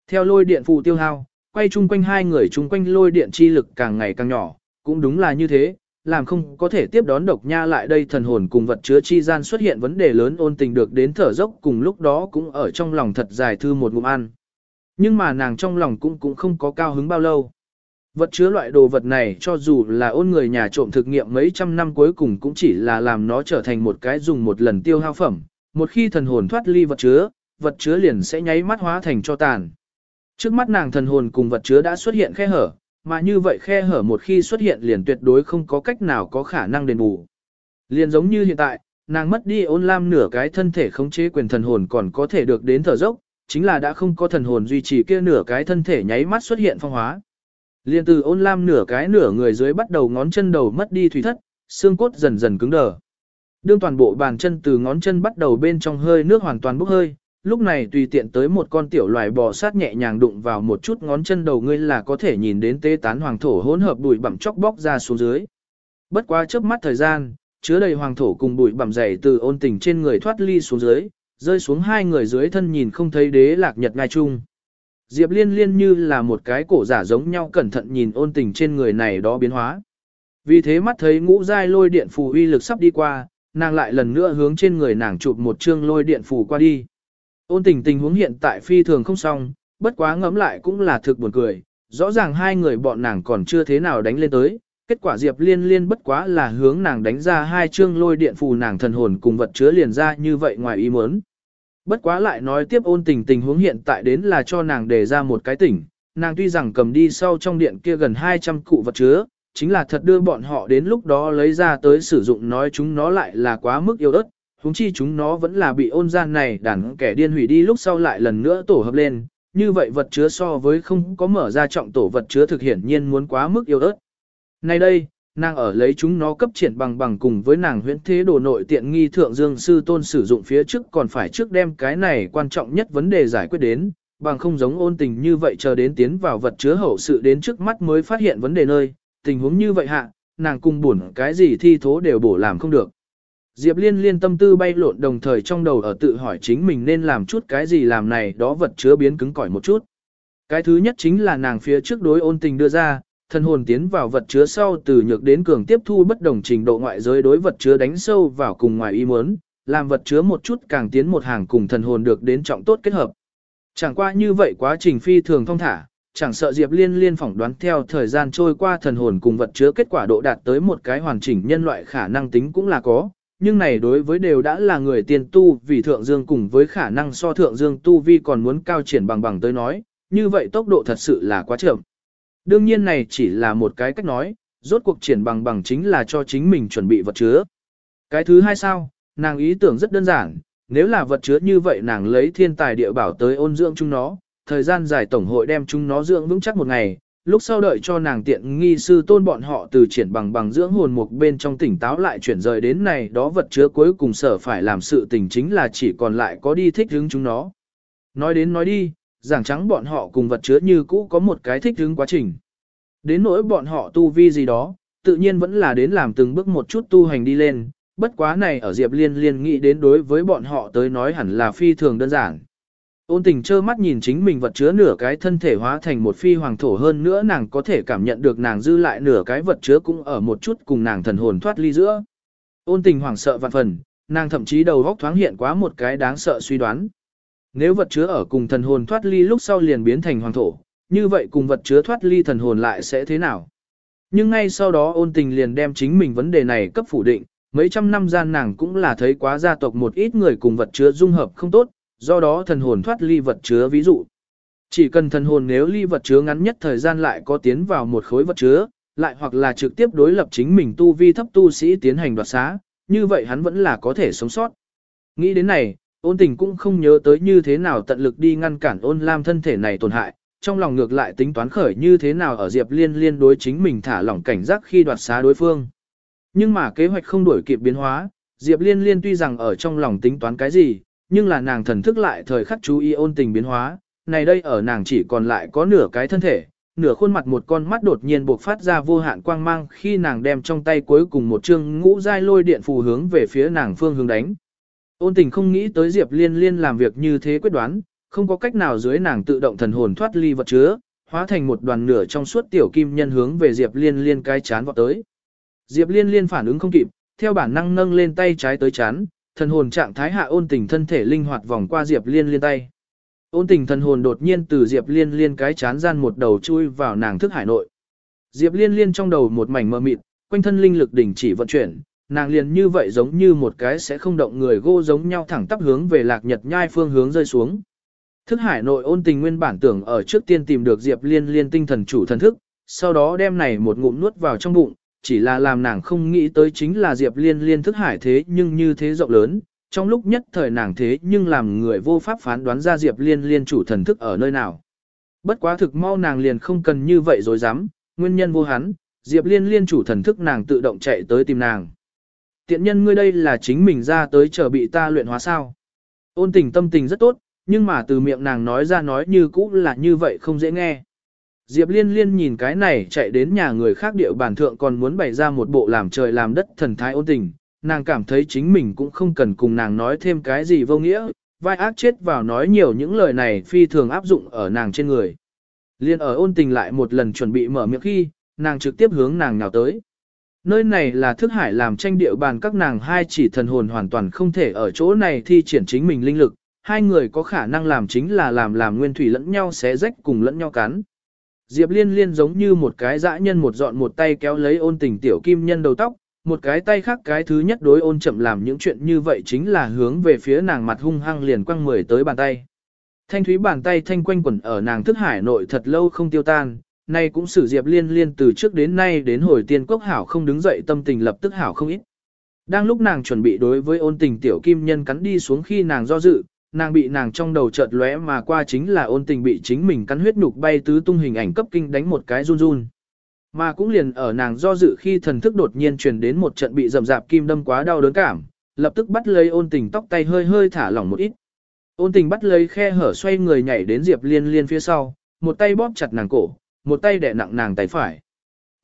[SPEAKER 1] Theo lôi điện phù tiêu hao, quay chung quanh hai người chung quanh lôi điện chi lực càng ngày càng nhỏ, cũng đúng là như thế, làm không có thể tiếp đón độc nha lại đây thần hồn cùng vật chứa chi gian xuất hiện vấn đề lớn ôn tình được đến thở dốc cùng lúc đó cũng ở trong lòng thật dài thư một ngụm ăn. Nhưng mà nàng trong lòng cũng cũng không có cao hứng bao lâu. Vật chứa loại đồ vật này cho dù là ôn người nhà trộm thực nghiệm mấy trăm năm cuối cùng cũng chỉ là làm nó trở thành một cái dùng một lần tiêu hao phẩm, một khi thần hồn thoát ly vật chứa, vật chứa liền sẽ nháy mắt hóa thành cho tàn. Trước mắt nàng thần hồn cùng vật chứa đã xuất hiện khe hở, mà như vậy khe hở một khi xuất hiện liền tuyệt đối không có cách nào có khả năng đền bù. Liền giống như hiện tại, nàng mất đi ôn lam nửa cái thân thể khống chế quyền thần hồn còn có thể được đến thở dốc, chính là đã không có thần hồn duy trì kia nửa cái thân thể nháy mắt xuất hiện phong hóa. Liên từ ôn lam nửa cái nửa người dưới bắt đầu ngón chân đầu mất đi thủy thất, xương cốt dần dần cứng đờ. Đương toàn bộ bàn chân từ ngón chân bắt đầu bên trong hơi nước hoàn toàn bốc hơi, lúc này tùy tiện tới một con tiểu loài bò sát nhẹ nhàng đụng vào một chút ngón chân đầu ngươi là có thể nhìn đến tê tán hoàng thổ hỗn hợp bụi bặm chóc bóc ra xuống dưới. Bất quá chớp mắt thời gian, chứa đầy hoàng thổ cùng bụi bặm dày từ ôn tình trên người thoát ly xuống dưới, rơi xuống hai người dưới thân nhìn không thấy đế lạc nhật ngai chung. Diệp liên liên như là một cái cổ giả giống nhau cẩn thận nhìn ôn tình trên người này đó biến hóa. Vì thế mắt thấy ngũ giai lôi điện phù uy lực sắp đi qua, nàng lại lần nữa hướng trên người nàng chụp một chương lôi điện phù qua đi. Ôn tình tình huống hiện tại phi thường không xong, bất quá ngẫm lại cũng là thực buồn cười, rõ ràng hai người bọn nàng còn chưa thế nào đánh lên tới, kết quả Diệp Liên Liên bất quá là hướng nàng đánh ra hai chương lôi điện phù nàng thần hồn cùng vật chứa liền ra như vậy ngoài ý muốn. Bất quá lại nói tiếp ôn tình tình huống hiện tại đến là cho nàng đề ra một cái tỉnh, nàng tuy rằng cầm đi sau trong điện kia gần 200 cụ vật chứa, chính là thật đưa bọn họ đến lúc đó lấy ra tới sử dụng nói chúng nó lại là quá mức yêu đất, huống chi chúng nó vẫn là bị ôn gian này đàn kẻ điên hủy đi lúc sau lại lần nữa tổ hợp lên, như vậy vật chứa so với không có mở ra trọng tổ vật chứa thực hiển nhiên muốn quá mức yêu đất. Nay đây, nàng ở lấy chúng nó cấp triển bằng bằng cùng với nàng huyễn thế đồ nội tiện nghi thượng dương sư tôn sử dụng phía trước còn phải trước đem cái này quan trọng nhất vấn đề giải quyết đến, bằng không giống ôn tình như vậy chờ đến tiến vào vật chứa hậu sự đến trước mắt mới phát hiện vấn đề nơi, tình huống như vậy hạ, nàng cung buồn cái gì thi thố đều bổ làm không được. Diệp Liên liên tâm tư bay lộn đồng thời trong đầu ở tự hỏi chính mình nên làm chút cái gì làm này đó vật chứa biến cứng cỏi một chút. Cái thứ nhất chính là nàng phía trước đối ôn tình đưa ra, Thần hồn tiến vào vật chứa sau từ nhược đến cường tiếp thu bất đồng trình độ ngoại giới đối vật chứa đánh sâu vào cùng ngoài ý muốn, làm vật chứa một chút càng tiến một hàng cùng thần hồn được đến trọng tốt kết hợp. Chẳng qua như vậy quá trình phi thường thông thả, chẳng sợ Diệp Liên liên phỏng đoán theo thời gian trôi qua thần hồn cùng vật chứa kết quả độ đạt tới một cái hoàn chỉnh nhân loại khả năng tính cũng là có, nhưng này đối với đều đã là người tiên tu vì thượng dương cùng với khả năng so thượng dương tu vi còn muốn cao triển bằng bằng tới nói, như vậy tốc độ thật sự là quá chậm. Đương nhiên này chỉ là một cái cách nói, rốt cuộc triển bằng bằng chính là cho chính mình chuẩn bị vật chứa. Cái thứ hai sao, nàng ý tưởng rất đơn giản, nếu là vật chứa như vậy nàng lấy thiên tài địa bảo tới ôn dưỡng chúng nó, thời gian dài tổng hội đem chúng nó dưỡng vững chắc một ngày, lúc sau đợi cho nàng tiện nghi sư tôn bọn họ từ triển bằng bằng dưỡng hồn một bên trong tỉnh táo lại chuyển rời đến này đó vật chứa cuối cùng sở phải làm sự tình chính là chỉ còn lại có đi thích hướng chúng nó. Nói đến nói đi, giảng trắng bọn họ cùng vật chứa như cũ có một cái thích hứng quá trình. Đến nỗi bọn họ tu vi gì đó, tự nhiên vẫn là đến làm từng bước một chút tu hành đi lên, bất quá này ở Diệp Liên liên nghĩ đến đối với bọn họ tới nói hẳn là phi thường đơn giản. Ôn tình trơ mắt nhìn chính mình vật chứa nửa cái thân thể hóa thành một phi hoàng thổ hơn nữa nàng có thể cảm nhận được nàng dư lại nửa cái vật chứa cũng ở một chút cùng nàng thần hồn thoát ly giữa. Ôn tình hoảng sợ vạn phần, nàng thậm chí đầu góc thoáng hiện quá một cái đáng sợ suy đoán. Nếu vật chứa ở cùng thần hồn thoát ly lúc sau liền biến thành hoàng thổ, như vậy cùng vật chứa thoát ly thần hồn lại sẽ thế nào? Nhưng ngay sau đó ôn tình liền đem chính mình vấn đề này cấp phủ định, mấy trăm năm gian nàng cũng là thấy quá gia tộc một ít người cùng vật chứa dung hợp không tốt, do đó thần hồn thoát ly vật chứa ví dụ. Chỉ cần thần hồn nếu ly vật chứa ngắn nhất thời gian lại có tiến vào một khối vật chứa, lại hoặc là trực tiếp đối lập chính mình tu vi thấp tu sĩ tiến hành đoạt xá, như vậy hắn vẫn là có thể sống sót. Nghĩ đến này, ôn tình cũng không nhớ tới như thế nào tận lực đi ngăn cản ôn lam thân thể này tổn hại, trong lòng ngược lại tính toán khởi như thế nào ở Diệp Liên liên đối chính mình thả lỏng cảnh giác khi đoạt xá đối phương. Nhưng mà kế hoạch không đổi kịp biến hóa, Diệp Liên liên tuy rằng ở trong lòng tính toán cái gì, nhưng là nàng thần thức lại thời khắc chú ý ôn tình biến hóa, này đây ở nàng chỉ còn lại có nửa cái thân thể, nửa khuôn mặt một con mắt đột nhiên bộc phát ra vô hạn quang mang khi nàng đem trong tay cuối cùng một chương ngũ giai lôi điện phù hướng về phía nàng phương hướng đánh. Ôn tình không nghĩ tới Diệp Liên Liên làm việc như thế quyết đoán, không có cách nào dưới nàng tự động thần hồn thoát ly vật chứa, hóa thành một đoàn nửa trong suốt tiểu kim nhân hướng về Diệp Liên Liên cái chán vọt tới. Diệp Liên Liên phản ứng không kịp, theo bản năng nâng lên tay trái tới chán, thần hồn trạng thái hạ ôn tình thân thể linh hoạt vòng qua Diệp Liên liên tay. Ôn tình thần hồn đột nhiên từ Diệp Liên liên cái chán gian một đầu chui vào nàng thức hải nội. Diệp Liên liên trong đầu một mảnh mơ mịt, quanh thân linh lực đỉnh chỉ vận chuyển, nàng liền như vậy giống như một cái sẽ không động người gô giống nhau thẳng tắp hướng về lạc nhật nhai phương hướng rơi xuống. Thức hải nội ôn tình nguyên bản tưởng ở trước tiên tìm được Diệp Liên liên tinh thần chủ thần thức, sau đó đem này một ngụm nuốt vào trong bụng, chỉ là làm nàng không nghĩ tới chính là Diệp Liên liên thức hải thế nhưng như thế rộng lớn, trong lúc nhất thời nàng thế nhưng làm người vô pháp phán đoán ra Diệp Liên liên chủ thần thức ở nơi nào. Bất quá thực mau nàng liền không cần như vậy rồi dám, nguyên nhân vô hắn, Diệp Liên liên chủ thần thức nàng tự động chạy tới tìm nàng. Tiện nhân ngươi đây là chính mình ra tới chờ bị ta luyện hóa sao. Ôn tình tâm tình rất tốt, nhưng mà từ miệng nàng nói ra nói như cũ là như vậy không dễ nghe. Diệp liên liên nhìn cái này chạy đến nhà người khác địa bản thượng còn muốn bày ra một bộ làm trời làm đất thần thái ôn tình, nàng cảm thấy chính mình cũng không cần cùng nàng nói thêm cái gì vô nghĩa, vai ác chết vào nói nhiều những lời này phi thường áp dụng ở nàng trên người. Liên ở ôn tình lại một lần chuẩn bị mở miệng khi, nàng trực tiếp hướng nàng nào tới. Nơi này là thức hải làm tranh địa bàn các nàng hai chỉ thần hồn hoàn toàn không thể ở chỗ này thi triển chính mình linh lực, hai người có khả năng làm chính là làm làm nguyên thủy lẫn nhau xé rách cùng lẫn nhau cắn. Diệp liên liên giống như một cái dã nhân một dọn một tay kéo lấy ôn tình tiểu kim nhân đầu tóc, một cái tay khác cái thứ nhất đối ôn chậm làm những chuyện như vậy chính là hướng về phía nàng mặt hung hăng liền quăng mười tới bàn tay. Thanh thúy bàn tay thanh quanh quẩn ở nàng thức hải nội thật lâu không tiêu tan, nay cũng sử Diệp Liên Liên từ trước đến nay đến hồi tiên quốc hảo không đứng dậy tâm tình lập tức hảo không ít. Đang lúc nàng chuẩn bị đối với ôn tình tiểu kim nhân cắn đi xuống khi nàng do dự, nàng bị nàng trong đầu chợt lóe mà qua chính là ôn tình bị chính mình cắn huyết nhục bay tứ tung hình ảnh cấp kinh đánh một cái run run. Mà cũng liền ở nàng do dự khi thần thức đột nhiên truyền đến một trận bị rầm rạp kim đâm quá đau đớn cảm, lập tức bắt lấy ôn tình tóc tay hơi hơi thả lỏng một ít. Ôn tình bắt lấy khe hở xoay người nhảy đến Diệp Liên Liên phía sau, một tay bóp chặt nàng cổ, một tay đè nặng nàng tay phải.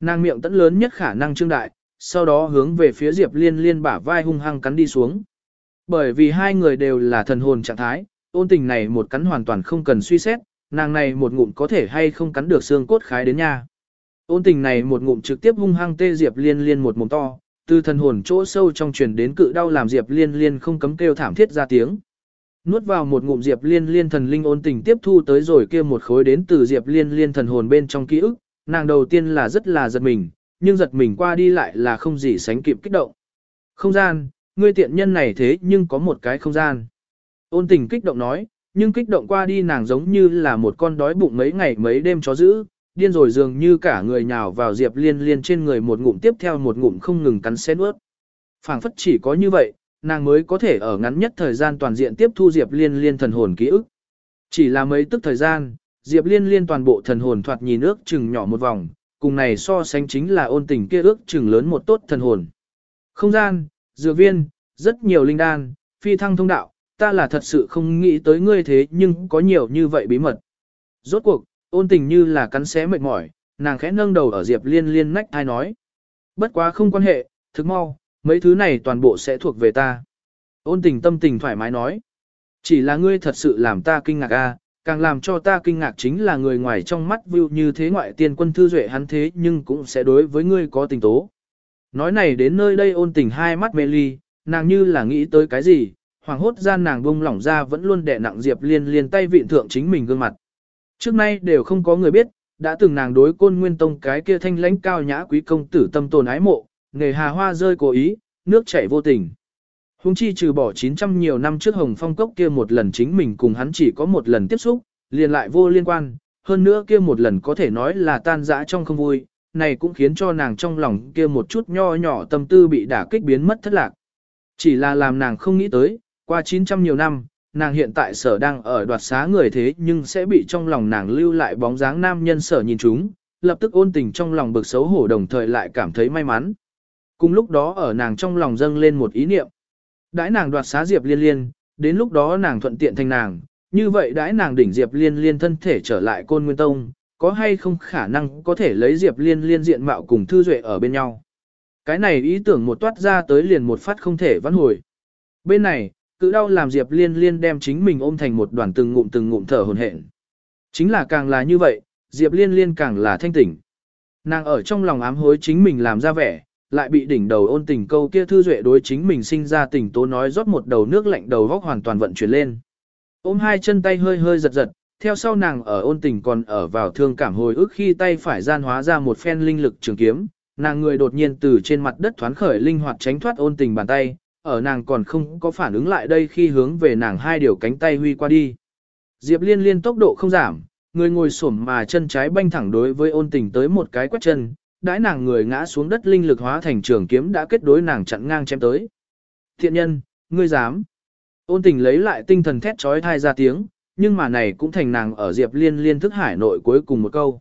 [SPEAKER 1] Nàng miệng tẫn lớn nhất khả năng trương đại, sau đó hướng về phía Diệp Liên Liên bả vai hung hăng cắn đi xuống. Bởi vì hai người đều là thần hồn trạng thái, ôn tình này một cắn hoàn toàn không cần suy xét, nàng này một ngụm có thể hay không cắn được xương cốt khái đến nha. Ôn tình này một ngụm trực tiếp hung hăng tê Diệp Liên Liên một mồm to, từ thần hồn chỗ sâu trong truyền đến cự đau làm Diệp Liên Liên không cấm kêu thảm thiết ra tiếng. Nuốt vào một ngụm Diệp Liên Liên thần linh ôn tình tiếp thu tới rồi kia một khối đến từ Diệp Liên Liên thần hồn bên trong ký ức, nàng đầu tiên là rất là giật mình, nhưng giật mình qua đi lại là không gì sánh kịp kích động. Không gian, ngươi tiện nhân này thế nhưng có một cái không gian. Ôn tình kích động nói, nhưng kích động qua đi nàng giống như là một con đói bụng mấy ngày mấy đêm chó giữ, điên rồi dường như cả người nhào vào Diệp Liên Liên trên người một ngụm tiếp theo một ngụm không ngừng cắn xé nuốt. Phảng phất chỉ có như vậy, nàng mới có thể ở ngắn nhất thời gian toàn diện tiếp thu Diệp Liên Liên thần hồn ký ức. Chỉ là mấy tức thời gian, Diệp Liên Liên toàn bộ thần hồn thoạt nhìn ước chừng nhỏ một vòng, cùng này so sánh chính là ôn tình kia ước chừng lớn một tốt thần hồn. Không gian, dược viên, rất nhiều linh đan, phi thăng thông đạo, ta là thật sự không nghĩ tới ngươi thế nhưng có nhiều như vậy bí mật. Rốt cuộc, ôn tình như là cắn xé mệt mỏi, nàng khẽ nâng đầu ở Diệp Liên Liên nách thai nói. Bất quá không quan hệ, thực mau, mấy thứ này toàn bộ sẽ thuộc về ta. Ôn tình tâm tình thoải mái nói. Chỉ là ngươi thật sự làm ta kinh ngạc a, à, càng làm cho ta kinh ngạc chính là người ngoài trong mắt view như thế ngoại tiên quân thư duệ hắn thế nhưng cũng sẽ đối với ngươi có tình tố. Nói này đến nơi đây ôn tình hai mắt mê ly, nàng như là nghĩ tới cái gì, hoàng hốt gian nàng bông lỏng ra vẫn luôn đè nặng Diệp Liên liên tay vịn thượng chính mình gương mặt. Trước nay đều không có người biết, đã từng nàng đối côn nguyên tông cái kia thanh lãnh cao nhã quý công tử tâm tồn ái mộ, nghề hà hoa rơi cố ý, nước chảy vô tình. Hùng chi trừ bỏ 900 nhiều năm trước Hồng Phong Cốc kia một lần chính mình cùng hắn chỉ có một lần tiếp xúc, liền lại vô liên quan, hơn nữa kia một lần có thể nói là tan dã trong không vui, này cũng khiến cho nàng trong lòng kia một chút nho nhỏ tâm tư bị đả kích biến mất thất lạc. Chỉ là làm nàng không nghĩ tới, qua 900 nhiều năm, nàng hiện tại sở đang ở đoạt xá người thế nhưng sẽ bị trong lòng nàng lưu lại bóng dáng nam nhân sở nhìn chúng, lập tức ôn tình trong lòng bực xấu hổ đồng thời lại cảm thấy may mắn. Cùng lúc đó ở nàng trong lòng dâng lên một ý niệm. Đãi nàng đoạt xá Diệp Liên Liên, đến lúc đó nàng thuận tiện thành nàng, như vậy đãi nàng đỉnh Diệp Liên Liên thân thể trở lại côn nguyên tông, có hay không khả năng có thể lấy Diệp Liên Liên diện mạo cùng Thư Duệ ở bên nhau. Cái này ý tưởng một toát ra tới liền một phát không thể vãn hồi. Bên này, cự đau làm Diệp Liên Liên đem chính mình ôm thành một đoàn từng ngụm từng ngụm thở hồn hển. Chính là càng là như vậy, Diệp Liên Liên càng là thanh tỉnh. Nàng ở trong lòng ám hối chính mình làm ra vẻ, lại bị đỉnh đầu ôn tình câu kia thư duệ đối chính mình sinh ra tình tố nói rót một đầu nước lạnh đầu góc hoàn toàn vận chuyển lên. Ôm hai chân tay hơi hơi giật giật, theo sau nàng ở ôn tình còn ở vào thương cảm hồi ức khi tay phải gian hóa ra một phen linh lực trường kiếm, nàng người đột nhiên từ trên mặt đất thoán khởi linh hoạt tránh thoát ôn tình bàn tay, ở nàng còn không có phản ứng lại đây khi hướng về nàng hai điều cánh tay huy qua đi. Diệp liên liên tốc độ không giảm, người ngồi xổm mà chân trái banh thẳng đối với ôn tình tới một cái quét chân, đãi nàng người ngã xuống đất linh lực hóa thành trường kiếm đã kết đối nàng chặn ngang chém tới. Thiện nhân, ngươi dám. Ôn tình lấy lại tinh thần thét trói thai ra tiếng, nhưng mà này cũng thành nàng ở Diệp Liên liên thức hải nội cuối cùng một câu.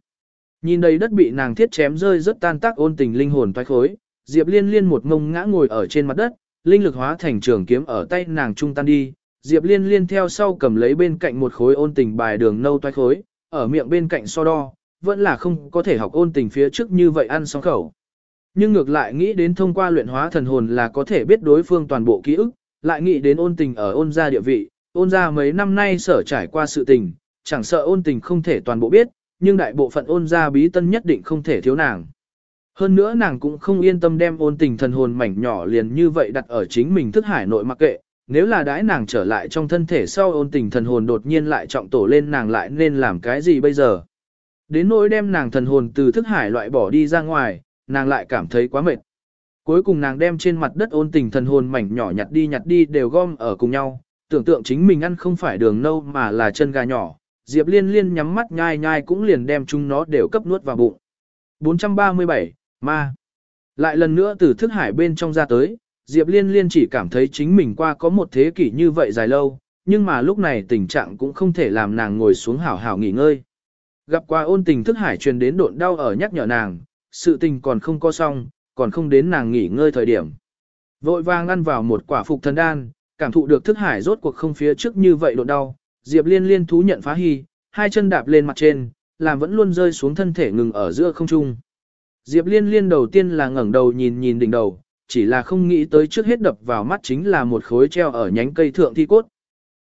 [SPEAKER 1] Nhìn đầy đất bị nàng thiết chém rơi rất tan tác ôn tình linh hồn toái khối, Diệp Liên liên một ngông ngã ngồi ở trên mặt đất, linh lực hóa thành trường kiếm ở tay nàng trung tan đi. Diệp Liên liên theo sau cầm lấy bên cạnh một khối ôn tình bài đường nâu toái khối, ở miệng bên cạnh so đo, vẫn là không có thể học ôn tình phía trước như vậy ăn xong khẩu. Nhưng ngược lại nghĩ đến thông qua luyện hóa thần hồn là có thể biết đối phương toàn bộ ký ức, lại nghĩ đến ôn tình ở ôn gia địa vị, ôn gia mấy năm nay sở trải qua sự tình, chẳng sợ ôn tình không thể toàn bộ biết, nhưng đại bộ phận ôn gia bí tân nhất định không thể thiếu nàng. Hơn nữa nàng cũng không yên tâm đem ôn tình thần hồn mảnh nhỏ liền như vậy đặt ở chính mình thức hải nội mặc kệ, nếu là đãi nàng trở lại trong thân thể sau ôn tình thần hồn đột nhiên lại trọng tổ lên nàng lại nên làm cái gì bây giờ. Đến nỗi đem nàng thần hồn từ thức hải loại bỏ đi ra ngoài, nàng lại cảm thấy quá mệt. Cuối cùng nàng đem trên mặt đất ôn tình thần hồn mảnh nhỏ nhặt đi nhặt đi đều gom ở cùng nhau, tưởng tượng chính mình ăn không phải đường nâu mà là chân gà nhỏ, Diệp Liên Liên nhắm mắt nhai nhai cũng liền đem chúng nó đều cấp nuốt vào bụng. 437, ma. Lại lần nữa từ thức hải bên trong ra tới, Diệp Liên Liên chỉ cảm thấy chính mình qua có một thế kỷ như vậy dài lâu, nhưng mà lúc này tình trạng cũng không thể làm nàng ngồi xuống hảo hảo nghỉ ngơi. Gặp qua ôn tình thức hải truyền đến độn đau ở nhắc nhở nàng, sự tình còn không có xong, còn không đến nàng nghỉ ngơi thời điểm. Vội vàng ăn vào một quả phục thần đan, cảm thụ được thức hải rốt cuộc không phía trước như vậy độn đau, Diệp Liên liên thú nhận phá hy, hai chân đạp lên mặt trên, làm vẫn luôn rơi xuống thân thể ngừng ở giữa không trung. Diệp Liên liên đầu tiên là ngẩng đầu nhìn nhìn đỉnh đầu, chỉ là không nghĩ tới trước hết đập vào mắt chính là một khối treo ở nhánh cây thượng thi cốt.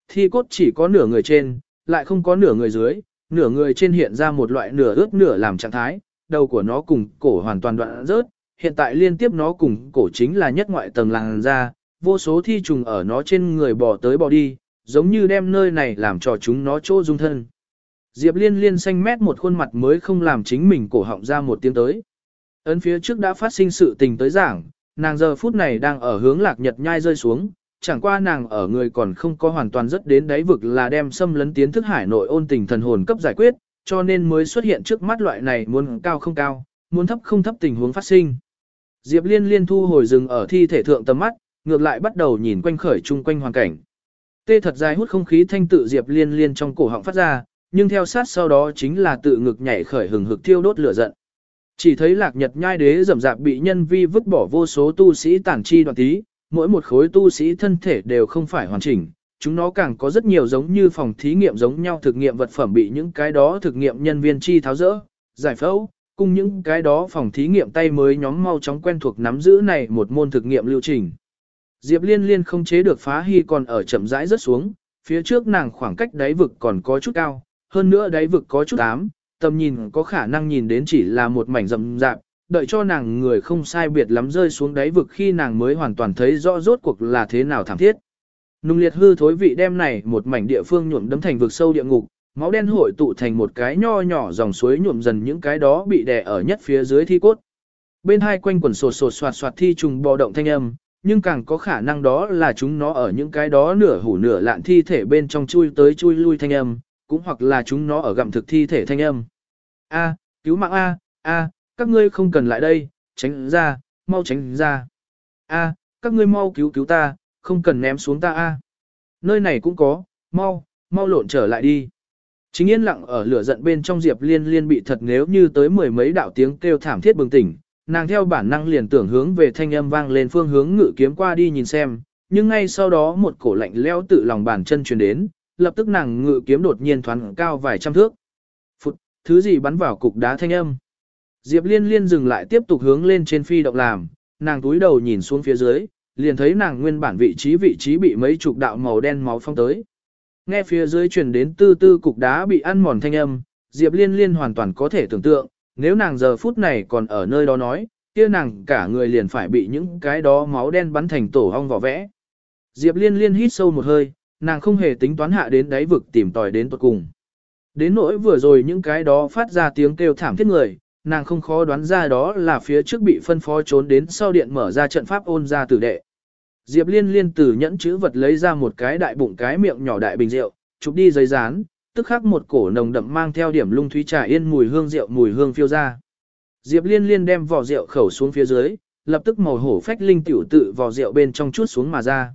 [SPEAKER 1] Thi cốt chỉ có nửa người trên, lại không có nửa người dưới, nửa người trên hiện ra một loại nửa ướt nửa làm trạng thái, đầu của nó cùng cổ hoàn toàn đoạn rớt, hiện tại liên tiếp nó cùng cổ chính là nhất ngoại tầng làn da, vô số thi trùng ở nó trên người bò tới bò đi, giống như đem nơi này làm cho chúng nó chỗ dung thân. Diệp liên liên xanh mét một khuôn mặt mới không làm chính mình cổ họng ra một tiếng tới. Ấn phía trước đã phát sinh sự tình tới giảng, nàng giờ phút này đang ở hướng lạc nhật nhai rơi xuống, chẳng qua nàng ở người còn không có hoàn toàn rất đến đáy vực là đem xâm lấn tiến thức hải nội ôn tình thần hồn cấp giải quyết, cho nên mới xuất hiện trước mắt loại này muốn cao không cao, muốn thấp không thấp tình huống phát sinh. Diệp liên liên thu hồi rừng ở thi thể thượng tầm mắt, ngược lại bắt đầu nhìn quanh khởi chung quanh hoàn cảnh. Tê thật dài hút không khí thanh tự Diệp Liên Liên trong cổ họng phát ra, nhưng theo sát sau đó chính là tự ngực nhảy khởi hừng hực thiêu đốt lửa giận. Chỉ thấy lạc nhật nhai đế rầm rạp bị nhân vi vứt bỏ vô số tu sĩ tản chi đoạn tí, mỗi một khối tu sĩ thân thể đều không phải hoàn chỉnh, chúng nó càng có rất nhiều giống như phòng thí nghiệm giống nhau thực nghiệm vật phẩm bị những cái đó thực nghiệm nhân viên chi tháo rỡ, giải phẫu, cùng những cái đó phòng thí nghiệm tay mới nhóm mau chóng quen thuộc nắm giữ này một môn thực nghiệm lưu trình. Diệp Liên Liên không chế được phá hy còn ở chậm rãi rất xuống, phía trước nàng khoảng cách đáy vực còn có chút cao, hơn nữa đáy vực có chút ám, tầm nhìn có khả năng nhìn đến chỉ là một mảnh rậm rạp, đợi cho nàng người không sai biệt lắm rơi xuống đáy vực khi nàng mới hoàn toàn thấy rõ rốt cuộc là thế nào thảm thiết. Nung liệt hư thối vị đem này một mảnh địa phương nhuộm đấm thành vực sâu địa ngục, máu đen hội tụ thành một cái nho nhỏ dòng suối nhuộm dần những cái đó bị đè ở nhất phía dưới thi cốt. Bên hai quanh quần sột sột soạt soạt thi trùng bò động thanh âm, nhưng càng có khả năng đó là chúng nó ở những cái đó nửa hủ nửa lạn thi thể bên trong chui tới chui lui thanh âm, cũng hoặc là chúng nó ở gặm thực thi thể thanh âm. A, cứu mạng A, A, các ngươi không cần lại đây, tránh ra, mau tránh ra. A, các ngươi mau cứu cứu ta, không cần ném xuống ta A. Nơi này cũng có, mau, mau lộn trở lại đi. Chính yên lặng ở lửa giận bên trong Diệp Liên Liên bị thật nếu như tới mười mấy đạo tiếng kêu thảm thiết bừng tỉnh, nàng theo bản năng liền tưởng hướng về thanh âm vang lên phương hướng ngự kiếm qua đi nhìn xem, nhưng ngay sau đó một cổ lạnh leo tự lòng bàn chân truyền đến, lập tức nàng ngự kiếm đột nhiên thoáng cao vài trăm thước. Phụt, thứ gì bắn vào cục đá thanh âm. Diệp Liên Liên dừng lại tiếp tục hướng lên trên phi động làm, nàng túi đầu nhìn xuống phía dưới, liền thấy nàng nguyên bản vị trí vị trí bị mấy chục đạo màu đen máu phong tới. Nghe phía dưới truyền đến tư tư cục đá bị ăn mòn thanh âm, Diệp Liên Liên hoàn toàn có thể tưởng tượng, nếu nàng giờ phút này còn ở nơi đó nói, kia nàng cả người liền phải bị những cái đó máu đen bắn thành tổ hong vỏ vẽ. Diệp liên liên hít sâu một hơi, nàng không hề tính toán hạ đến đáy vực tìm tòi đến tận cùng. Đến nỗi vừa rồi những cái đó phát ra tiếng kêu thảm thiết người, nàng không khó đoán ra đó là phía trước bị phân phó trốn đến sau điện mở ra trận pháp ôn ra tử đệ. Diệp Liên liên từ nhẫn chữ vật lấy ra một cái đại bụng cái miệng nhỏ đại bình rượu, chụp đi giấy dán, tức khắc một cổ nồng đậm mang theo điểm lung thúy trà yên mùi hương rượu mùi hương phiêu ra. Diệp Liên liên đem vỏ rượu khẩu xuống phía dưới, lập tức màu hổ phách linh tiểu tự vỏ rượu bên trong chút xuống mà ra.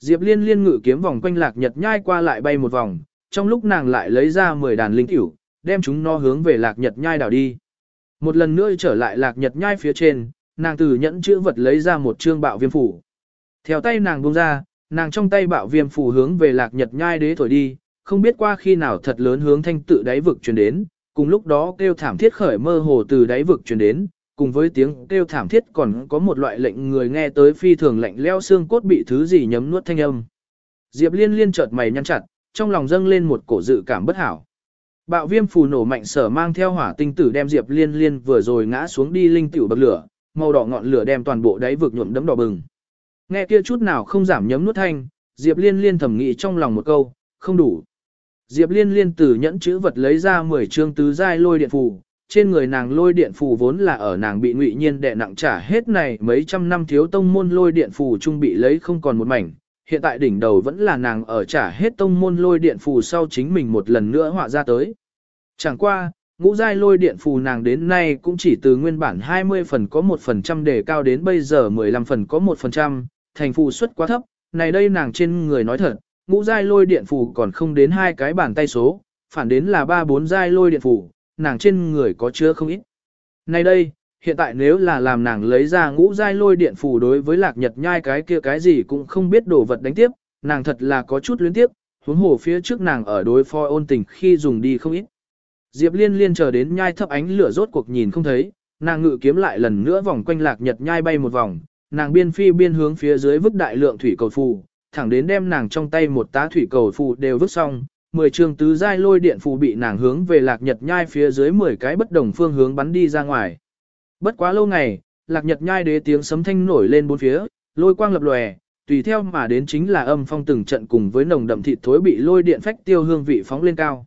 [SPEAKER 1] Diệp Liên liên ngự kiếm vòng quanh lạc nhật nhai qua lại bay một vòng, trong lúc nàng lại lấy ra 10 đàn linh tiểu, đem chúng nó hướng về lạc nhật nhai đảo đi. Một lần nữa trở lại lạc nhật nhai phía trên, nàng từ nhẫn chữ vật lấy ra một trương bạo viêm phủ. Theo tay nàng buông ra, nàng trong tay bạo viêm phủ hướng về lạc nhật nhai đế thổi đi, không biết qua khi nào thật lớn hướng thanh tự đáy vực truyền đến, cùng lúc đó kêu thảm thiết khởi mơ hồ từ đáy vực truyền đến, cùng với tiếng kêu thảm thiết còn có một loại lệnh người nghe tới phi thường lạnh leo xương cốt bị thứ gì nhấm nuốt thanh âm. Diệp Liên liên chợt mày nhăn chặt, trong lòng dâng lên một cổ dự cảm bất hảo. Bạo viêm phù nổ mạnh sở mang theo hỏa tinh tử đem Diệp Liên Liên vừa rồi ngã xuống đi linh tiểu bậc lửa, màu đỏ ngọn lửa đem toàn bộ đáy vực nhuộm đấm đỏ bừng. Nghe kia chút nào không giảm nhấm nuốt thanh, Diệp Liên Liên thầm nghĩ trong lòng một câu, không đủ. Diệp Liên Liên từ nhẫn chữ vật lấy ra 10 chương tứ giai lôi điện phù, trên người nàng lôi điện phù vốn là ở nàng bị ngụy nhiên đè nặng trả hết này mấy trăm năm thiếu tông môn lôi điện phù trung bị lấy không còn một mảnh, hiện tại đỉnh đầu vẫn là nàng ở trả hết tông môn lôi điện phù sau chính mình một lần nữa họa ra tới. Chẳng qua, ngũ giai lôi điện phù nàng đến nay cũng chỉ từ nguyên bản 20 phần có 1 phần trăm để cao đến bây giờ 15 phần có 1 phần trăm, thành phù suất quá thấp, này đây nàng trên người nói thật, ngũ giai lôi điện phù còn không đến hai cái bàn tay số, phản đến là ba bốn giai lôi điện phù, nàng trên người có chứa không ít. Này đây, hiện tại nếu là làm nàng lấy ra ngũ giai lôi điện phù đối với lạc nhật nhai cái kia cái gì cũng không biết đổ vật đánh tiếp, nàng thật là có chút luyến tiếp, huống hồ phía trước nàng ở đối phó ôn tình khi dùng đi không ít. Diệp liên liên chờ đến nhai thấp ánh lửa rốt cuộc nhìn không thấy, nàng ngự kiếm lại lần nữa vòng quanh lạc nhật nhai bay một vòng, nàng biên phi biên hướng phía dưới vứt đại lượng thủy cầu phù, thẳng đến đem nàng trong tay một tá thủy cầu phù đều vứt xong, 10 trường tứ giai lôi điện phù bị nàng hướng về lạc nhật nhai phía dưới 10 cái bất đồng phương hướng bắn đi ra ngoài. Bất quá lâu ngày, lạc nhật nhai đế tiếng sấm thanh nổi lên bốn phía, lôi quang lập lòe, tùy theo mà đến chính là âm phong từng trận cùng với nồng đậm thịt thối bị lôi điện phách tiêu hương vị phóng lên cao.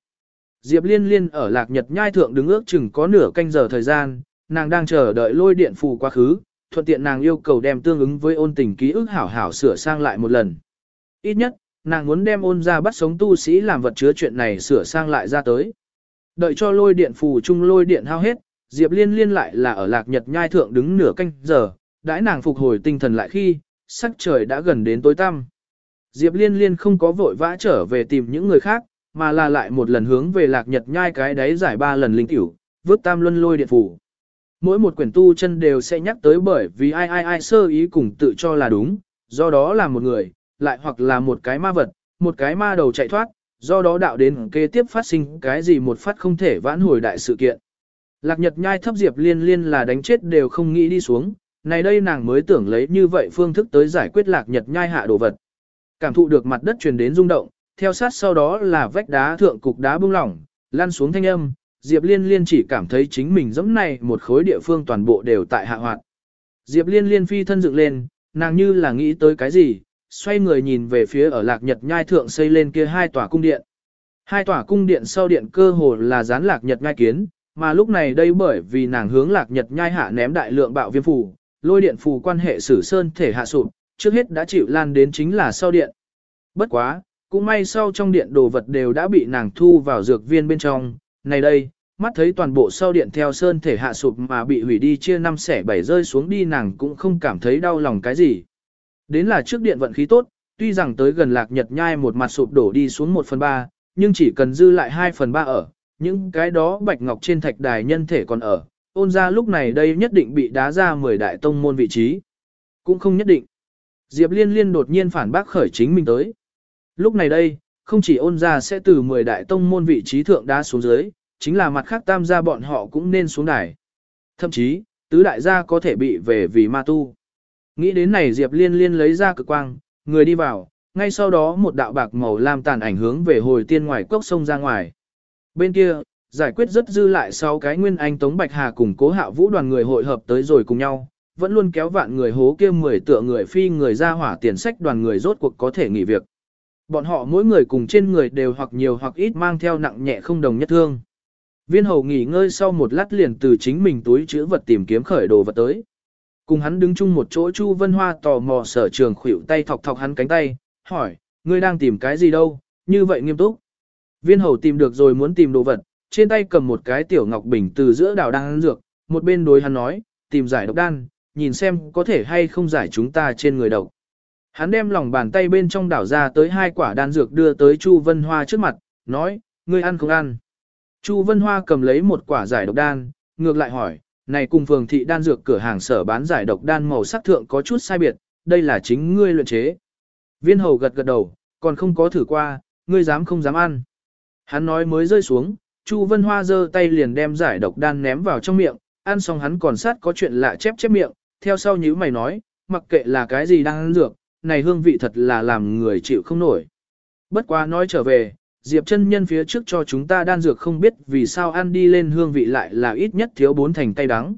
[SPEAKER 1] Diệp Liên Liên ở lạc nhật nhai thượng đứng ước chừng có nửa canh giờ thời gian, nàng đang chờ đợi lôi điện phù quá khứ, thuận tiện nàng yêu cầu đem tương ứng với ôn tình ký ức hảo hảo sửa sang lại một lần. Ít nhất, nàng muốn đem ôn ra bắt sống tu sĩ làm vật chứa chuyện này sửa sang lại ra tới. Đợi cho lôi điện phù chung lôi điện hao hết, Diệp Liên liên lại là ở lạc nhật nhai thượng đứng nửa canh giờ, đãi nàng phục hồi tinh thần lại khi, sắc trời đã gần đến tối tăm. Diệp Liên liên không có vội vã trở về tìm những người khác, mà là lại một lần hướng về lạc nhật nhai cái đáy giải ba lần linh tiểu, vứt tam luân lôi điện phù. Mỗi một quyển tu chân đều sẽ nhắc tới bởi vì ai ai ai sơ ý cùng tự cho là đúng, do đó là một người, lại hoặc là một cái ma vật, một cái ma đầu chạy thoát, do đó đạo đến kế tiếp phát sinh cái gì một phát không thể vãn hồi đại sự kiện. Lạc Nhật nhai thấp Diệp Liên Liên là đánh chết đều không nghĩ đi xuống, này đây nàng mới tưởng lấy như vậy phương thức tới giải quyết Lạc Nhật nhai hạ đồ vật. Cảm thụ được mặt đất truyền đến rung động, theo sát sau đó là vách đá thượng cục đá bung lỏng, lăn xuống thanh âm, Diệp Liên Liên chỉ cảm thấy chính mình giống này một khối địa phương toàn bộ đều tại hạ hoạt. Diệp Liên Liên phi thân dựng lên, nàng như là nghĩ tới cái gì, xoay người nhìn về phía ở lạc nhật nhai thượng xây lên kia hai tòa cung điện. Hai tòa cung điện sau điện cơ hồ là dán lạc nhật nhai kiến, mà lúc này đây bởi vì nàng hướng lạc nhật nhai hạ ném đại lượng bạo viêm phù, lôi điện phù quan hệ sử sơn thể hạ sụp, trước hết đã chịu lan đến chính là sau điện. Bất quá, cũng may sau trong điện đồ vật đều đã bị nàng thu vào dược viên bên trong, này đây, mắt thấy toàn bộ sau điện theo sơn thể hạ sụp mà bị hủy đi chia năm xẻ bảy rơi xuống đi nàng cũng không cảm thấy đau lòng cái gì. Đến là trước điện vận khí tốt, tuy rằng tới gần lạc nhật nhai một mặt sụp đổ đi xuống 1 phần 3, nhưng chỉ cần dư lại 2 phần 3 ở, những cái đó bạch ngọc trên thạch đài nhân thể còn ở, ôn ra lúc này đây nhất định bị đá ra 10 đại tông môn vị trí. Cũng không nhất định. Diệp Liên Liên đột nhiên phản bác khởi chính mình tới. Lúc này đây, không chỉ ôn ra sẽ từ 10 đại tông môn vị trí thượng đá xuống dưới, chính là mặt khác tam gia bọn họ cũng nên xuống đài. Thậm chí, tứ đại gia có thể bị về vì ma tu. Nghĩ đến này Diệp Liên Liên lấy ra cực quang, người đi vào, ngay sau đó một đạo bạc màu lam tàn ảnh hướng về hồi tiên ngoài cốc sông ra ngoài. Bên kia, giải quyết rất dư lại sau cái nguyên anh Tống Bạch Hà cùng cố hạ vũ đoàn người hội hợp tới rồi cùng nhau, vẫn luôn kéo vạn người hố kia mười tựa người phi người ra hỏa tiền sách đoàn người rốt cuộc có thể nghỉ việc. Bọn họ mỗi người cùng trên người đều hoặc nhiều hoặc ít mang theo nặng nhẹ không đồng nhất thương. Viên hầu nghỉ ngơi sau một lát liền từ chính mình túi chữ vật tìm kiếm khởi đồ vật tới. Cùng hắn đứng chung một chỗ Chu Vân Hoa tò mò sở trường khuỷu tay thọc thọc hắn cánh tay, hỏi, ngươi đang tìm cái gì đâu, như vậy nghiêm túc. Viên hầu tìm được rồi muốn tìm đồ vật, trên tay cầm một cái tiểu ngọc bình từ giữa đảo đang ăn dược, một bên đối hắn nói, tìm giải độc đan, nhìn xem có thể hay không giải chúng ta trên người độc. Hắn đem lòng bàn tay bên trong đảo ra tới hai quả đan dược đưa tới Chu Vân Hoa trước mặt, nói, ngươi ăn không ăn. Chu Vân Hoa cầm lấy một quả giải độc đan, ngược lại hỏi, này cùng phường thị đan dược cửa hàng sở bán giải độc đan màu sắc thượng có chút sai biệt, đây là chính ngươi luyện chế. Viên hầu gật gật đầu, còn không có thử qua, ngươi dám không dám ăn. Hắn nói mới rơi xuống, Chu Vân Hoa giơ tay liền đem giải độc đan ném vào trong miệng, ăn xong hắn còn sát có chuyện lạ chép chép miệng, theo sau nhíu mày nói, mặc kệ là cái gì đang ăn dược, này hương vị thật là làm người chịu không nổi. Bất quá nói trở về, Diệp chân nhân phía trước cho chúng ta đan dược không biết vì sao ăn đi lên hương vị lại là ít nhất thiếu bốn thành tay đắng.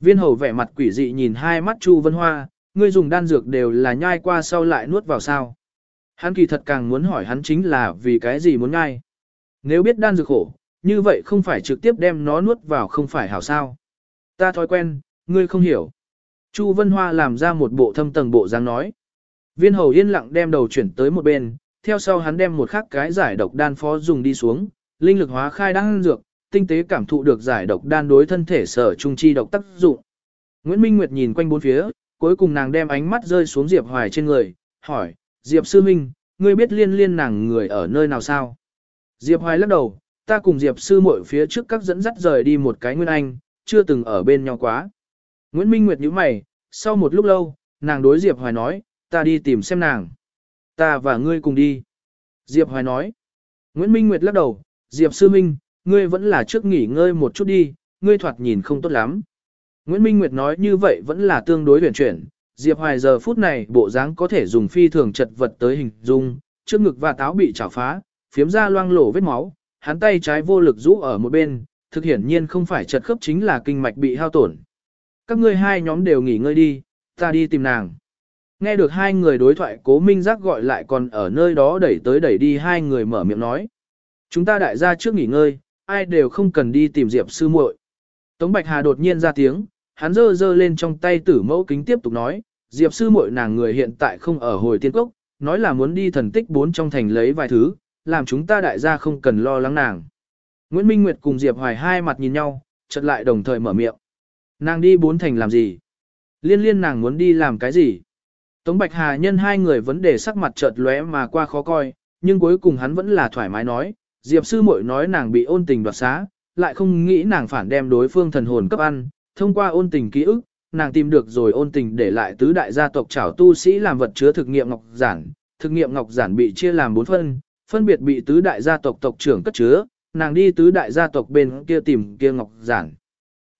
[SPEAKER 1] Viên hầu vẻ mặt quỷ dị nhìn hai mắt Chu Vân Hoa, ngươi dùng đan dược đều là nhai qua sau lại nuốt vào sao. Hắn kỳ thật càng muốn hỏi hắn chính là vì cái gì muốn nhai. Nếu biết đan dược khổ, như vậy không phải trực tiếp đem nó nuốt vào không phải hảo sao. Ta thói quen, ngươi không hiểu. Chu Vân Hoa làm ra một bộ thâm tầng bộ dáng nói. Viên hầu yên lặng đem đầu chuyển tới một bên, theo sau hắn đem một khắc cái giải độc đan phó dùng đi xuống, linh lực hóa khai đan dược, tinh tế cảm thụ được giải độc đan đối thân thể sở trung chi độc tác dụng. Nguyễn Minh Nguyệt nhìn quanh bốn phía, cuối cùng nàng đem ánh mắt rơi xuống Diệp Hoài trên người, hỏi, Diệp Sư Minh, ngươi biết liên liên nàng người ở nơi nào sao? Diệp Hoài lắc đầu, ta cùng Diệp Sư muội phía trước các dẫn dắt rời đi một cái Nguyên Anh, chưa từng ở bên nhau quá. Nguyễn Minh Nguyệt nhíu mày, sau một lúc lâu, nàng đối Diệp Hoài nói, ta đi tìm xem nàng. Ta và ngươi cùng đi. Diệp Hoài nói. Nguyễn Minh Nguyệt lắc đầu, Diệp Sư Minh, ngươi vẫn là trước nghỉ ngơi một chút đi, ngươi thoạt nhìn không tốt lắm. Nguyễn Minh Nguyệt nói như vậy vẫn là tương đối huyền chuyển. Diệp Hoài giờ phút này bộ dáng có thể dùng phi thường chật vật tới hình dung, trước ngực và táo bị chảo phá, phiếm ra loang lổ vết máu, hắn tay trái vô lực rũ ở một bên, thực hiển nhiên không phải chật khớp chính là kinh mạch bị hao tổn. Các ngươi hai nhóm đều nghỉ ngơi đi, ta đi tìm nàng. Nghe được hai người đối thoại cố minh giác gọi lại còn ở nơi đó đẩy tới đẩy đi hai người mở miệng nói. Chúng ta đại gia trước nghỉ ngơi, ai đều không cần đi tìm Diệp sư muội. Tống Bạch Hà đột nhiên ra tiếng, hắn giơ giơ lên trong tay tử mẫu kính tiếp tục nói, Diệp sư muội nàng người hiện tại không ở hồi tiên cốc, nói là muốn đi thần tích bốn trong thành lấy vài thứ, làm chúng ta đại gia không cần lo lắng nàng. Nguyễn Minh Nguyệt cùng Diệp Hoài hai mặt nhìn nhau, chợt lại đồng thời mở miệng. Nàng đi bốn thành làm gì? Liên liên nàng muốn đi làm cái gì? Tống Bạch Hà nhân hai người vấn đề sắc mặt chợt lóe mà qua khó coi, nhưng cuối cùng hắn vẫn là thoải mái nói, Diệp sư muội nói nàng bị ôn tình đoạt xá, lại không nghĩ nàng phản đem đối phương thần hồn cấp ăn, thông qua ôn tình ký ức, nàng tìm được rồi ôn tình để lại tứ đại gia tộc trảo tu sĩ làm vật chứa thực nghiệm ngọc giản, thực nghiệm ngọc giản bị chia làm bốn phân, phân biệt bị tứ đại gia tộc tộc trưởng cất chứa, nàng đi tứ đại gia tộc bên kia tìm kia ngọc giản.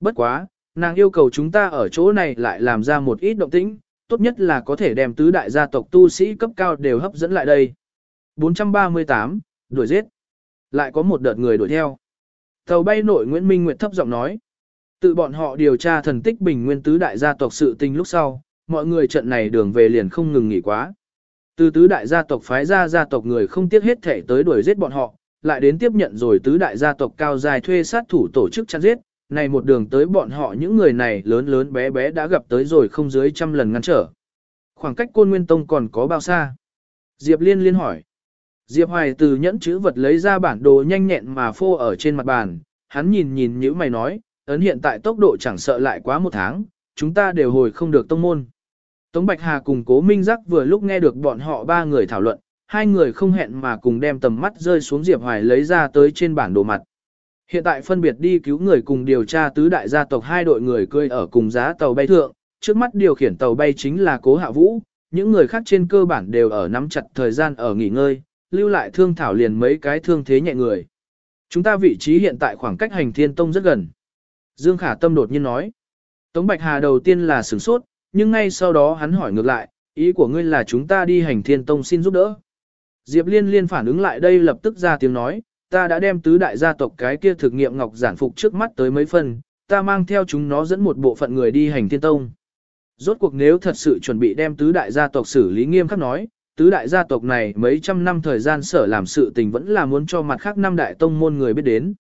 [SPEAKER 1] Bất quá, nàng yêu cầu chúng ta ở chỗ này lại làm ra một ít động tĩnh, tốt nhất là có thể đem tứ đại gia tộc tu sĩ cấp cao đều hấp dẫn lại đây. 438, đuổi giết. Lại có một đợt người đuổi theo. Tàu bay nội Nguyễn Minh Nguyệt thấp giọng nói. Tự bọn họ điều tra thần tích bình nguyên tứ đại gia tộc sự tình lúc sau, mọi người trận này đường về liền không ngừng nghỉ quá. Từ tứ đại gia tộc phái ra gia tộc người không tiếc hết thể tới đuổi giết bọn họ, lại đến tiếp nhận rồi tứ đại gia tộc cao dài thuê sát thủ tổ chức chăn giết, này một đường tới bọn họ những người này lớn lớn bé bé đã gặp tới rồi không dưới trăm lần ngăn trở. Khoảng cách côn nguyên tông còn có bao xa? Diệp liên liên hỏi. Diệp hoài từ nhẫn chữ vật lấy ra bản đồ nhanh nhẹn mà phô ở trên mặt bàn, hắn nhìn nhìn như mày nói, ấn hiện tại tốc độ chẳng sợ lại quá một tháng, chúng ta đều hồi không được tông môn. Tống Bạch Hà cùng Cố Minh Giác vừa lúc nghe được bọn họ ba người thảo luận, hai người không hẹn mà cùng đem tầm mắt rơi xuống Diệp Hoài lấy ra tới trên bản đồ mặt. Hiện tại phân biệt đi cứu người cùng điều tra tứ đại gia tộc hai đội người cười ở cùng giá tàu bay thượng, trước mắt điều khiển tàu bay chính là Cố Hạ Vũ, những người khác trên cơ bản đều ở nắm chặt thời gian ở nghỉ ngơi, lưu lại thương thảo liền mấy cái thương thế nhẹ người. Chúng ta vị trí hiện tại khoảng cách hành thiên tông rất gần. Dương Khả Tâm đột nhiên nói. Tống Bạch Hà đầu tiên là sửng sốt, nhưng ngay sau đó hắn hỏi ngược lại, ý của ngươi là chúng ta đi hành thiên tông xin giúp đỡ. Diệp Liên liên phản ứng lại đây lập tức ra tiếng nói, ta đã đem tứ đại gia tộc cái kia thực nghiệm ngọc giản phục trước mắt tới mấy phần, ta mang theo chúng nó dẫn một bộ phận người đi hành thiên tông. Rốt cuộc nếu thật sự chuẩn bị đem tứ đại gia tộc xử lý nghiêm khắc nói, tứ đại gia tộc này mấy trăm năm thời gian sở làm sự tình vẫn là muốn cho mặt khác năm đại tông môn người biết đến.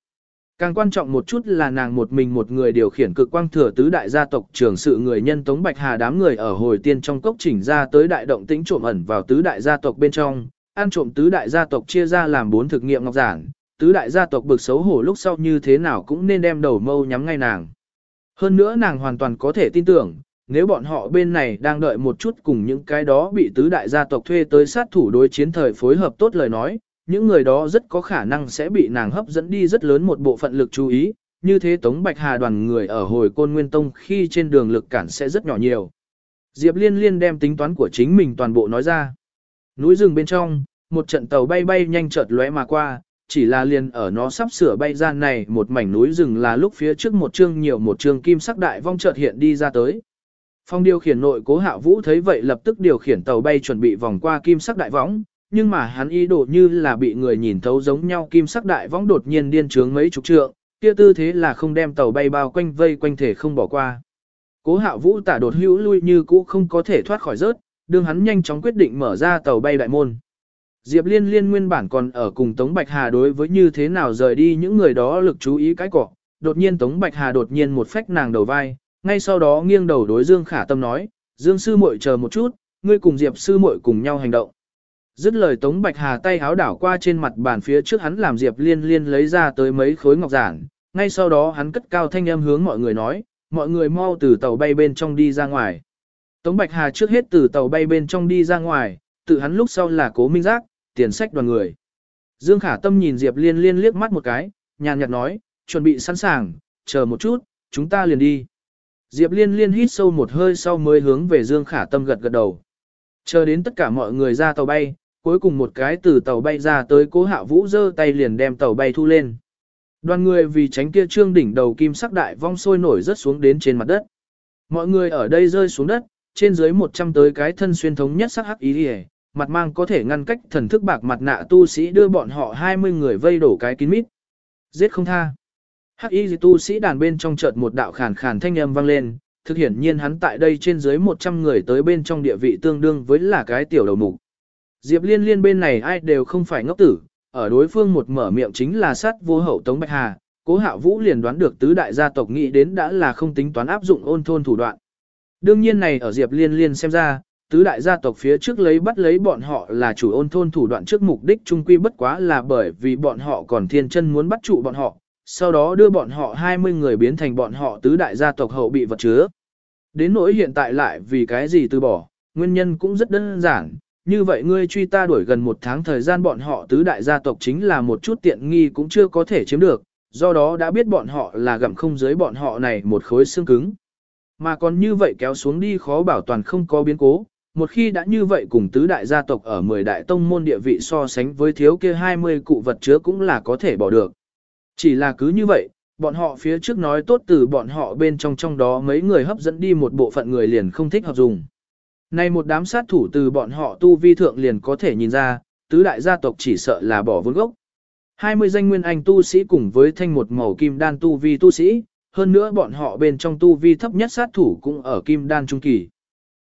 [SPEAKER 1] Càng quan trọng một chút là nàng một mình một người điều khiển cực quang thừa tứ đại gia tộc trưởng sự người nhân Tống Bạch Hà đám người ở hồi tiên trong cốc chỉnh ra tới đại động tĩnh trộm ẩn vào tứ đại gia tộc bên trong, ăn trộm tứ đại gia tộc chia ra làm bốn thực nghiệm ngọc giản, tứ đại gia tộc bực xấu hổ lúc sau như thế nào cũng nên đem đầu mâu nhắm ngay nàng. Hơn nữa nàng hoàn toàn có thể tin tưởng, nếu bọn họ bên này đang đợi một chút cùng những cái đó bị tứ đại gia tộc thuê tới sát thủ đối chiến thời phối hợp tốt lời nói, những người đó rất có khả năng sẽ bị nàng hấp dẫn đi rất lớn một bộ phận lực chú ý, như thế Tống Bạch Hà đoàn người ở hồi côn nguyên tông khi trên đường lực cản sẽ rất nhỏ nhiều. Diệp Liên Liên đem tính toán của chính mình toàn bộ nói ra. Núi rừng bên trong, một trận tàu bay bay nhanh chợt lóe mà qua, chỉ là liền ở nó sắp sửa bay ra này một mảnh núi rừng là lúc phía trước một chương nhiều một chương kim sắc đại vong chợt hiện đi ra tới. Phong điều khiển nội cố hạ vũ thấy vậy lập tức điều khiển tàu bay chuẩn bị vòng qua kim sắc đại võng, nhưng mà hắn ý đồ như là bị người nhìn thấu giống nhau kim sắc đại võng đột nhiên điên trướng mấy chục trượng, kia tư thế là không đem tàu bay bao quanh vây quanh thể không bỏ qua. Cố hạ vũ tả đột hữu lui như cũ không có thể thoát khỏi rớt, đương hắn nhanh chóng quyết định mở ra tàu bay đại môn. Diệp Liên Liên nguyên bản còn ở cùng Tống Bạch Hà đối với như thế nào rời đi những người đó lực chú ý cái cỏ. Đột nhiên Tống Bạch Hà đột nhiên một phách nàng đầu vai, ngay sau đó nghiêng đầu đối Dương Khả Tâm nói, Dương Sư muội chờ một chút, ngươi cùng Diệp Sư muội cùng nhau hành động. Dứt lời Tống Bạch Hà tay háo đảo qua trên mặt bàn phía trước hắn làm Diệp Liên Liên lấy ra tới mấy khối ngọc giản, ngay sau đó hắn cất cao thanh âm hướng mọi người nói, mọi người mau từ tàu bay bên trong đi ra ngoài. Tống Bạch Hà trước hết từ tàu bay bên trong đi ra ngoài, tự hắn lúc sau là cố minh giác, tiền sách đoàn người. Dương Khả Tâm nhìn Diệp Liên Liên liếc mắt một cái, nhàn nhạt nói, chuẩn bị sẵn sàng, chờ một chút, chúng ta liền đi. Diệp Liên Liên hít sâu một hơi sau mới hướng về Dương Khả Tâm gật gật đầu. Chờ đến tất cả mọi người ra tàu bay, cuối cùng một cái từ tàu bay ra tới cố hạ vũ giơ tay liền đem tàu bay thu lên. Đoàn người vì tránh kia trương đỉnh đầu kim sắc đại vong sôi nổi rất xuống đến trên mặt đất. Mọi người ở đây rơi xuống đất, trên dưới 100 tới cái thân xuyên thống nhất sắc hắc ý đi mặt mang có thể ngăn cách thần thức bạc mặt nạ tu sĩ đưa bọn họ 20 người vây đổ cái kín mít. Giết không tha. Hắc y tu sĩ đàn bên trong chợt một đạo khàn khàn thanh âm vang lên, thực hiển nhiên hắn tại đây trên dưới 100 người tới bên trong địa vị tương đương với là cái tiểu đầu mục. Diệp liên liên bên này ai đều không phải ngốc tử, ở đối phương một mở miệng chính là sát vô hậu Tống Bạch Hà, cố hạ vũ liền đoán được tứ đại gia tộc nghĩ đến đã là không tính toán áp dụng ôn thôn thủ đoạn. Đương nhiên này ở Diệp liên liên xem ra, tứ đại gia tộc phía trước lấy bắt lấy bọn họ là chủ ôn thôn thủ đoạn trước mục đích trung quy bất quá là bởi vì bọn họ còn thiên chân muốn bắt trụ bọn họ, sau đó đưa bọn họ 20 người biến thành bọn họ tứ đại gia tộc hậu bị vật chứa. Đến nỗi hiện tại lại vì cái gì từ bỏ, nguyên nhân cũng rất đơn giản, như vậy ngươi truy ta đuổi gần một tháng thời gian bọn họ tứ đại gia tộc chính là một chút tiện nghi cũng chưa có thể chiếm được, do đó đã biết bọn họ là gặm không dưới bọn họ này một khối xương cứng. Mà còn như vậy kéo xuống đi khó bảo toàn không có biến cố, một khi đã như vậy cùng tứ đại gia tộc ở 10 đại tông môn địa vị so sánh với thiếu kia 20 cụ vật chứa cũng là có thể bỏ được. Chỉ là cứ như vậy, bọn họ phía trước nói tốt từ bọn họ bên trong trong đó mấy người hấp dẫn đi một bộ phận người liền không thích hợp dùng. Này một đám sát thủ từ bọn họ tu vi thượng liền có thể nhìn ra, tứ đại gia tộc chỉ sợ là bỏ vốn gốc. 20 danh nguyên anh tu sĩ cùng với thanh một màu kim đan tu vi tu sĩ, hơn nữa bọn họ bên trong tu vi thấp nhất sát thủ cũng ở kim đan trung kỳ.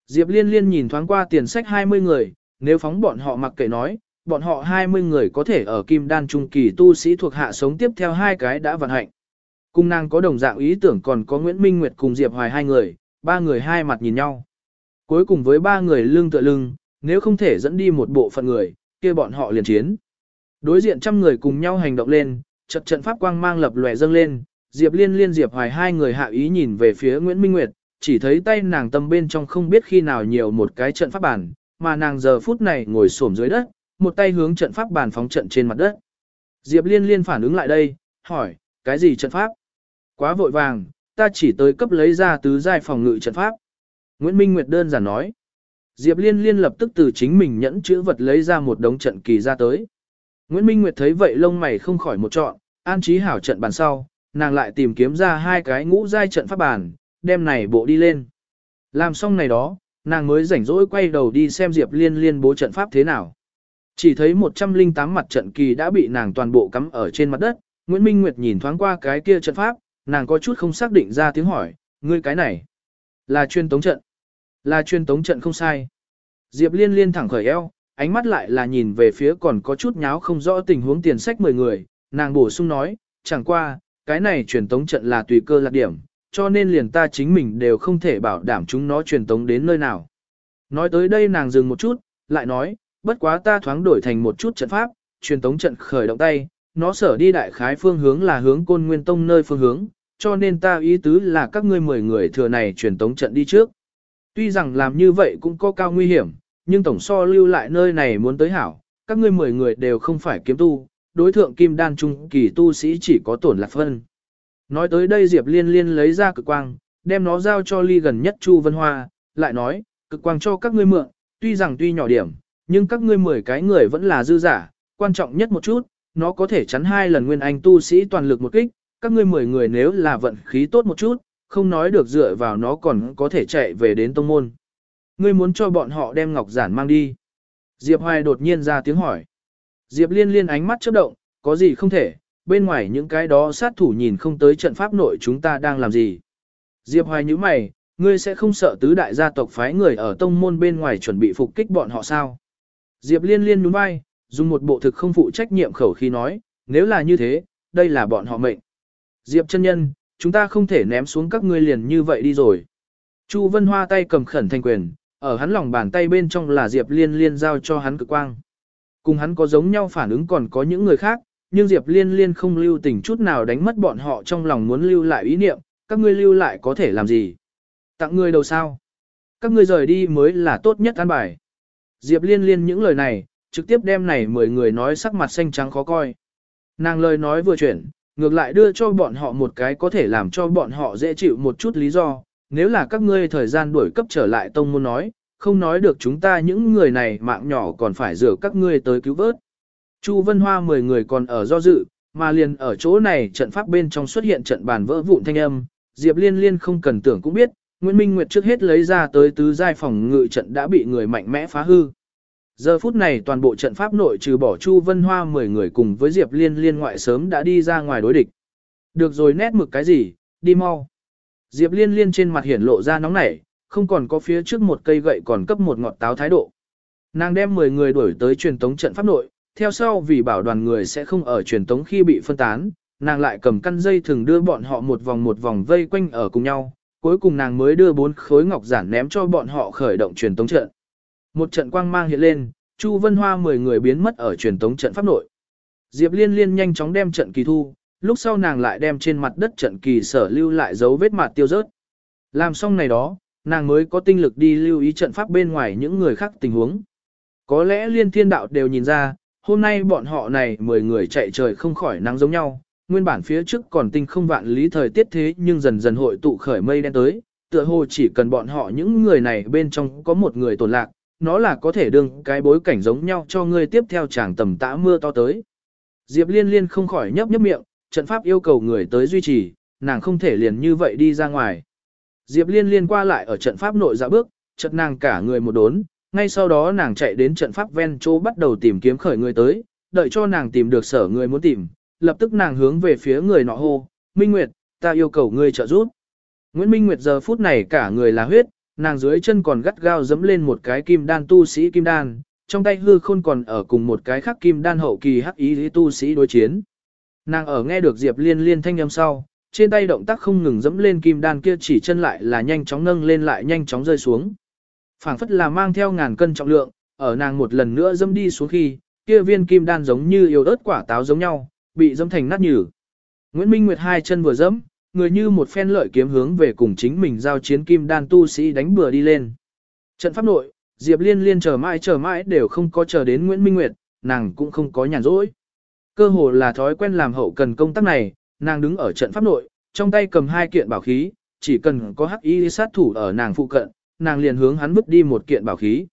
[SPEAKER 1] Diệp Liên Liên nhìn thoáng qua tiền sách 20 người, nếu phóng bọn họ mặc kệ nói, bọn họ 20 người có thể ở kim đan trung kỳ tu sĩ thuộc hạ sống tiếp theo hai cái đã vận hạnh. Cung nàng có đồng dạng ý tưởng còn có Nguyễn Minh Nguyệt cùng Diệp Hoài hai người, ba người hai mặt nhìn nhau. Cuối cùng với ba người lưng tựa lưng, nếu không thể dẫn đi một bộ phận người, kia bọn họ liền chiến. Đối diện trăm người cùng nhau hành động lên, trận trận pháp quang mang lập lòe dâng lên, Diệp Liên Liên Diệp Hoài hai người hạ ý nhìn về phía Nguyễn Minh Nguyệt, chỉ thấy tay nàng tâm bên trong không biết khi nào nhiều một cái trận pháp bản, mà nàng giờ phút này ngồi xổm dưới đất, một tay hướng trận pháp bản phóng trận trên mặt đất. Diệp Liên Liên phản ứng lại đây, hỏi, cái gì trận pháp? Quá vội vàng, ta chỉ tới cấp lấy ra tứ giai phòng ngự trận pháp. Nguyễn Minh Nguyệt đơn giản nói. Diệp Liên Liên lập tức từ chính mình nhẫn chữ vật lấy ra một đống trận kỳ ra tới. Nguyễn Minh Nguyệt thấy vậy lông mày không khỏi một trọn, an trí hảo trận bàn sau, nàng lại tìm kiếm ra hai cái ngũ giai trận pháp bàn, đem này bộ đi lên. Làm xong này đó, nàng mới rảnh rỗi quay đầu đi xem Diệp Liên Liên bố trận pháp thế nào. Chỉ thấy 108 mặt trận kỳ đã bị nàng toàn bộ cắm ở trên mặt đất, Nguyễn Minh Nguyệt nhìn thoáng qua cái kia trận pháp, nàng có chút không xác định ra tiếng hỏi, ngươi cái này là chuyên tống trận. Là truyền tống trận không sai. Diệp Liên Liên thẳng khởi eo, ánh mắt lại là nhìn về phía còn có chút nháo không rõ tình huống tiền sách 10 người, nàng bổ sung nói, chẳng qua, cái này truyền tống trận là tùy cơ lạc điểm, cho nên liền ta chính mình đều không thể bảo đảm chúng nó truyền tống đến nơi nào. Nói tới đây nàng dừng một chút, lại nói, bất quá ta thoáng đổi thành một chút trận pháp, truyền tống trận khởi động tay, nó sở đi đại khái phương hướng là hướng côn nguyên tông nơi phương hướng, cho nên ta ý tứ là các ngươi 10 người thừa này truyền tống trận đi trước. Tuy rằng làm như vậy cũng có cao nguy hiểm, nhưng tổng so lưu lại nơi này muốn tới hảo, các ngươi 10 người đều không phải kiếm tu, đối thượng kim đan trung kỳ tu sĩ chỉ có tổn lạc phân. Nói tới đây Diệp Liên Liên lấy ra cực quang, đem nó giao cho ly gần nhất Chu Vân Hoa, lại nói, cực quang cho các ngươi mượn, tuy rằng tuy nhỏ điểm, nhưng các ngươi 10 cái người vẫn là dư giả, quan trọng nhất một chút, nó có thể chắn hai lần nguyên anh tu sĩ toàn lực một kích, các ngươi 10 người nếu là vận khí tốt một chút, không nói được dựa vào nó còn có thể chạy về đến tông môn. Ngươi muốn cho bọn họ đem ngọc giản mang đi. Diệp Hoài đột nhiên ra tiếng hỏi. Diệp liên liên ánh mắt chớp động, có gì không thể, bên ngoài những cái đó sát thủ nhìn không tới trận pháp nội chúng ta đang làm gì. Diệp Hoài nhíu mày, ngươi sẽ không sợ tứ đại gia tộc phái người ở tông môn bên ngoài chuẩn bị phục kích bọn họ sao? Diệp liên liên nhún vai, dùng một bộ thực không phụ trách nhiệm khẩu khi nói, nếu là như thế, đây là bọn họ mệnh. Diệp chân nhân, chúng ta không thể ném xuống các ngươi liền như vậy đi rồi. Chu Vân Hoa tay cầm khẩn thành quyền, ở hắn lòng bàn tay bên trong là Diệp Liên Liên giao cho hắn cực quang. Cùng hắn có giống nhau phản ứng còn có những người khác, nhưng Diệp Liên Liên không lưu tình chút nào đánh mất bọn họ trong lòng muốn lưu lại ý niệm, các ngươi lưu lại có thể làm gì? Tặng người đầu sao? Các ngươi rời đi mới là tốt nhất an bài. Diệp Liên Liên những lời này, trực tiếp đem này 10 người nói sắc mặt xanh trắng khó coi. Nàng lời nói vừa chuyển, ngược lại đưa cho bọn họ một cái có thể làm cho bọn họ dễ chịu một chút lý do, nếu là các ngươi thời gian đuổi cấp trở lại tông môn nói, không nói được chúng ta những người này mạng nhỏ còn phải rửa các ngươi tới cứu vớt. Chu Vân Hoa 10 người còn ở do dự, mà liền ở chỗ này trận pháp bên trong xuất hiện trận bàn vỡ vụn thanh âm, Diệp Liên Liên không cần tưởng cũng biết, Nguyễn Minh Nguyệt trước hết lấy ra tới tứ giai phòng ngự trận đã bị người mạnh mẽ phá hư. Giờ phút này toàn bộ trận pháp nội trừ bỏ Chu Vân Hoa 10 người cùng với Diệp Liên Liên ngoại sớm đã đi ra ngoài đối địch. Được rồi nét mực cái gì, đi mau. Diệp Liên Liên trên mặt hiển lộ ra nóng nảy, không còn có phía trước một cây gậy còn cấp một ngọt táo thái độ. Nàng đem 10 người đuổi tới truyền tống trận pháp nội, theo sau vì bảo đoàn người sẽ không ở truyền tống khi bị phân tán, nàng lại cầm căn dây thường đưa bọn họ một vòng một vòng vây quanh ở cùng nhau, cuối cùng nàng mới đưa bốn khối ngọc giản ném cho bọn họ khởi động truyền tống trận. Một trận quang mang hiện lên, Chu Vân Hoa 10 người biến mất ở truyền tống trận pháp nội. Diệp Liên Liên nhanh chóng đem trận kỳ thu, lúc sau nàng lại đem trên mặt đất trận kỳ sở lưu lại dấu vết mặt tiêu rớt. Làm xong này đó, nàng mới có tinh lực đi lưu ý trận pháp bên ngoài những người khác tình huống. Có lẽ liên thiên đạo đều nhìn ra, hôm nay bọn họ này 10 người chạy trời không khỏi nắng giống nhau, nguyên bản phía trước còn tinh không vạn lý thời tiết thế nhưng dần dần hội tụ khởi mây đen tới, tựa hồ chỉ cần bọn họ những người này bên trong có một người tổn lạc, nó là có thể đương cái bối cảnh giống nhau cho ngươi tiếp theo chàng tầm tã mưa to tới. Diệp liên liên không khỏi nhấp nhấp miệng, trận pháp yêu cầu người tới duy trì, nàng không thể liền như vậy đi ra ngoài. Diệp liên liên qua lại ở trận pháp nội dạ bước, chợt nàng cả người một đốn, ngay sau đó nàng chạy đến trận pháp ven chỗ bắt đầu tìm kiếm khởi người tới, đợi cho nàng tìm được sở người muốn tìm, lập tức nàng hướng về phía người nọ hô, Minh Nguyệt, ta yêu cầu ngươi trợ giúp. Nguyễn Minh Nguyệt giờ phút này cả người là huyết, nàng dưới chân còn gắt gao dẫm lên một cái kim đan tu sĩ kim đan, trong tay hư khôn còn ở cùng một cái khác kim đan hậu kỳ hắc ý tu sĩ đối chiến. Nàng ở nghe được Diệp Liên Liên thanh âm sau, trên tay động tác không ngừng dẫm lên kim đan kia chỉ chân lại là nhanh chóng nâng lên lại nhanh chóng rơi xuống. Phảng phất là mang theo ngàn cân trọng lượng, ở nàng một lần nữa dẫm đi xuống khi, kia viên kim đan giống như yêu ớt quả táo giống nhau, bị dẫm thành nát nhừ. Nguyễn Minh Nguyệt hai chân vừa dẫm, người như một phen lợi kiếm hướng về cùng chính mình giao chiến kim đan tu sĩ đánh bừa đi lên. Trận pháp nội, Diệp Liên Liên chờ mãi chờ mãi đều không có chờ đến Nguyễn Minh Nguyệt, nàng cũng không có nhàn rỗi. Cơ hồ là thói quen làm hậu cần công tác này, nàng đứng ở trận pháp nội, trong tay cầm hai kiện bảo khí, chỉ cần có hắc y sát thủ ở nàng phụ cận, nàng liền hướng hắn vứt đi một kiện bảo khí.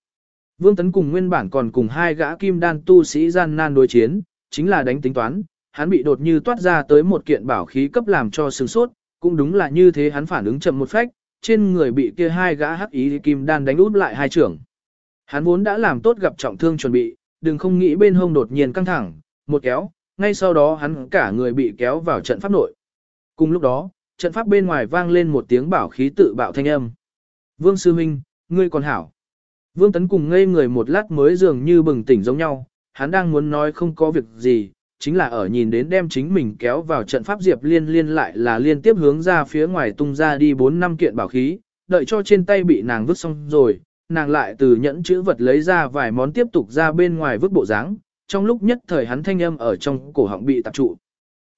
[SPEAKER 1] Vương Tấn cùng nguyên bản còn cùng hai gã kim đan tu sĩ gian nan đối chiến, chính là đánh tính toán, hắn bị đột như toát ra tới một kiện bảo khí cấp làm cho sừng sốt, cũng đúng là như thế hắn phản ứng chậm một phách, trên người bị kia hai gã hắc ý kim đan đánh út lại hai trưởng. Hắn vốn đã làm tốt gặp trọng thương chuẩn bị, đừng không nghĩ bên hông đột nhiên căng thẳng, một kéo, ngay sau đó hắn cả người bị kéo vào trận pháp nội. Cùng lúc đó, trận pháp bên ngoài vang lên một tiếng bảo khí tự bạo thanh âm. Vương Sư Minh, ngươi còn hảo. Vương Tấn cùng ngây người một lát mới dường như bừng tỉnh giống nhau, hắn đang muốn nói không có việc gì, chính là ở nhìn đến đem chính mình kéo vào trận pháp Diệp Liên Liên lại là liên tiếp hướng ra phía ngoài tung ra đi 4 năm kiện bảo khí, đợi cho trên tay bị nàng vứt xong rồi, nàng lại từ nhẫn chữ vật lấy ra vài món tiếp tục ra bên ngoài vứt bộ dáng, trong lúc nhất thời hắn thanh âm ở trong cổ họng bị tập trụ.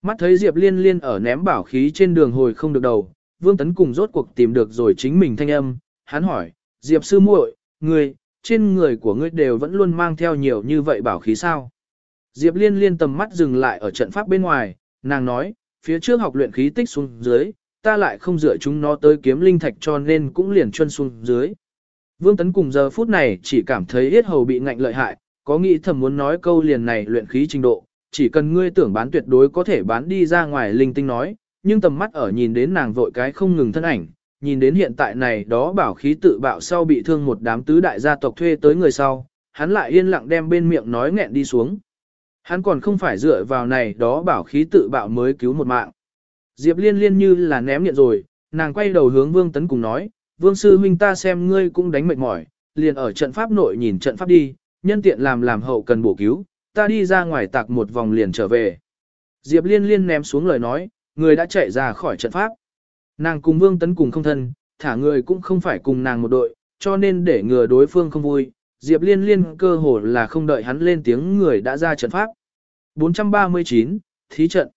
[SPEAKER 1] Mắt thấy Diệp Liên Liên ở ném bảo khí trên đường hồi không được đầu, Vương Tấn cùng rốt cuộc tìm được rồi chính mình thanh âm, hắn hỏi, Diệp sư muội, ngươi, trên người của ngươi đều vẫn luôn mang theo nhiều như vậy bảo khí sao? Diệp Liên Liên tầm mắt dừng lại ở trận pháp bên ngoài, nàng nói, phía trước học luyện khí tích xuống dưới, ta lại không dựa chúng nó tới kiếm linh thạch cho nên cũng liền chân xuống dưới. Vương Tấn cùng giờ phút này chỉ cảm thấy hết hầu bị ngạnh lợi hại, có nghĩ thầm muốn nói câu liền này luyện khí trình độ, chỉ cần ngươi tưởng bán tuyệt đối có thể bán đi ra ngoài linh tinh nói, nhưng tầm mắt ở nhìn đến nàng vội cái không ngừng thân ảnh, nhìn đến hiện tại này đó bảo khí tự bạo sau bị thương một đám tứ đại gia tộc thuê tới người sau, hắn lại yên lặng đem bên miệng nói nghẹn đi xuống. Hắn còn không phải dựa vào này đó bảo khí tự bạo mới cứu một mạng. Diệp liên liên như là ném nghiện rồi, nàng quay đầu hướng vương tấn cùng nói, vương sư huynh ta xem ngươi cũng đánh mệt mỏi, liền ở trận pháp nội nhìn trận pháp đi, nhân tiện làm làm hậu cần bổ cứu, ta đi ra ngoài tạc một vòng liền trở về. Diệp liên liên ném xuống lời nói, người đã chạy ra khỏi trận pháp. Nàng cùng vương tấn cùng không thân, thả người cũng không phải cùng nàng một đội, cho nên để ngừa đối phương không vui, Diệp liên liên cơ hồ là không đợi hắn lên tiếng người đã ra trận pháp. 439, Thí trận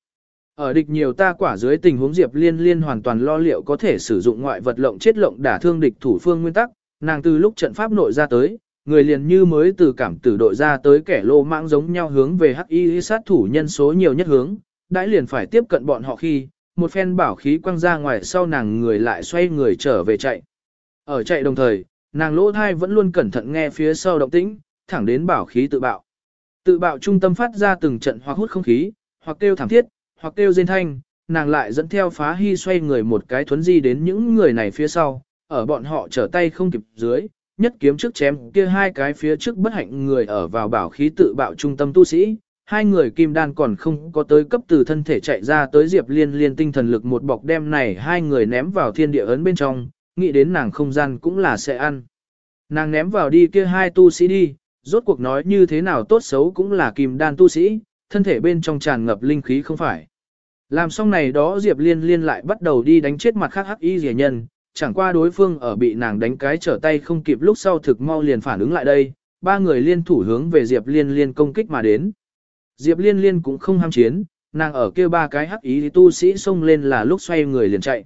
[SPEAKER 1] ở địch nhiều ta quả dưới tình huống Diệp Liên Liên hoàn toàn lo liệu có thể sử dụng ngoại vật lộng chết lộng đả thương địch thủ phương nguyên tắc, nàng từ lúc trận pháp nội ra tới, người liền như mới từ cảm tử đội ra tới kẻ lô mạng giống nhau hướng về hắc y sát thủ nhân số nhiều nhất hướng, đãi liền phải tiếp cận bọn họ khi, một phen bảo khí quăng ra ngoài sau nàng người lại xoay người trở về chạy. Ở chạy đồng thời, nàng lỗ thai vẫn luôn cẩn thận nghe phía sau động tĩnh, thẳng đến bảo khí tự bạo. Tự bạo trung tâm phát ra từng trận hoặc hút không khí, hoặc kêu thảm thiết, hoặc kêu rên thanh, nàng lại dẫn theo phá hy xoay người một cái thuấn di đến những người này phía sau, ở bọn họ trở tay không kịp dưới, nhất kiếm trước chém kia hai cái phía trước bất hạnh người ở vào bảo khí tự bạo trung tâm tu sĩ, hai người kim đan còn không có tới cấp từ thân thể chạy ra tới diệp liên liên tinh thần lực một bọc đem này hai người ném vào thiên địa ấn bên trong, nghĩ đến nàng không gian cũng là sẽ ăn. Nàng ném vào đi kia hai tu sĩ đi, rốt cuộc nói như thế nào tốt xấu cũng là kim đan tu sĩ, thân thể bên trong tràn ngập linh khí không phải. Làm xong này đó Diệp Liên Liên lại bắt đầu đi đánh chết mặt khác hắc y rẻ nhân, chẳng qua đối phương ở bị nàng đánh cái trở tay không kịp lúc sau thực mau liền phản ứng lại đây, ba người liên thủ hướng về Diệp Liên Liên công kích mà đến. Diệp Liên Liên cũng không ham chiến, nàng ở kia ba cái hắc ý tu sĩ xông lên là lúc xoay người liền chạy.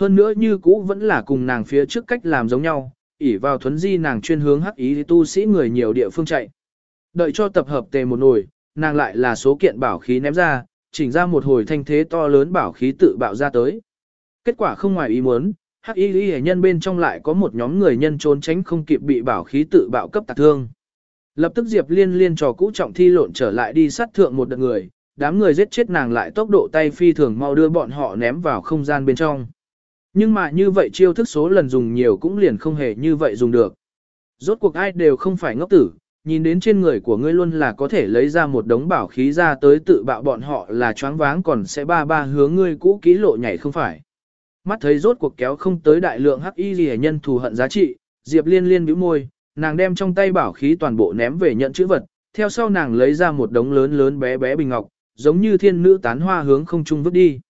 [SPEAKER 1] Hơn nữa như cũ vẫn là cùng nàng phía trước cách làm giống nhau, ỉ vào thuấn di nàng chuyên hướng hắc ý tu sĩ người nhiều địa phương chạy. Đợi cho tập hợp tề một nồi, nàng lại là số kiện bảo khí ném ra, chỉnh ra một hồi thanh thế to lớn bảo khí tự bạo ra tới. Kết quả không ngoài ý muốn, hắc y lý nhân bên trong lại có một nhóm người nhân trốn tránh không kịp bị bảo khí tự bạo cấp tạc thương. Lập tức Diệp Liên liên trò cũ trọng thi lộn trở lại đi sát thượng một đợt người, đám người giết chết nàng lại tốc độ tay phi thường mau đưa bọn họ ném vào không gian bên trong. Nhưng mà như vậy chiêu thức số lần dùng nhiều cũng liền không hề như vậy dùng được. Rốt cuộc ai đều không phải ngốc tử, nhìn đến trên người của ngươi luôn là có thể lấy ra một đống bảo khí ra tới tự bạo bọn họ là choáng váng còn sẽ ba ba hướng ngươi cũ kỹ lộ nhảy không phải. Mắt thấy rốt cuộc kéo không tới đại lượng hắc y gì nhân thù hận giá trị, Diệp liên liên bĩu môi, nàng đem trong tay bảo khí toàn bộ ném về nhận chữ vật, theo sau nàng lấy ra một đống lớn lớn bé bé bình ngọc, giống như thiên nữ tán hoa hướng không trung vứt đi.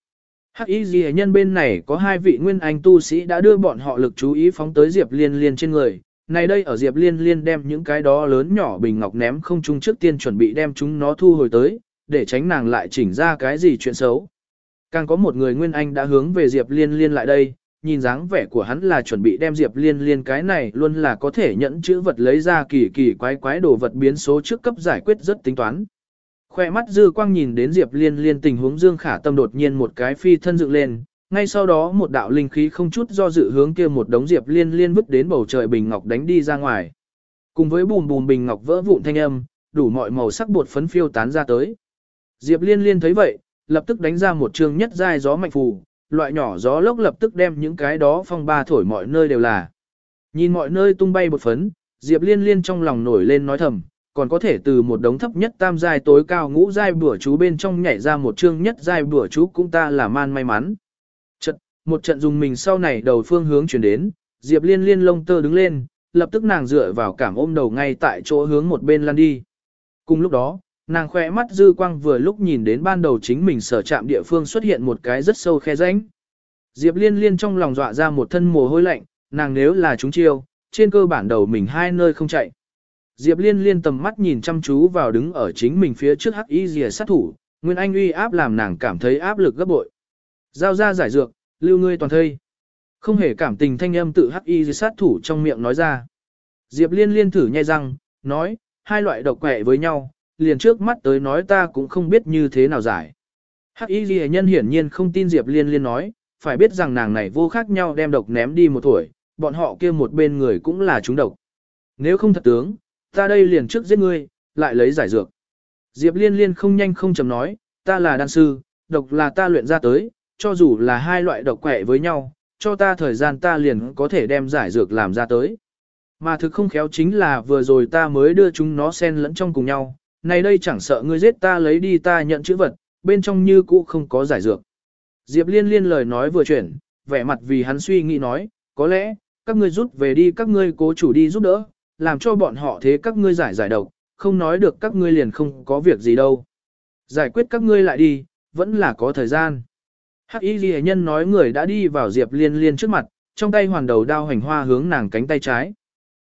[SPEAKER 1] Hắc y gì nhân bên này có hai vị nguyên anh tu sĩ đã đưa bọn họ lực chú ý phóng tới Diệp liên liên trên người, này đây ở Diệp Liên Liên đem những cái đó lớn nhỏ bình ngọc ném không chung trước tiên chuẩn bị đem chúng nó thu hồi tới, để tránh nàng lại chỉnh ra cái gì chuyện xấu. Càng có một người Nguyên Anh đã hướng về Diệp Liên Liên lại đây, nhìn dáng vẻ của hắn là chuẩn bị đem Diệp Liên Liên cái này luôn là có thể nhẫn chữ vật lấy ra kỳ kỳ quái quái đồ vật biến số trước cấp giải quyết rất tính toán. Khoe mắt dư quang nhìn đến Diệp Liên Liên tình huống Dương Khả Tâm đột nhiên một cái phi thân dựng lên, ngay sau đó một đạo linh khí không chút do dự hướng kia một đống diệp liên liên vứt đến bầu trời bình ngọc đánh đi ra ngoài. Cùng với bùm bùm bình ngọc vỡ vụn thanh âm, đủ mọi màu sắc bột phấn phiêu tán ra tới. Diệp liên liên thấy vậy, lập tức đánh ra một trường nhất giai gió mạnh phù, loại nhỏ gió lốc lập tức đem những cái đó phong ba thổi mọi nơi đều là. Nhìn mọi nơi tung bay bột phấn, Diệp liên liên trong lòng nổi lên nói thầm, còn có thể từ một đống thấp nhất tam giai tối cao ngũ giai bữa chú bên trong nhảy ra một chương nhất giai bữa chú cũng ta là man may mắn. Trận, một trận dùng mình sau này đầu phương hướng chuyển đến, Diệp Liên liên lông tơ đứng lên, lập tức nàng dựa vào cảm ôm đầu ngay tại chỗ hướng một bên lăn đi. Cùng lúc đó, nàng khỏe mắt dư quang vừa lúc nhìn đến ban đầu chính mình sở chạm địa phương xuất hiện một cái rất sâu khe rãnh. Diệp liên liên trong lòng dọa ra một thân mồ hôi lạnh, nàng nếu là chúng chiêu, trên cơ bản đầu mình hai nơi không chạy. Diệp liên liên tầm mắt nhìn chăm chú vào đứng ở chính mình phía trước hắc y rìa sát thủ, Nguyên Anh uy áp làm nàng cảm thấy áp lực gấp bội. Giao ra giải dược, lưu ngươi toàn thây. Không hề cảm tình thanh âm tự hắc y rìa sát thủ trong miệng nói ra. Diệp liên liên thử nhai răng, nói, hai loại độc quẹ với nhau, liền trước mắt tới nói ta cũng không biết như thế nào giải. Hắc y ghi nhân hiển nhiên không tin Diệp liên liên nói, phải biết rằng nàng này vô khác nhau đem độc ném đi một tuổi, bọn họ kia một bên người cũng là chúng độc. Nếu không thật tướng, ta đây liền trước giết ngươi, lại lấy giải dược. Diệp liên liên không nhanh không chậm nói, ta là đan sư, độc là ta luyện ra tới, cho dù là hai loại độc quẻ với nhau, cho ta thời gian ta liền có thể đem giải dược làm ra tới. Mà thực không khéo chính là vừa rồi ta mới đưa chúng nó xen lẫn trong cùng nhau, này đây chẳng sợ ngươi giết ta lấy đi ta nhận chữ vật, bên trong như cũ không có giải dược. Diệp liên liên lời nói vừa chuyển, vẻ mặt vì hắn suy nghĩ nói, có lẽ, các ngươi rút về đi các ngươi cố chủ đi giúp đỡ, làm cho bọn họ thế các ngươi giải giải độc, không nói được các ngươi liền không có việc gì đâu. Giải quyết các ngươi lại đi, vẫn là có thời gian. Hắc y ghi nhân nói người đã đi vào Diệp liên liên trước mặt, trong tay hoàn đầu đao hành hoa hướng nàng cánh tay trái.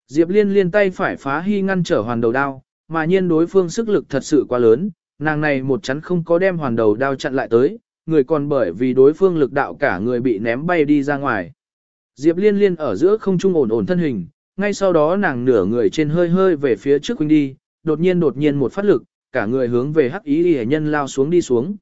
[SPEAKER 1] Diệp liên liên tay phải phá hy ngăn trở hoàn đầu đao, mà nhiên đối phương sức lực thật sự quá lớn, nàng này một chắn không có đem hoàn đầu đao chặn lại tới, người còn bởi vì đối phương lực đạo cả người bị ném bay đi ra ngoài. Diệp liên liên ở giữa không trung ổn ổn thân hình, ngay sau đó nàng nửa người trên hơi hơi về phía trước huynh đi, đột nhiên đột nhiên một phát lực, cả người hướng về hắc ý hề nhân lao xuống đi xuống.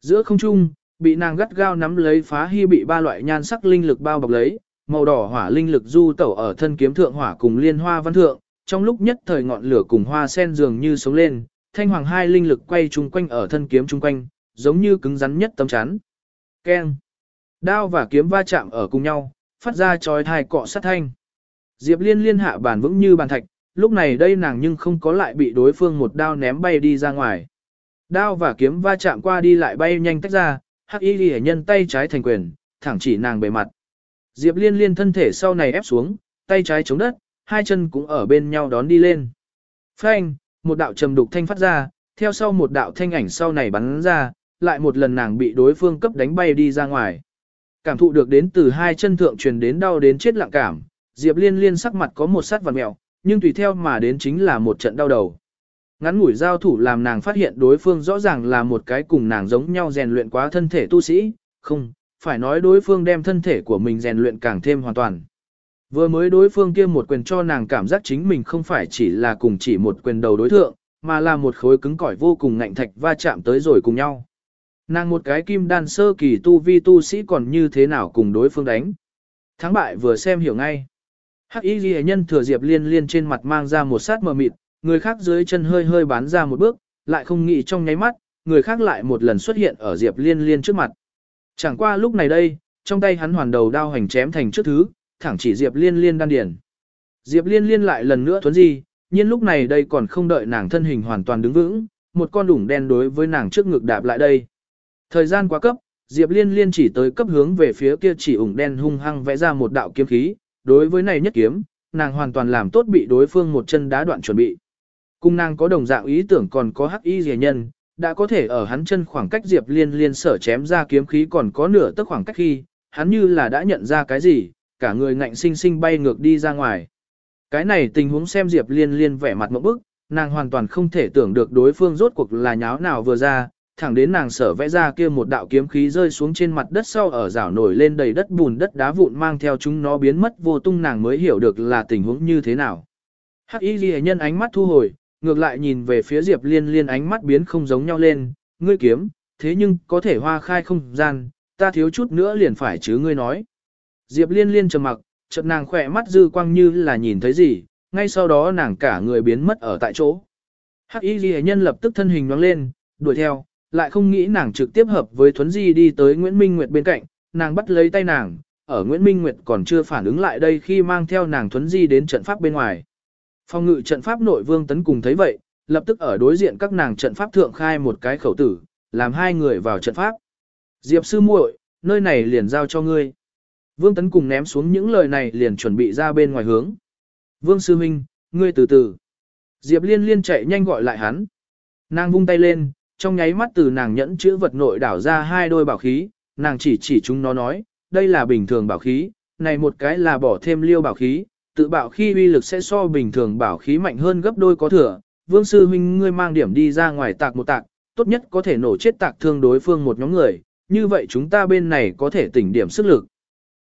[SPEAKER 1] Giữa không trung, bị nàng gắt gao nắm lấy phá hy bị ba loại nhan sắc linh lực bao bọc lấy, màu đỏ hỏa linh lực du tẩu ở thân kiếm thượng hỏa cùng liên hoa văn thượng, trong lúc nhất thời ngọn lửa cùng hoa sen dường như sống lên, thanh hoàng hai linh lực quay chung quanh ở thân kiếm chung quanh, giống như cứng rắn nhất tấm chắn. Keng. Đao và kiếm va chạm ở cùng nhau, phát ra chói thai cọ sát thanh. Diệp Liên liên hạ bàn vững như bàn thạch, lúc này đây nàng nhưng không có lại bị đối phương một đao ném bay đi ra ngoài. Đao và kiếm va chạm qua đi lại bay nhanh tách ra, hắc y ghi nhân tay trái thành quyền, thẳng chỉ nàng bề mặt. Diệp liên liên thân thể sau này ép xuống, tay trái chống đất, hai chân cũng ở bên nhau đón đi lên. Phanh, một đạo trầm đục thanh phát ra, theo sau một đạo thanh ảnh sau này bắn ra, lại một lần nàng bị đối phương cấp đánh bay đi ra ngoài. Cảm thụ được đến từ hai chân thượng truyền đến đau đến chết lặng cảm, Diệp Liên Liên sắc mặt có một sát vật mèo, nhưng tùy theo mà đến chính là một trận đau đầu. Ngắn ngủi giao thủ làm nàng phát hiện đối phương rõ ràng là một cái cùng nàng giống nhau rèn luyện quá thân thể tu sĩ, không, phải nói đối phương đem thân thể của mình rèn luyện càng thêm hoàn toàn. Vừa mới đối phương kia một quyền cho nàng cảm giác chính mình không phải chỉ là cùng chỉ một quyền đầu đối thượng, mà là một khối cứng cỏi vô cùng ngạnh thạch va chạm tới rồi cùng nhau. Nàng một cái kim đan sơ kỳ tu vi tu sĩ còn như thế nào cùng đối phương đánh. Thắng bại vừa xem hiểu ngay. Hắc y ghi nhân thừa diệp liên liên trên mặt mang ra một sát mờ mịt, người khác dưới chân hơi hơi bán ra một bước, lại không nghĩ trong nháy mắt, người khác lại một lần xuất hiện ở diệp liên liên trước mặt. Chẳng qua lúc này đây, trong tay hắn hoàn đầu đao hành chém thành trước thứ, thẳng chỉ Diệp Liên Liên đan điền. Diệp Liên Liên lại lần nữa thuấn gì, nhưng lúc này đây còn không đợi nàng thân hình hoàn toàn đứng vững, một con đủng đen đối với nàng trước ngực đạp lại đây. Thời gian quá cấp, Diệp Liên Liên chỉ tới cấp hướng về phía kia chỉ ủng đen hung hăng vẽ ra một đạo kiếm khí, đối với này nhất kiếm, nàng hoàn toàn làm tốt bị đối phương một chân đá đoạn chuẩn bị. Cung nàng có đồng dạng ý tưởng còn có hắc y rìa nhân, đã có thể ở hắn chân khoảng cách Diệp Liên Liên sở chém ra kiếm khí còn có nửa tức khoảng cách khi, hắn như là đã nhận ra cái gì, cả người ngạnh sinh sinh bay ngược đi ra ngoài. Cái này tình huống xem Diệp Liên Liên vẻ mặt một bức, nàng hoàn toàn không thể tưởng được đối phương rốt cuộc là nháo nào vừa ra, thẳng đến nàng sở vẽ ra kia một đạo kiếm khí rơi xuống trên mặt đất sau ở rảo nổi lên đầy đất bùn đất đá vụn mang theo chúng nó biến mất vô tung nàng mới hiểu được là tình huống như thế nào. Hắc Y Ghi nhân ánh mắt thu hồi, ngược lại nhìn về phía Diệp Liên Liên ánh mắt biến không giống nhau lên, ngươi kiếm, thế nhưng có thể hoa khai không gian, ta thiếu chút nữa liền phải chứ ngươi nói. Diệp liên liên trầm mặc, chợt nàng khỏe mắt dư quang như là nhìn thấy gì, ngay sau đó nàng cả người biến mất ở tại chỗ. Hắc y ghi nhân lập tức thân hình nhoáng lên, đuổi theo, lại không nghĩ nàng trực tiếp hợp với Thuấn Di đi tới Nguyễn Minh Nguyệt bên cạnh, nàng bắt lấy tay nàng, ở Nguyễn Minh Nguyệt còn chưa phản ứng lại đây khi mang theo nàng Thuấn Di đến trận pháp bên ngoài. Phong ngự trận pháp nội vương tấn cùng thấy vậy, lập tức ở đối diện các nàng trận pháp thượng khai một cái khẩu tử, làm hai người vào trận pháp. Diệp sư muội, nơi này liền giao cho ngươi. Vương Tấn cùng ném xuống những lời này liền chuẩn bị ra bên ngoài hướng. Vương Sư huynh, ngươi từ từ. Diệp Liên Liên chạy nhanh gọi lại hắn. Nàng vung tay lên, trong nháy mắt từ nàng nhẫn chữ vật nội đảo ra hai đôi bảo khí, nàng chỉ chỉ chúng nó nói, đây là bình thường bảo khí, này một cái là bỏ thêm liêu bảo khí, tự bảo khi uy lực sẽ so bình thường bảo khí mạnh hơn gấp đôi có thừa. Vương sư huynh ngươi mang điểm đi ra ngoài tạc một tạc, tốt nhất có thể nổ chết tạc thương đối phương một nhóm người, như vậy chúng ta bên này có thể tỉnh điểm sức lực.